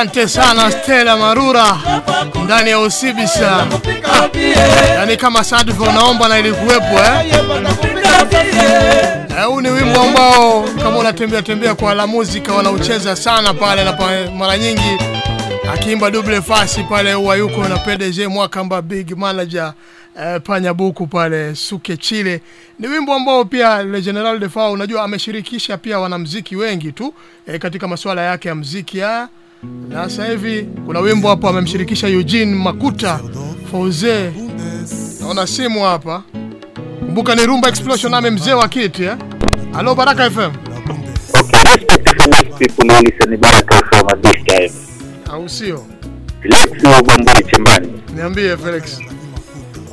Asante sana Stella Marura ndani ya Usibisa. Yaani kama Sadfa naomba na ilikuwepo eh? Eh, Huu ni wimbo ambao kama unatembea tembea kwa la muzika wanaucheza sana pale na mara nyingi akiimba double fasi pale huwa yuko na PDG Mwakamba big manager eh, panya buku pale Suke Chile. Ni wimbo ambao pia Le General Defao unajua ameshirikisha pia wanamziki wengi tu eh, katika masuala yake ya mziki ya na sasa hivi kuna wimbo hapo amemshirikisha Eugene Makuta Fauze. Naona simu hapa. Kumbuka ni Rumba Explosion ame mzee wa kiti eh. Halo Baraka FM. Au sio? Felix know Bamburi Chembani. Niambie Felix.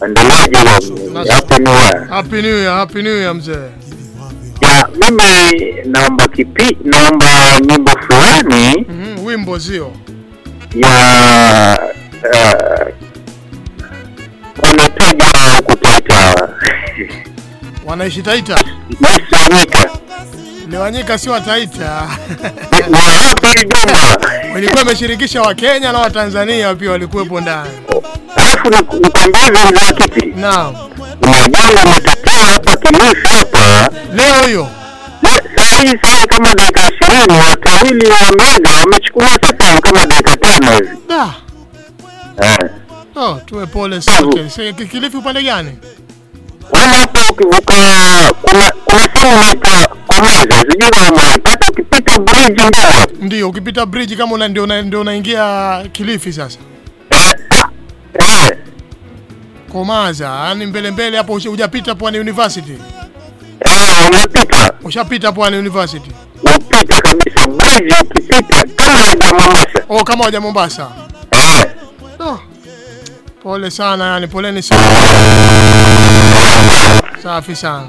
Wangu? Happy New Year. Happy New Year, Happy New Year mzee. Ya, mimi naomba kipi, naomba uongozio ya eh, uh, wanapiga au kupata wanaishi Taita? Wanyika. Ni Wanyika si wa Taita. Walikuwa wameshirikisha Wakenya na Watanzania pia walikuwepo ndani. Alafu nikwambie mwenyekiti, naam, kuna jambo limetokea hapa Kilifi hapa. Leo hiyo. Hii sasa kama dakika ishirini watu wawili wa mbele wamechukuliwa sasa kama dakika tano hivi. Da. Eh. Oh, tuwe pole sote. Sasa Ki- Kilifi upande gani? Wala hapo ukivuka kuna kuna sehemu inaitwa Komeza, sijui kama unaipata ukipita bridge ndio Ndio, ukipita bridge kama una ndio ndio unaingia Kilifi sasa. Eh. Komaza, yani mbele mbele hapo hujapita Pwani University. Eh, unapita. Ushapita Pwani University. upita kabisa bridge ukipita kama ya Mombasa. Oh, kama waja Mombasa. Eh. No. Pole sana yani, poleni sana. Safi sana.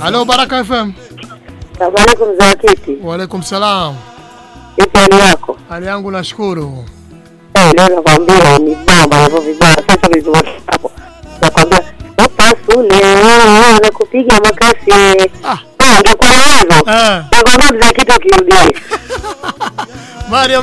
Halo Baraka FM. Salamu alaykum Zakiti. wa alaykum Waalaikum salam. Ipi hali yako? Hali yangu nashukuru. Leo nakwambia ni baba hivyo vibaya. Sasa vizuri hapo. Nakwambia Dr. Sule anakupiga makasi. Ah, ungekuwa nazo. Eh. Nakwambia mzee kitu kiti ukirudie. Mariam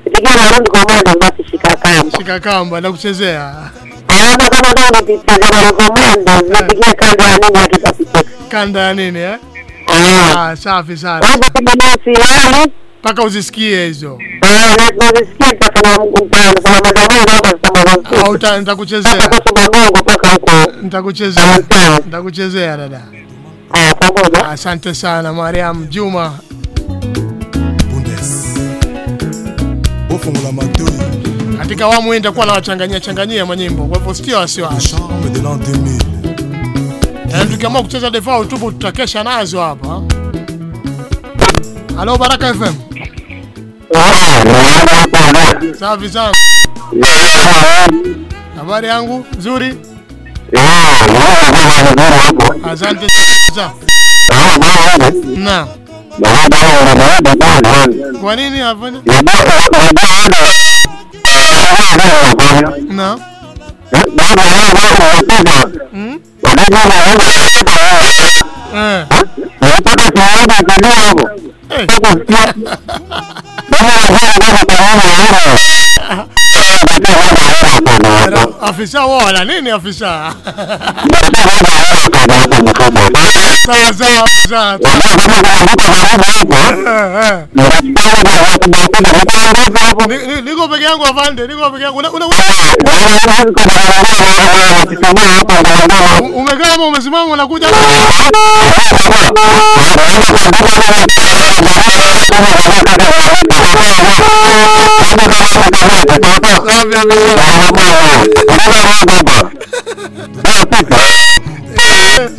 utapigia raundi kwa mwanda basi shika kamba. Shika kamba na kuchezea. Hata kama kama ndio unapitia kama na unapigia kanda ya nini akitapita. Kanda ya nini eh? Ah, safi sana. Hapo kama nasi paka uzisikie hizo. Ah, lazima paka na Mungu mtano kama madhamani hapa kama Au nitakuchezea. Paka kwa Mungu paka huko. Nitakuchezea. Nitakuchezea dada. Ah, pamoja. Asante sana Mariam Juma. Bofungola matoi Katika awamu hii nitakuwa nawachanganyia changanyia manyimbo, kwa hivyo sio wasiwasi. 2000 Yaani tukiamua kucheza defao utubu tutakesha nazo hapa. Halo Baraka FM. Safi sana. Habari yangu nzuri. Asante sana. Na. No. Afisa wala nini afisa? Sawa sawa sawa. Ni- ni- Niko peke yangu afande, niko peke yangu. Umekaa ama umesimama unakuja.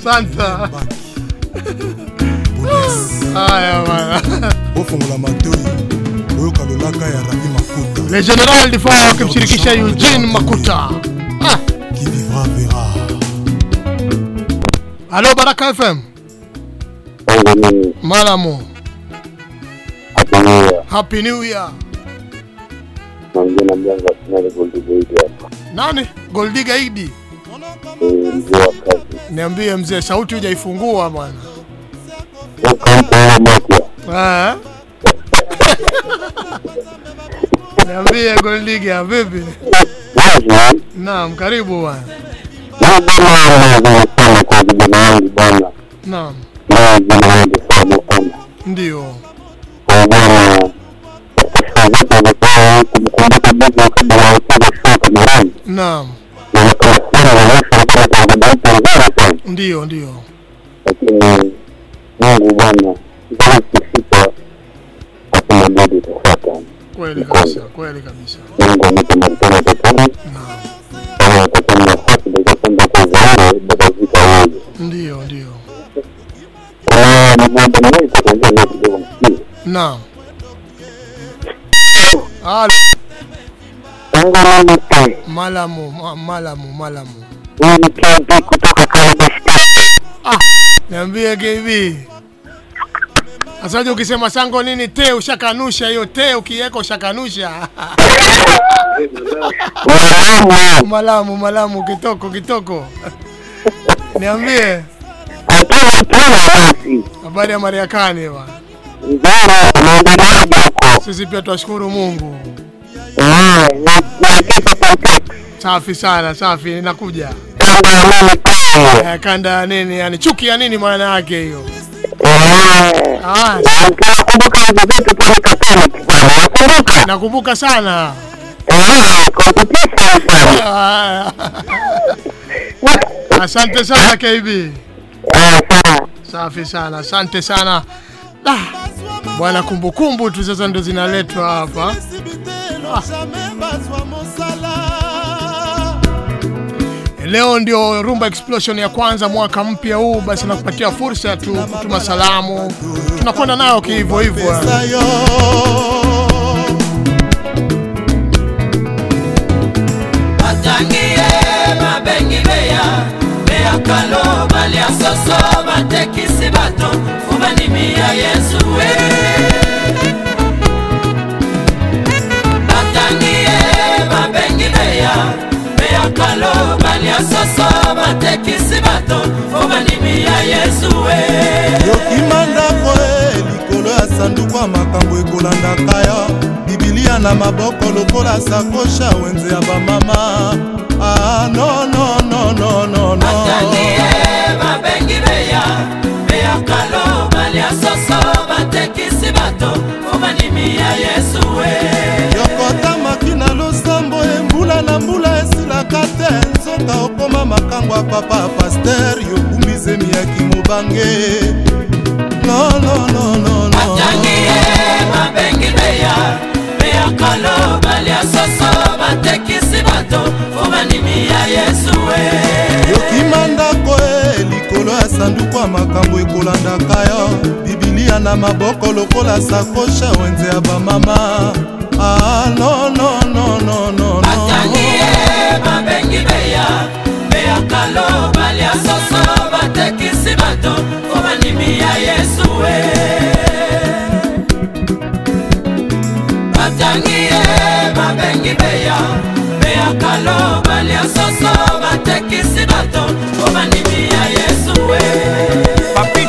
Santa. Matoi oyoka lolaka ya rabi makuta Le général du fire wakimshirikisha Eugene Makuta. Ah. Baraka FM. Malamu. Happy New Year. Mlango wa finali hapa. Nani? Goldiga Idi. Eh, mzee wa kazi. Niambie mzee, sauti hujaifungua bwana. Ah. Niambie Goldiga vipi? Naam, karibu bwana. na bwana anazungumza sana kwa vijana wangu bwana. Naam, Na vijana wangu sana sana. ndio. Kwa bwana sasa zilikuwa kumkumbuka Mungu kabla ya kupiga show kamerani. Naam, Na na watu walikuwa wanatangaza nzuri sana. ndio ndio. Lakini Mungu bwana, zile kufika hakuna budi kufuata. Kweli kabisa, kweli kabisa. Mungu anipe mapema nafasi kwenda kwa batazika wewe. Ndio, ndio. Naam. Halo. Malamu, malamu, malamu. Ni KB kutoka Kalabashta. Ah, niambie KB. Asaje ukisema sango nini te ushakanusha hiyo te ukiweka ushakanusha. Malamu. Malamu, malamu kitoko kitoko. Niambie. Habari ya Mariakani bwana. Sisi pia twashukuru Mungu. Na na. Safi sana, safi ninakuja. Kanda ya nini pale? Eh, kanda ya nini yani chuki ya nini maana yake hiyo? Eh. Ah, Nakumbuka hizo zetu pale Catholic bwana. Nakumbuka. nakumbuka sana. Eh, competition sana. Ah. Asante sana KB. Safi sana, asante sana. Ah, Bwana, kumbukumbu tu sasa ndo zinaletwa hapa. Ah. Leo ndio Rumba Explosion ya kwanza mwaka mpya huu, basi nakupatia fursa tu kutuma salamu, tunakwenda nayo kihivyo hivyo. mabengi beya beyakalo balia soso batekisi bato fubanimi ya yesu we batangie babengi beya. Beyakalo balia soso batekisi bato. Fubanimi ya yesu we yokima ndako e likolo ya sanduku ya makambo ekolandaka yo bibilia na maboko lokola sakosha wenze ya bamama. Ah, no, no, no, no, no, no. batangie babengi beya. Beyakalo balia nyonsoso batekisi bato mpo bandimi ya yesu e yokotamaki na losambo embula na mbula esilaka te. Nzoka okoma makambo ya papa paster yokumbizemi yaki mobange nonononono atangi ye mabengi beya. Beya beyakalo balia soso batekisi bato fubanimi ya yesu we. Yokima ndako e likolo ya sanduku ya makambo ekolandaka yo. Bibilia na maboko lokola sakosha wenze ya bamama. Ah, no, no, no, no, no, batangie babengi beya. Beyakalo balia soso batekisi bato fubanimi ya yesu we batangie babengi beya. Beyakalo balia soso batekisi bato fubanimi ya yesu we. Papi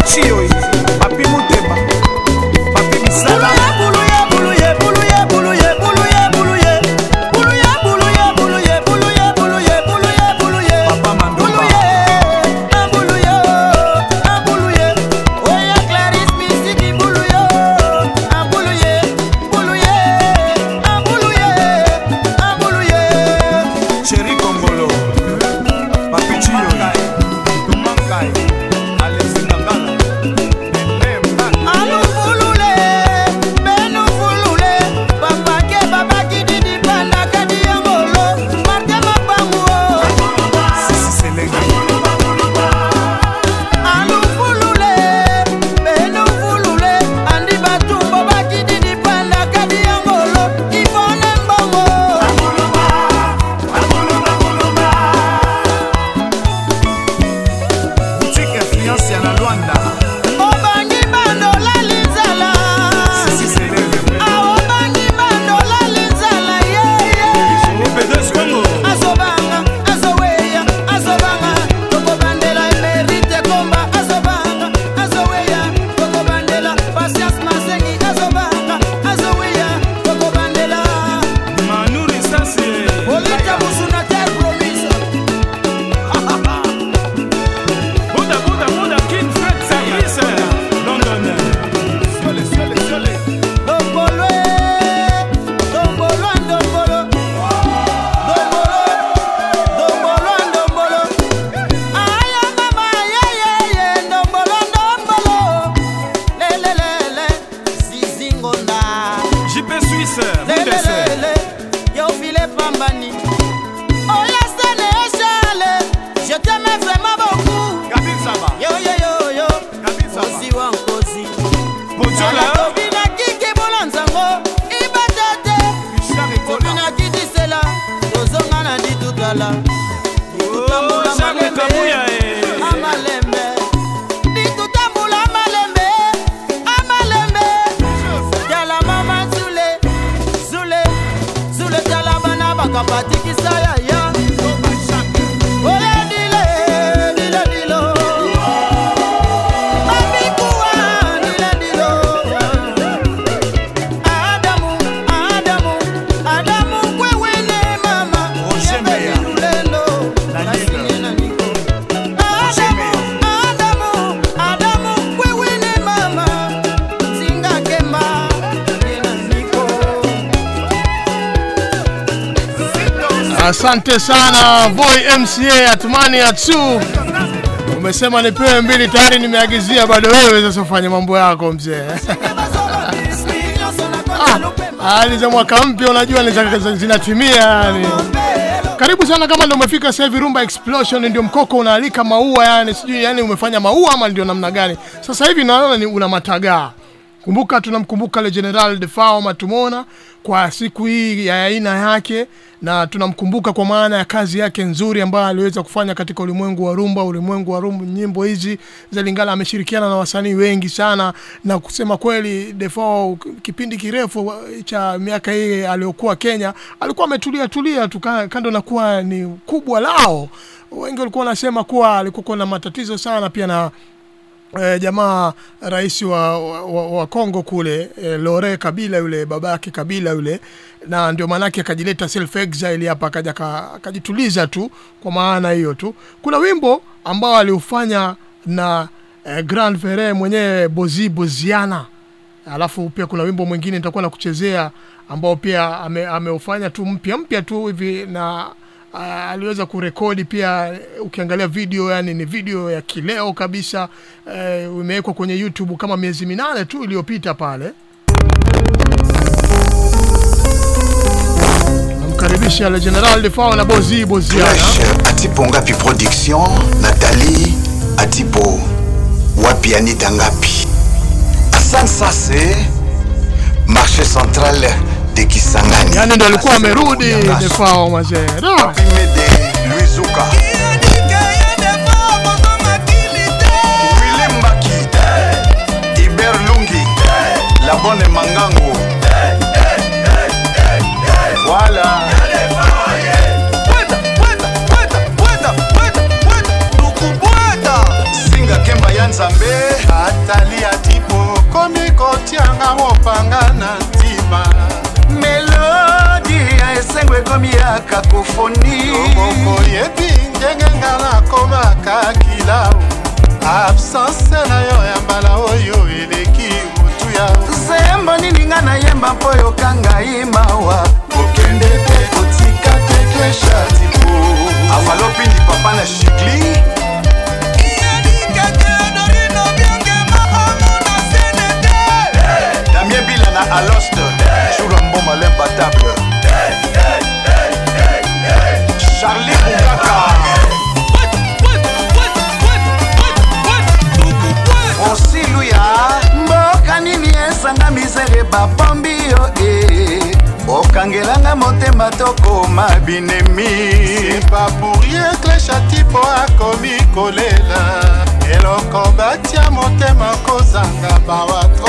Asante sana Boy MCA Atumani Atsu. Umesema nipewe mbili tayari nimeagizia bado wewe sasa ufanye mambo yako mzee. Ah, hali za mwaka mpya unajua zinatimia yani. Karibu sana kama ndio umefika sasa hivi Rumba Explosion ndio mkoko unaalika maua yani sijui yani umefanya maua ama ndio namna gani. Sasa hivi naona ni una matagaa. Kumbuka tunamkumbuka le General Defao Matumona kwa siku hii ya aina yake na tunamkumbuka kwa maana ya kazi yake nzuri ambayo aliweza kufanya katika ulimwengu wa rumba, ulimwengu wa rumba, nyimbo hizi za Lingala. Ameshirikiana na wasanii wengi sana, na kusema kweli, Defao kipindi kirefu cha miaka hii aliyokuwa Kenya alikuwa ametulia tulia tu, kando na kuwa ni kubwa lao. Wengi walikuwa wanasema kuwa alikuwa na matatizo sana pia na eh, jamaa rais wa, wa, wa Kongo kule eh, Lore Kabila yule baba yake Kabila yule, na ndio maanake akajileta self exile hapa akaja akajituliza tu kwa maana hiyo tu. Kuna wimbo ambao aliufanya na eh, Grand Ferre mwenyewe Bozi Boziana, alafu pia kuna wimbo mwingine nitakuwa na kuchezea ambao pia ameufanya ame, tu mpya mpya tu hivi na aliweza kurekodi pia eh, ukiangalia video yani ni video ya kileo kabisa. Uh, imewekwa kwenye youtube kama miezi minane tu iliyopita pale. Namkaribisha le general defao na bozi boziana atipo ngapi production? Nathalie atipo wapi anita ngapi? Asan sase marché central kisangani yani ndo alikuwa amerudi defao mazee Da. luizuka. Willy Mbaki Iber Lungi. La Bonne Mangango. Voilà. Singa kemba ya nzambe. Atali atipo komi kotianga mopanga na ntima melodi ya esengo ekomi ya kakofoni okoyebi ndenge nga nakomaka kilau absence na yo ya mbala oyo eleki motu ya. Zembo nini nga nayemba mpo yoka ngai mawa okende te kotika te klesha tipo avalopindi papa na shikli damien bila na alost shura mboma lemba table. Charli bungaka franci luya mboka nini esanga misere bapombi yo e. Okangelanga motema tokoma binemi sepa pourie klesha tipo akomi kolela eloko batia motema kozanga bawatro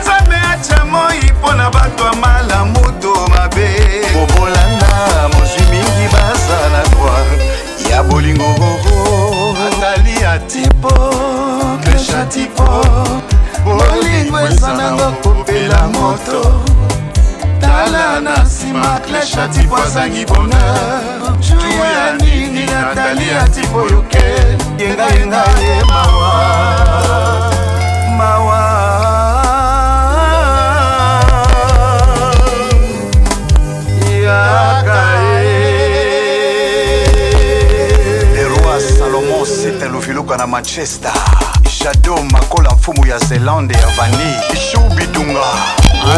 nzambe atya moi mpo na bato ya malamu to mabe. Kobolanda mozwi mingi bazala kwa ya bolingo atali atipo klesha tipo. Bolingo ezananga kopela moto. Tala na nsima klesha tipo azangi bonheur. Juya nini natali atipo yoke. Yengayenga ye mawa luviluka na manchester jado makola mfumu ya zelande ya vani ishubidunga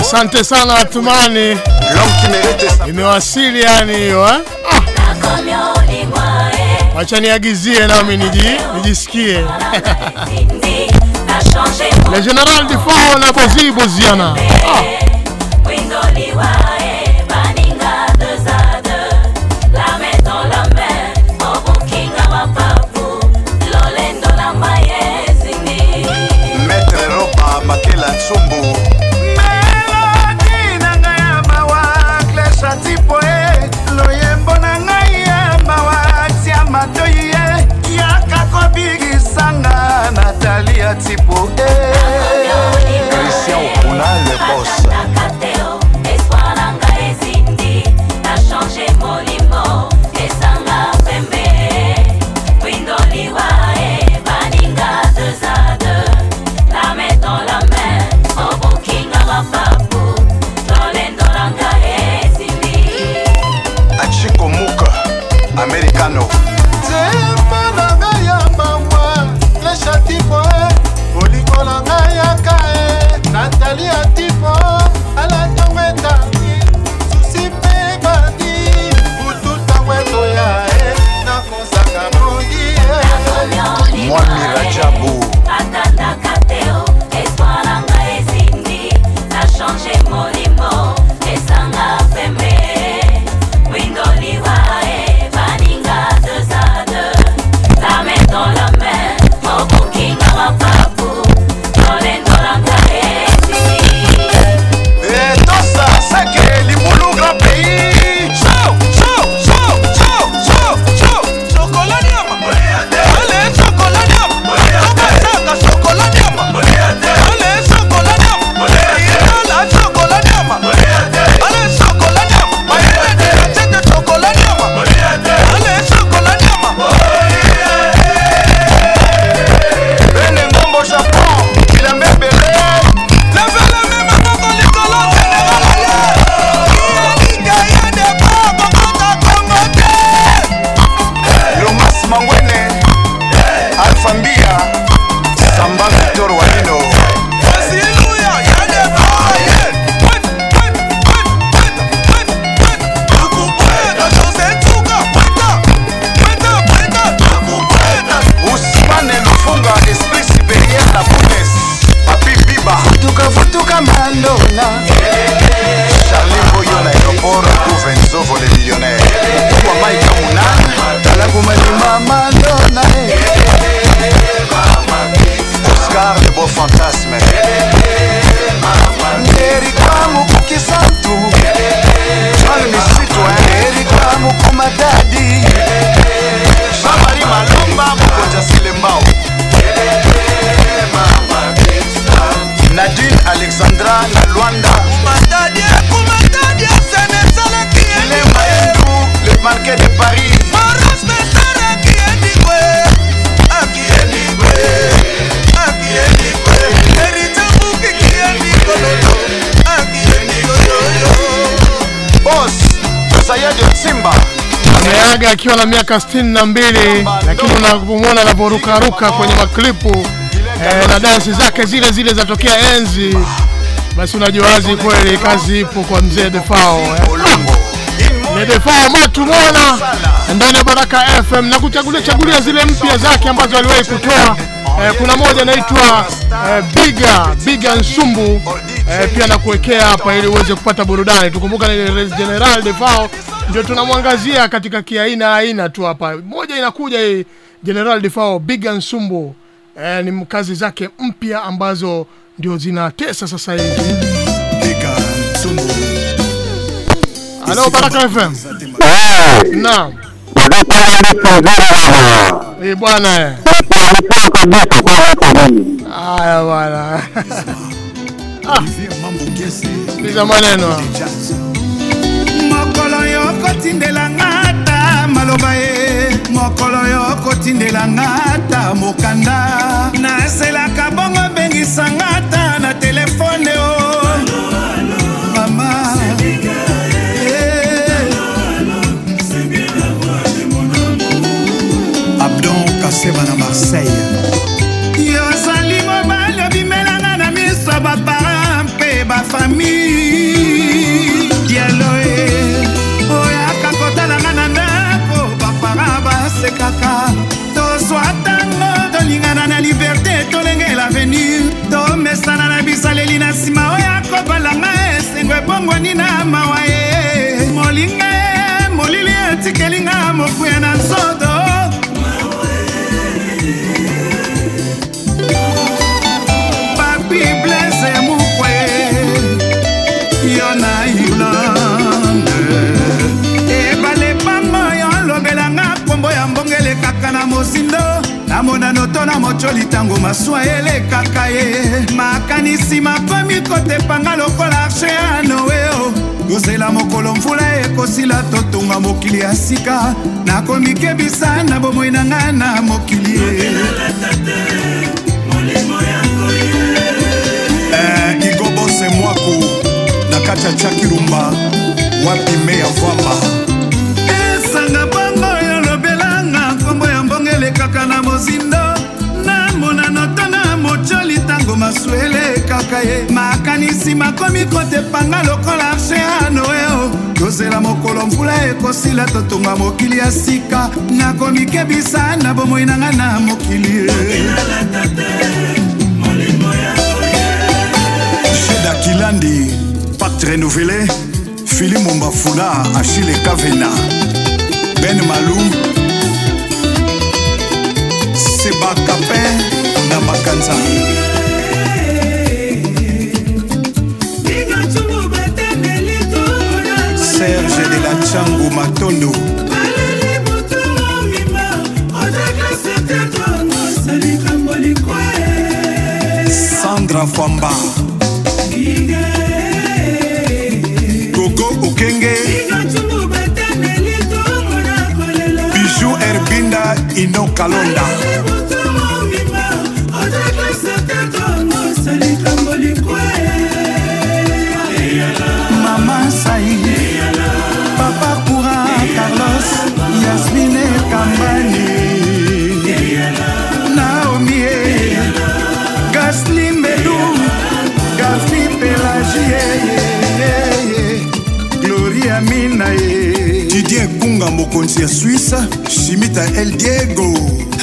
asante sana atumani imewasili yani hiyo eh? ah. wacha niagizie nami niji, nijisikie le general defao na bozi boziana ah. participó. Eh, Cristian é Punal. Akiwa na miaka 62 lakini unapomwona anavyorukaruka kwenye maklipu. Eh, na dansi zake zile zile zatokea enzi. Basi unajua wazi kweli kazi ipo kwa mzee defao eh. defao matu mwana ndani ya baraka fm na kuchagulia chagulia zile mpya zake ambazo aliwahi kutoa. Eh, kuna moja inaitwa eh, biga biga nsumbu. Eh, pia nakuwekea hapa ili uweze kupata burudani. Tukumbuka ni general defao ndio tunamwangazia katika kiaina aina tu hapa. Moja inakuja hii general defao biga nsumbu eh, ni kazi zake mpya ambazo ndio zinatesa sasa hivi. Halo baraka fm naam. Eh bwana. Eh. Haya bwana. Ah. Sikiza maneno. Kotindelanga ta maloba ye. Mokolo yo kotindelanga ta mokanda. Nazelaka bongo bengisanga ta na telefone o mama. Abdon kaseba na marseille namona noto na motyoli ntango masuwa elekaka ye. Makanisi makomi kotepanga lokola arshe ya noeo kozela mokolo mvula ekosila totonga mokili ya sika. Nakomi kebisa na bomoi na nga na mokili ye. Eh, igo bose mwaku na kati ya chakirumba wapi meya vwamba elekaka na mozindo namona noto na motyoli ntango maswele kaka ye. Makanisi makomi kotepanga lokola arche ya noeo tozela mokolo mvula ekosila totonga mokili ya sika. Nakomi kebisa na bomoi na nga na mokili jeda kilandi pacte renouvelé fili mombafula achille kavena ben malum seba capin na makanza serge de la changu matondo sandra famba. Gogo okenge e não calonda. Mokonzi ya swisse shimita el diego.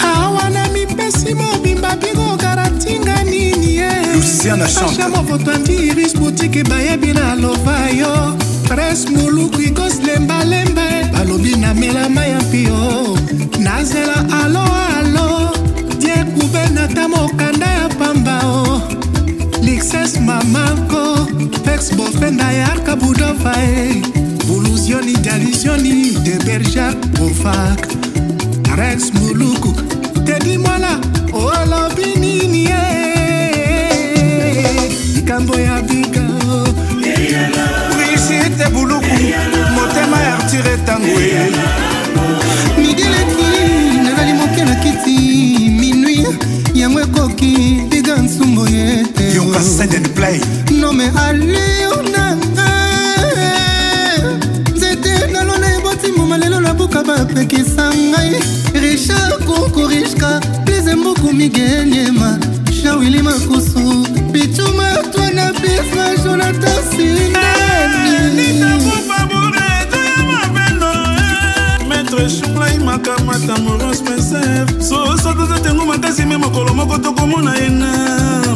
Awa na mipesi mobimba biko karatinga nini ye? Luciana chante. Asha mofoto antiris butike bayebi na lova yo pres moluku igos lembalemba balobi namelama ya mpio nazela alo alo. Die kube nata mokanda ya pamba o lixes mamako pex bofenda ya kabudova buluzioni dialisioni de berger bofak rex moluku tedi mwala olobi nini ye likambo ya bika brigite buluku motema ya artire etango e migeleki nazali moke na kiti minui yango ekoki biga nsumbo ye yoka send play. Nome alio bapekisa ngai. Richard kukurishka plize mbuku migeliema shawili makusu bichuma twana bisma jonathan sinani maître shuplai makamata moros meser sosotoza tengo makasi me mokolo moko tokomona ye na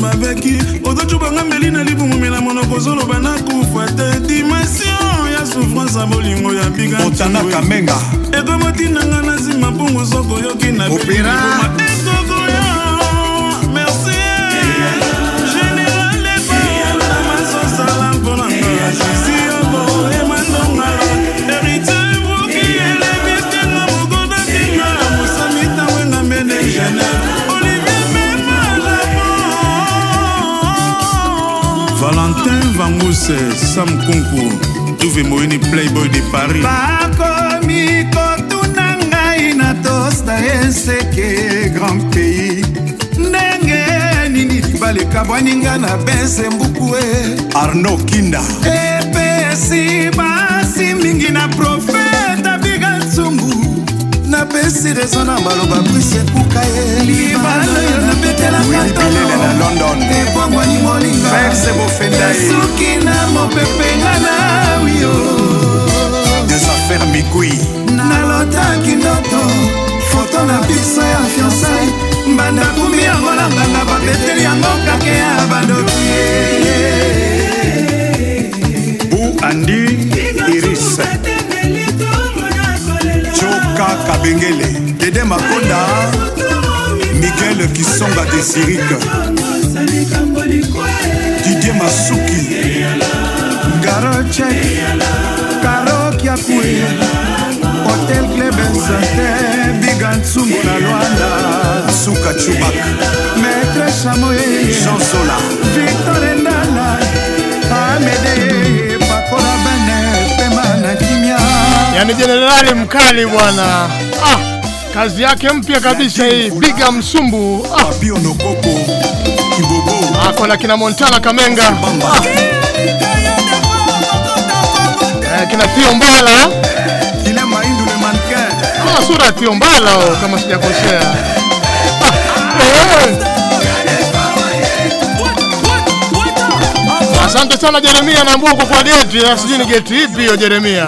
baveki ozocubanga mbeli na libumumi na monoko ozoloba nakufa te dimension souffrance ya bolingo ya bigaotandakamenga ekomoti na nga nazima mpongo soko oyoki na opera. Ekokoya merci. Général epa masosala mpona nga si yoko emandongala héritier woki elebi tenga mokodatinga mosami ntango mene genève valentin vanguse sam koncours duve moyeni playboy de paris. Bakomi kotuna ngai na tosta eseke grand pays. Ndenge nini libaleka bwaninga na bese mbuku e arno kinda. Epesi napesi rezo na maloba brise ekuka ye. Nabetelaka na london. Ebongwani molinga. Fexe bofenda ye. suki na mopepenga na wio des affaires mikui nalotaki ndoto foto na biso ya fiansai mbanda kumi yango na nganga babeteli yango kake ya badoki bu andi iris Mama Kabengele, Dede Makonda, Miguel Kisonga Desirika, Didier Masuki, Garoche, Karo Kiapui, Hotel Clemens, Bigan Tsungo na Luanda, Suka Chubak, Maître Chamoye, Jean Sola, Victor Endala, Amede yani jenerali mkali bwana ah, kazi yake mpya kabisa hii biga msumbu ah. ako na kina montana kamenga ah. eh, kina tio mbala kile maindu le manke. ah, sura tio mbala oh, kama sijakosea ah. eh. Asante sana Jeremia, na mbuku kwa geti, na sijui ni geti ipi hiyo Jeremia.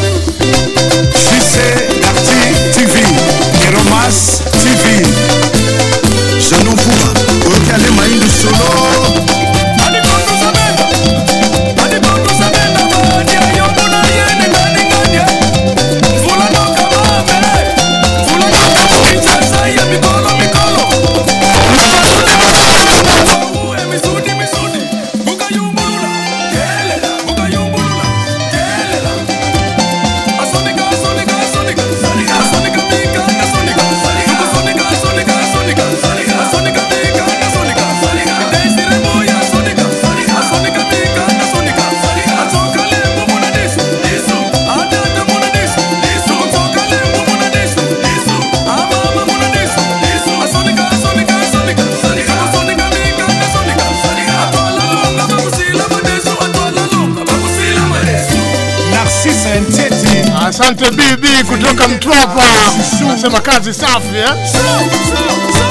kazi safi eh?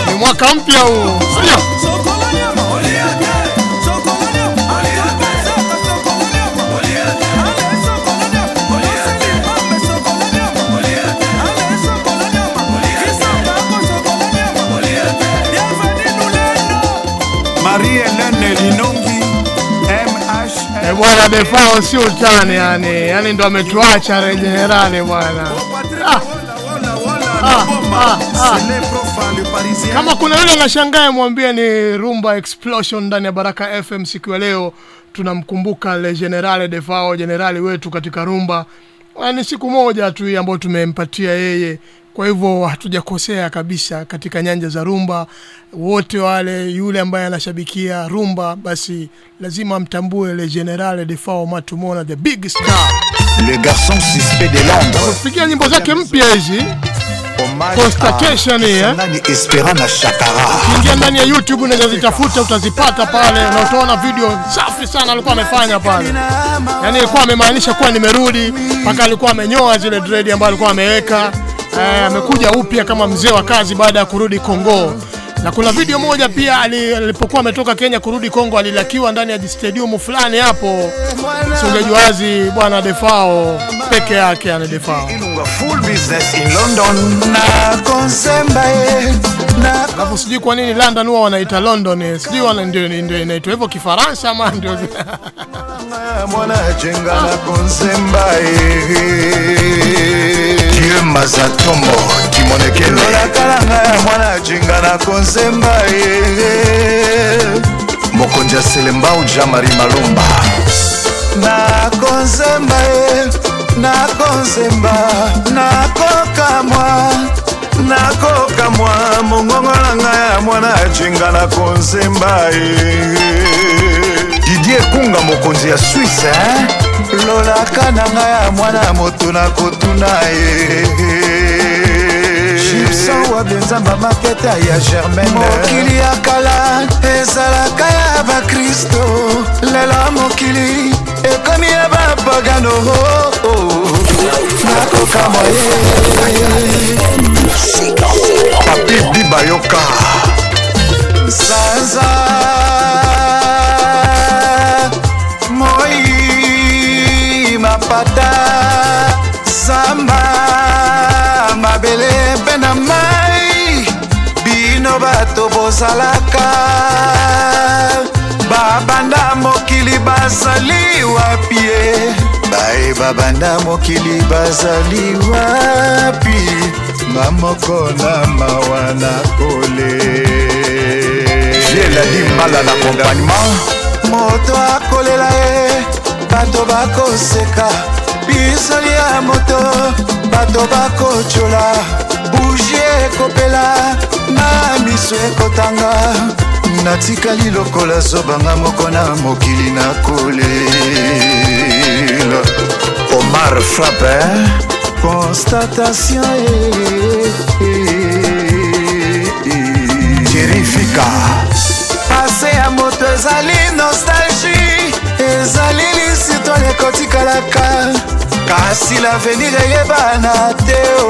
Ni mwaka mpya huu. MH, Eh, bwana Defao si utani yani, yani ndo ametuacha Re bwana. Ah. Ah, ah, ah. Kama kuna yule anashangaa mwambie ni Rumba Explosion ndani ya Baraka FM siku ya leo tunamkumbuka Le Generale Defao generali wetu katika Rumba. Ah, Ni siku moja tu hii ambayo tumempatia yeye. Kwa hivyo hatujakosea kabisa katika nyanja za rumba. Wote wale yule ambaye anashabikia rumba basi lazima amtambue Le Generale Defao Matumona the big star. le garçon suspect de Londres, Kufikia nyimbo zake mpya hizi Constatation eh? Nani Espera na Shakara. Ingia ndani ya YouTube unaweza zitafuta utazipata pale na utaona video safi sana alikuwa amefanya pale. Yaani alikuwa amemaanisha kuwa nimerudi mpaka alikuwa amenyoa zile dread ambayo alikuwa ameweka. Eh, amekuja upya kama mzee wa kazi baada ya kurudi Kongo. Na kuna video moja pia ali- alipokuwa ametoka Kenya kurudi Kongo alilakiwa ndani ya stadium fulani hapo. Sungejuazi, ungejuazi bwana Defao peke yake ana Defao. Full business in London. Na Alafu sijui kwa nini London huwa wanaita London, eh, sijui wana ndio ndio inaitwa hivyo Kifaransa ama ndio mwana jenga na konsemba. Dieu Mazatomo, Kimonekele. Lola kalanga ya mwana jenga na konsemba ye. Mokonzi ya Selemba uja Mari Malumba. Na konsemba ye. Na konsemba. Na kokamwa. nakokamwa mongongo na ngai ya mwana ajenga na konsemba ye didie kunga mokonzi ya swisse lolaka na ngai ya mwana moto na kotuna ye gibson wabenzamba maketa ya germaine. Mokili ya kala ezalaka ya bakristo. Lelo mokili ekomi ya bapagano. Nakokamwa ye papi bibayoka. Sanza moi mapata bato bozalaka. Babanda mokili bazali wapi ye? Baye babanda mokili bazali wapi? Nga moko na mawa na kole. Jeladi mbala na accompagnement moto akolela ye bato bakoseka. Bisoli ya moto bato bakotiola bugie ekopela na miso ekotanga. Natikali lokola zobanga moko na mokili na kolela omar frappe eh? constatation jerifika pase ya moto ezali nostalgie. Ezali lisitole ekotikalaka pasi l'avenir eyebana te o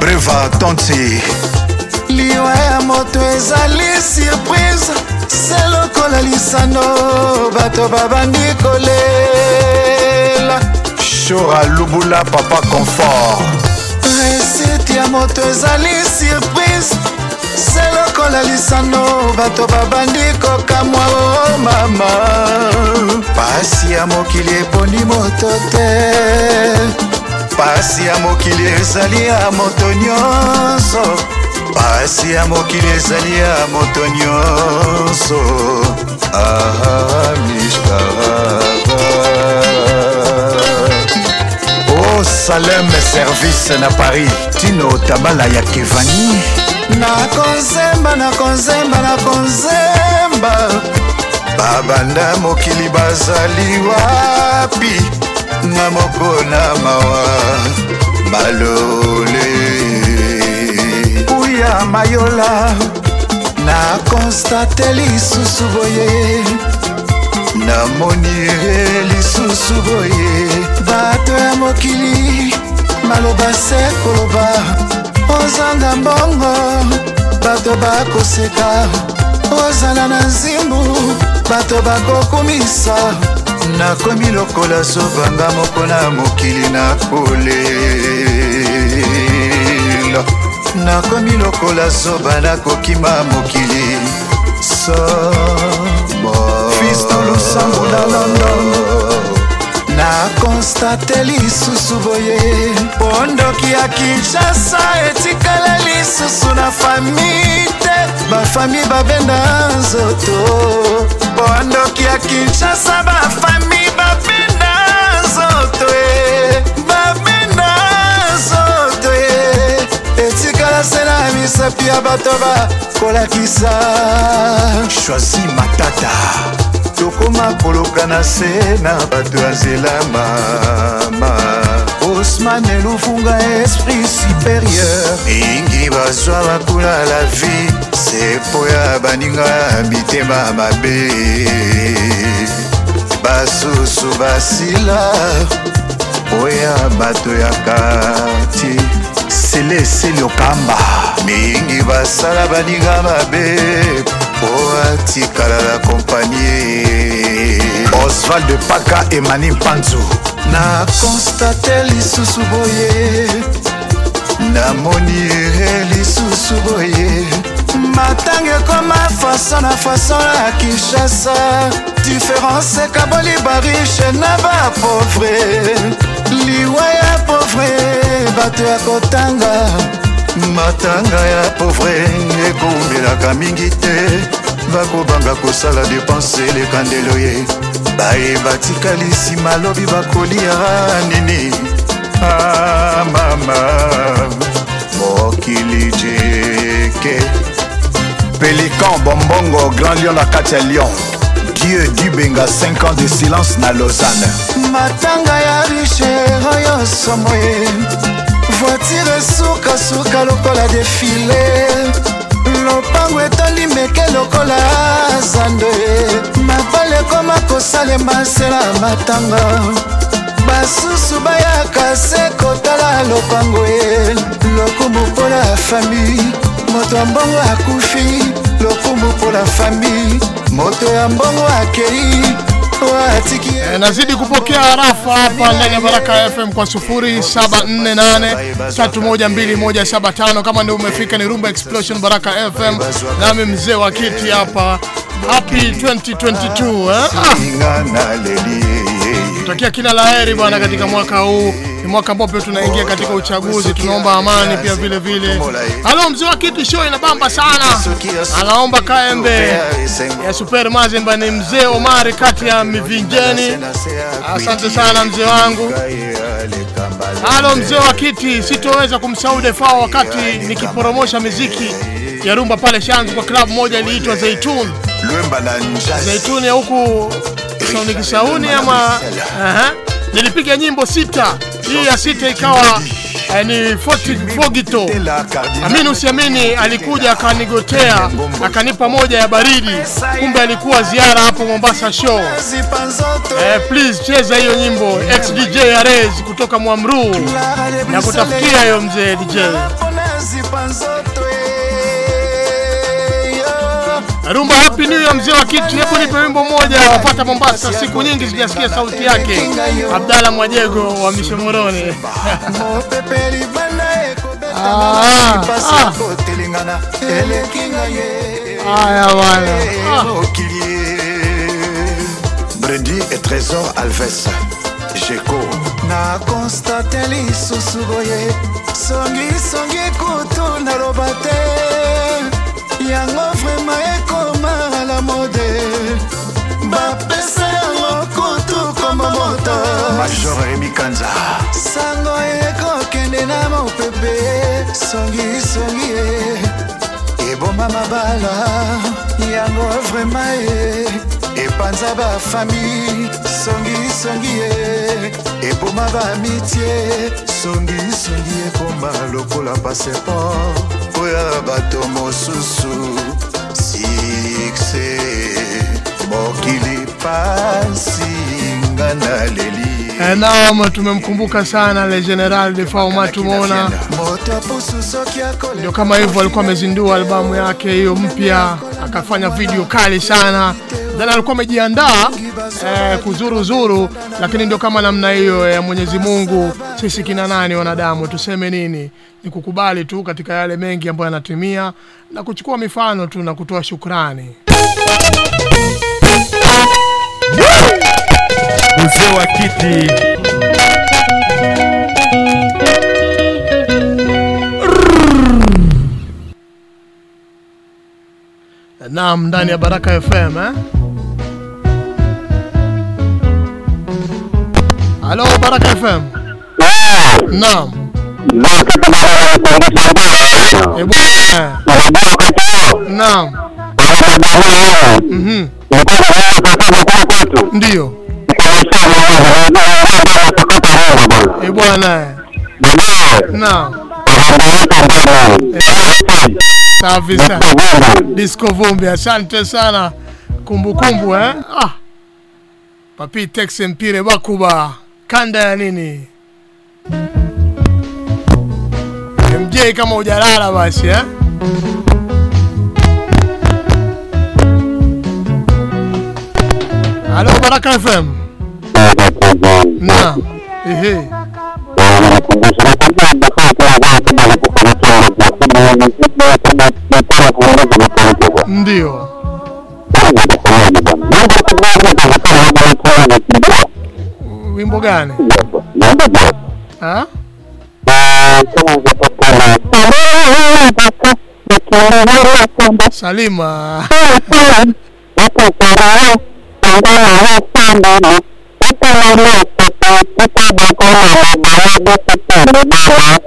breva tonti liwa ya moto ezali surprise. Se lokola lisano bato babandi kolela. Shora lubula papa confort. Resite ya moto ezali surprise. se lokola lisano bato babandi kokamwa o mama. Pasi ya mokili eponi moto te. Pasi ya mokili ezali ya moto nyonso. Pasi ya mokili ezali ya moto nyonso. O salem service na paris. Tino tabala ya kevani nakonzemba nakonzemba nakonzemba babanda mokili bazali wapi? Nga moko na mawa balole. Uya mayola na konstate lisusu boye. Namoni lisusu boye. Bato ya mokili maloba se koloba ozanga mbongo bato bakoseka. Ozala na nzimbu bato bakokumisa nakomi lokola zobanga moko na mokili na kolela nakomi lokola zoba nakokima mokili. Sobo. Fisto lusambo na london na konstate lisusu boye. Pondoki ya kinshasa etikala lisusu na fami te. Bafami babenda nzoto. Pondoki ya kinshasa bafami babenda nzoto e. Babenda nzoto e. Etikala se na misapi ya bato bakolakisa shwazi matata tokoma koluka na se na bato ya nzela mama. Osman elufunga esprit supérieur. Mingi bazwa bakula la vie. Sepo ya baninga ya mitema mabe. Basusu basila. Oya bato ya kati. Seleseli okamba. Mingi basala baninga mabe po atikala na kompanie oswald paka emani mpanzu na konstate lisusu boye. Namoni lisusu boye. Matanga ekoma faso na faso ya kinshasa. Diference ekaboli bariche na bapauvre liwa ya pauvre bato ya kotanga. Matanga ya pauvre ekomelaka mingi te. Bakobanga kosala depense eleka ndelo ye. Baye batikali nsima lobi bakolia nini? Ah, mama mokili jeke. Pélican bombongo grand lion na kati ya lion dieu dubenga 5 ans de silence na lausanne. Matanga ya riche oyo somo ye voitire esukasuka lokola defile lopango etondi meke lokola zando ye mabale ekoma kosalema nsela matanga. Basusu bayaka se kotala lopango ye lokumu mpola fami moto ya mbongo akufi. Lokumu mpola fami moto ya mbongo akei E, nazidi kupokea harafa hapa ndani ya Baraka FM kwa 0748312175 kama ndio umefika ni Rumba Explosion Baraka FM, nami mzee wa kiti hapa. Happy 2022 eh? Tutakia kila la heri bwana katika mwaka huu. Ni mwaka ambao pia tunaingia katika uchaguzi, tunaomba amani pia vile vile. Halo mzee wa kitu show inabamba sana. Anaomba kaembe ya Super Mazemba ni mzee Omari kati ya Mivinjeni. Asante sana mzee wangu. Halo mzee wa kiti, sitoweza kumsahau Defao wakati nikiporomosha miziki ya rumba pale Shanzu kwa klabu moja iliitwa Zaitun. Zaituni ya huku Sauni Kisauni ama aha. Nilipiga nyimbo sita, hii ya sita ikawa eh, ni Fogito. Amini usiamini, alikuja akanigotea akanipa moja ya baridi, kumbe alikuwa ziara hapo Mombasa show. Eh, please cheza hiyo nyimbo ex DJ Arez kutoka Mwamru na kutafutia hiyo mzee DJ. Rumba Happy New Year mzee wa kitu, hebu nipe wimbo mmoja wapata Mombasa, siku nyingi sijasikia sauti yake. Abdalla Mwajego wa Mishomoroni. Aya ah. Haya bwana. Ah. Et Trésor Alves Jeko na constate lisusu boye songi kutu na robate yango vraimen la mode. Bapesa yango kutu koma moto. Major Rémi Kanza. Sango ekokende na mopepe. Songisongi e eboma mabala yango vraimen e epanza bafamille songisongi e eboma bamitie songisongi ekoma lokola passeport oya bato mosusu pasi ngana leli Eh, wama tumemkumbuka sana le General de Fauma tumeona ndio kama hivyo alikuwa amezindua albamu yake hiyo mpya akafanya video kali sana. Then alikuwa amejiandaa eh, kuzuru zuru lakini ndio kama namna hiyo ya Mwenyezi Mungu sisi kina nani wanadamu tuseme nini? Ni kukubali tu katika yale mengi ambayo yanatimia na kuchukua mifano tu na kutoa shukrani mzee wa kiti Naam, ndani ya Baraka FM eh? Halo Baraka FM. Naam. Eh. Naam. Mhm. Ndio. Eh, bwana. Naam. Safi sana. Disco Vumbi, asante sana. Kumbukumbu eh? Ah. Papi Tex Mpire Bakuba. Kanda ya nini? MJ kama hujalala basi eh? Halo Baraka FM. Naam. Ehe. Ndio. Wimbo gani? Ha? Salima.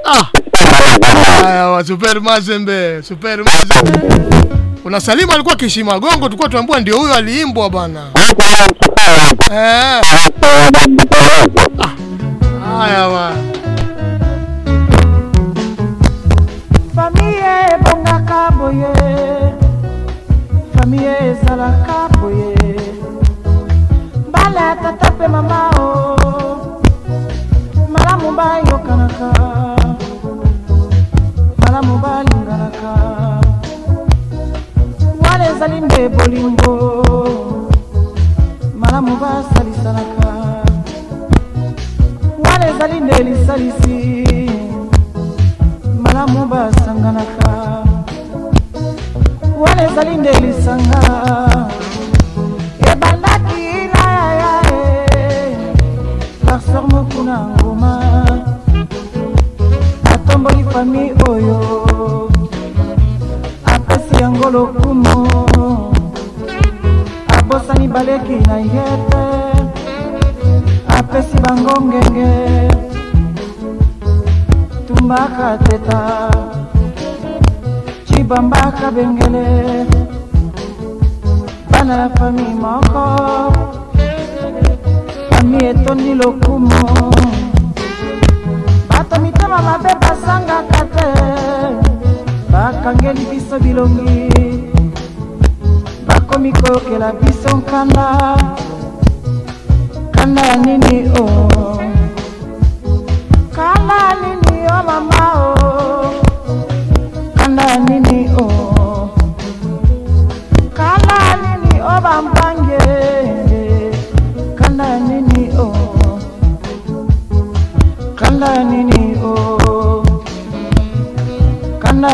Ah. Super Mazembe, Super Mazembe. Kuna Salima alikuwa Kishimagongo, tulikuwa tuambua ndio huyo aliimbwa bana. Eh. Ah. Haya wa. Ebongaka boye. Famille ezalaka boye. Mbala tata mpe mama o. Malamu bayokanaka. Malamu balinganaka. Wana ezali nde bolingo. Malamu basalisanaka. Wana ezali nde lisalisi malamu basanganaka wana ezali nde lisanga. Ebandaki na yaya parseur mokuna ngoma. Atomboli fami oyo. Apesi yango lokumu. Abosani baleki na ye te. Apesi bango ngenge tumbaka teta. Cibambaka bengele. Bana ya fami moko. Fami etondi lokumu. Bato mitema mitema mabe basangaka te. Bakangeli biso bilongi. Bakomi koyokela biso nkanda. Kanda ya nini o kanda ya nini? o mama o kanda ya nini o Oh. kanda nini o bambange kanda nini oh, o kanda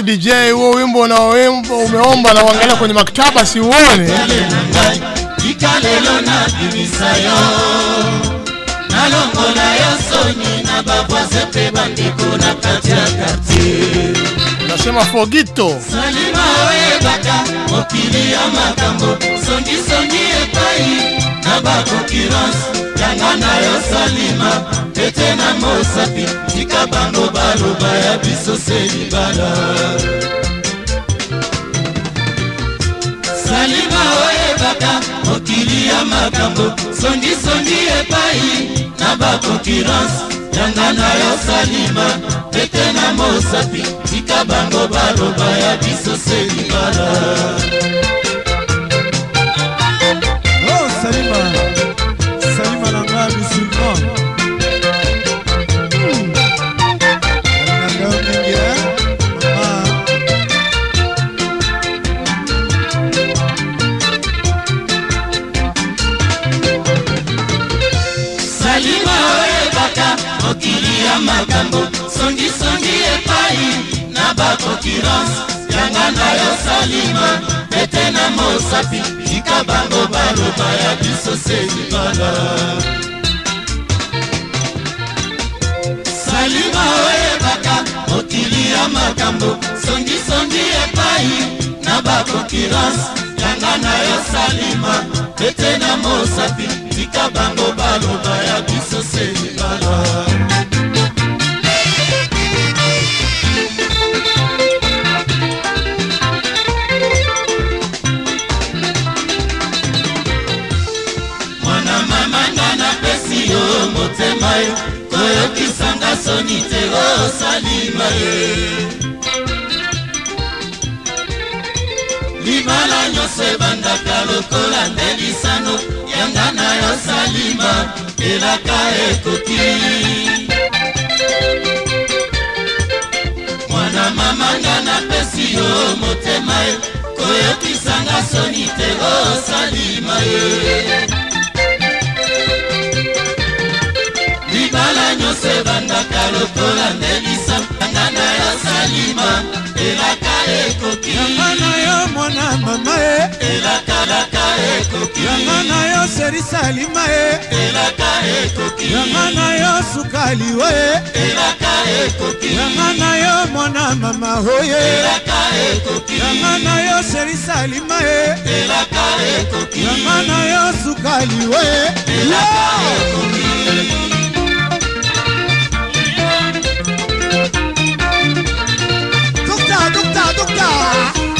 ex dj huo wimbo unaoimba umeomba na uangalia kwenye maktaba siuone uone nalongola na babwaze mpe bandeko na kati ya unasema fogito. Salima oyebaka mokili ya makambo songisongi epai na bakonkurence yanga na yo salima tete na mosapi tika bango baloba ya biso se libala salima oyebaka mokili ya makambo songisongi epai na bakonkurence yanga na yo salima tete na mosapi tika bango baloba ya biso se libala Oh, Salima oyebaka mokili ya makambo songisongi epai na bakonkurence yanga na yo salima ete na mosapi tika bango baloba ya biso se libala mama oyebaka mokili ya makambo songisongi epai na bakonkurance yanga na yo salima pete na mosapi tika bango baloba ya biso selibala motema yo koyokisanga soni te osalima ye. Libala nyonso ebandaka lokola nde lisano yanga na yo salima elaka ekoki. Mwana mamanga napesi yo motema ye koyokisanga soni te osalima ye nyonso ebandaka lokola nde lisanga na yo salima elaka ekoki. Yanga na yo mwana mama ye. Elakalaka ekoki. Yanga na yo serisalima ye. Elaka ekoki. Yanga na yo sukali we elaka ekoki. Yanga na yo mwana mama oye elaka ekoki. Yanga na yo serisalima ye. Elaka ekoki. Yanga na yo sukali we elaka ekoki Tuka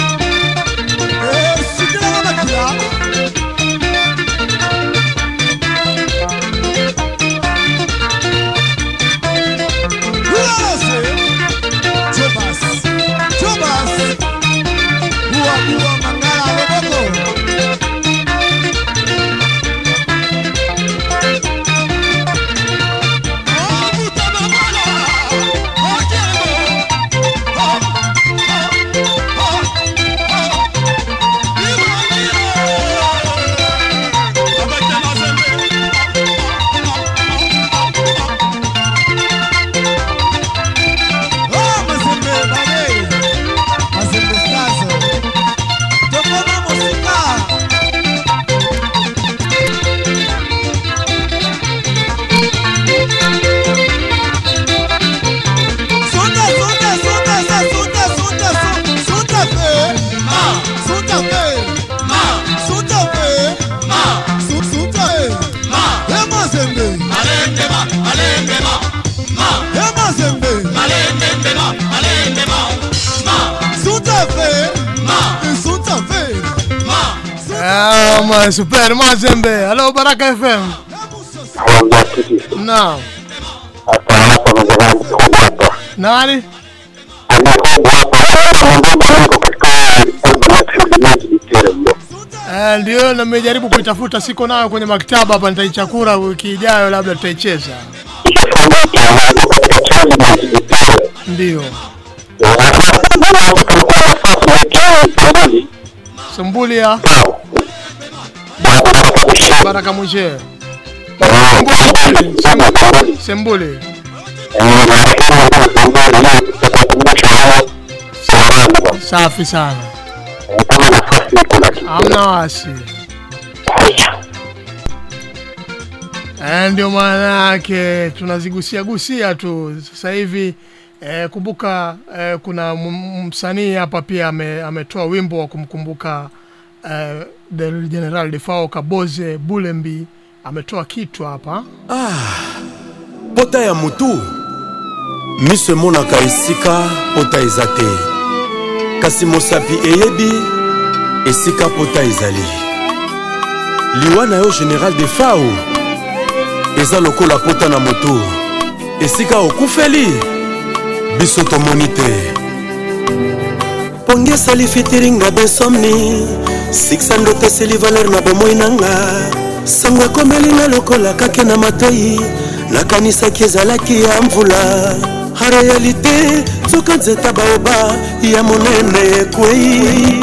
Ah, ma super Mazembe. Hello Baraka FM. Nani? Eh, ndio nimejaribu kuitafuta, siko nayo kwenye maktaba hapa, nitaichakura wiki ijayo, labda tutaicheza. Ndio. Sembuli ya Baraka Mwishe. Safi sana. Wasi. Eh, ndio maana yake tunazigusia gusia tu sasa hivi. Eh, kumbuka eh, kuna msanii hapa pia ame, ametoa wimbo wa kumkumbuka eh, the General Defao Kaboze Bulembi ametoa kitu hapa. pota ya motu miso emonaka esika pota eza te. Kasi mosapi eyebi esika pota ezali. Liwa na yo général de fao eza lokola pota na motu. Esika okufeli biso tomoni te. Pongi esali fitiringa besomni siksa ndoto esili valer na bomoi nanga. Sango ekomelinga lokola kake na matoi nakanisaki ezalaki ya mvula. Arealite soka nzeta baoba ya monene ekwei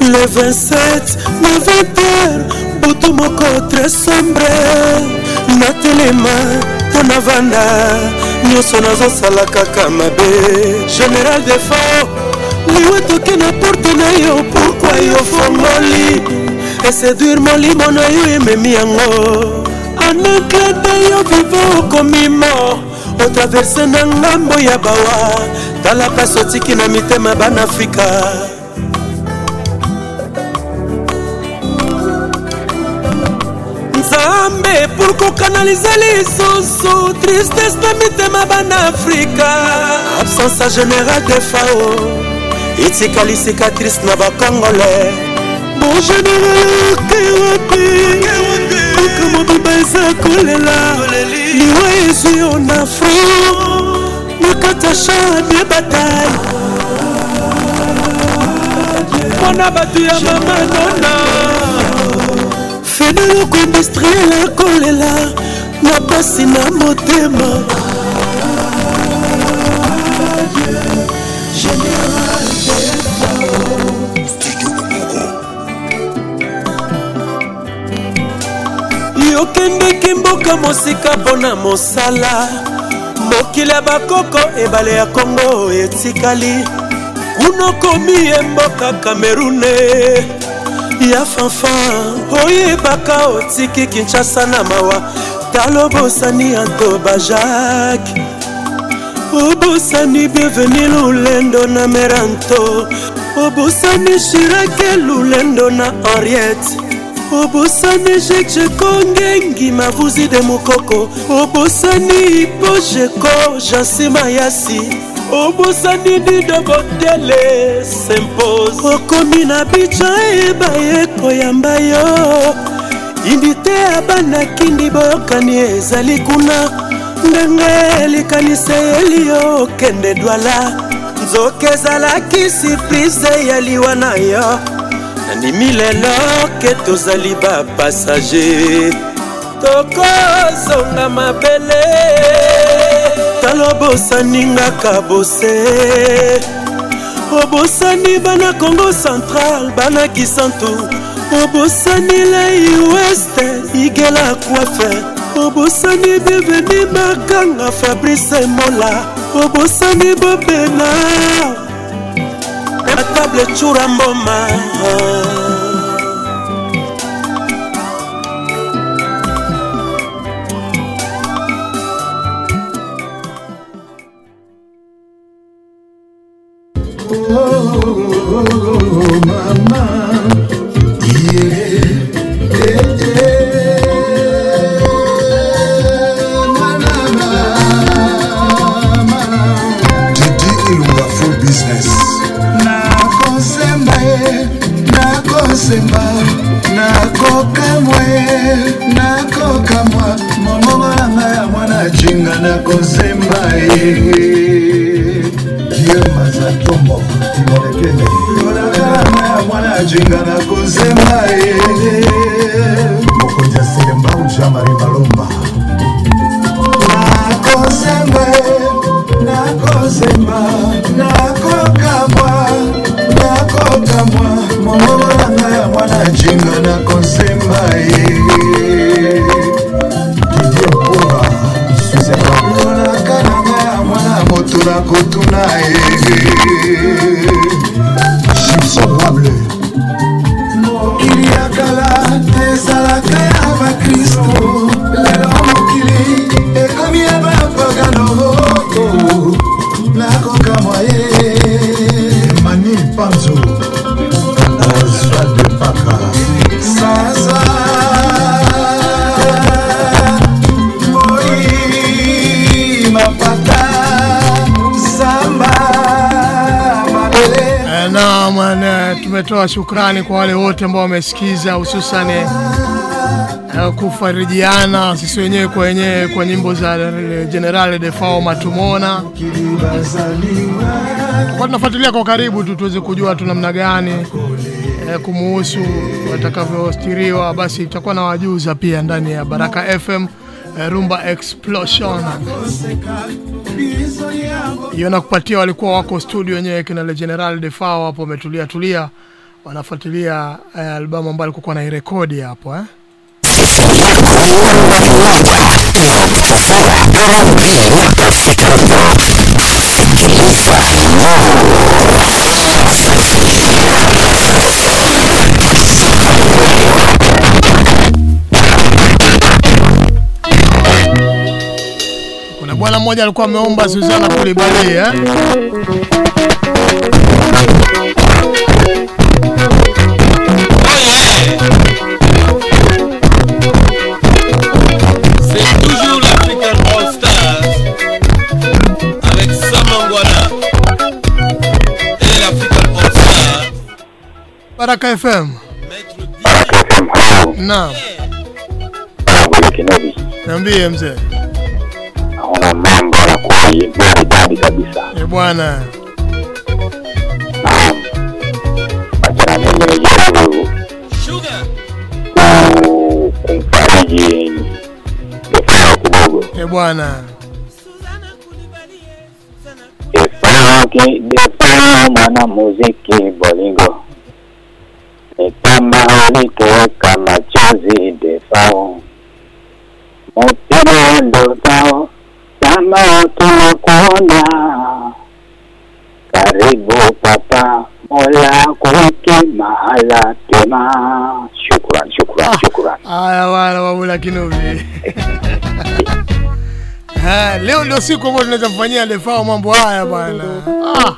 le 27 na 20 butu moko tres sombre. Natelema mpo navanda nyonso nazosala kaka mabe. Général defo liwe toke na porte na yo pourkui yo fongoli eseduire molimo na yo ememi yango anaklete yo vivo okomi mort otraverse na ngambo ya bawa. Tala mpasi otiki na mitema bana afrika nzambe pour kokanalize lisusu tristesse na mitema bana afrika absence ya général de fao etikali cicatrice na bakongole mon général kewapi mboka mobimba eza kolela liwa ezwi yo na front nakata champ de bataille mpona bato ya mama nona feneloko industriel akolela na pasi na motema yokendeki mboka mosika mpona mosala. Mokili ya bakoko ebale ya kongo etikali. Kuna komi ye mboka kamerune ya fanfan oyebaka otiki kinshasa na mawa. Talobosani antoba jacques. Obosani bienveni lulendo na meranto. Obosani shirake lulendo na henriette obosani jekjekongengi mavuzi de mokoko obosani pojeko jansima yasi obosani dido botele sempose okomi na bica eyeba ye koyamba yo. Indite ya bana kindi boyokani ezali kuna. Ndenge likanisa eyeli yo okende dwala. Nzoka ezalaki surprise ya liwa na yo nandimi lelo ke tozali bapassager tokozonga mabele. Talobosani ngaka bose. Obosani bana congo central bana kisantu. Obosani lei weste igela coife obosani bienveni makanga fabrice mola. Obosani bobena. Atable cura mboma shukrani kwa wale wote ambao wamesikiza hususan uh, kufarijiana sisi wenyewe kwa wenyewe kwa nyimbo za eh, General Defao Matumona. Kwa tunafuatilia kwa karibu tu tuweze kujua tu namna gani eh, kumuhusu watakavyostiriwa, basi tutakuwa na wajuza pia ndani ya Baraka FM eh, Rumba Explosion. Hiyo nakupatia, walikuwa wako studio wenyewe kina Le General Defao hapo, wametulia tulia, wanafuatilia eh, albamu ambayo alikuwa na irekodi hapo eh. Kuna bwana mmoja alikuwa ameomba Suzana Kulibali eh. Baraka FM. Naam. Shinobi, Niambie mzee. naona mambo yanakuwa maridadi kabisa. Eh bwana. Naam, Bachana na mimi Sugar. ku- kumfariji kunibalie. kidogo. Eh bwana. Mwana muziki bolingo, ni kama ulitoweka machozi Defao, mupira ndotao kama tunakuona karibu papa, Mola kuweke mahala pema. Shukran, shukran, shukran. Haya Wabula Kinubi. Ha, leo ndio siku ambayo tunaweza kufanyia Lefao mambo haya bwana. Ah.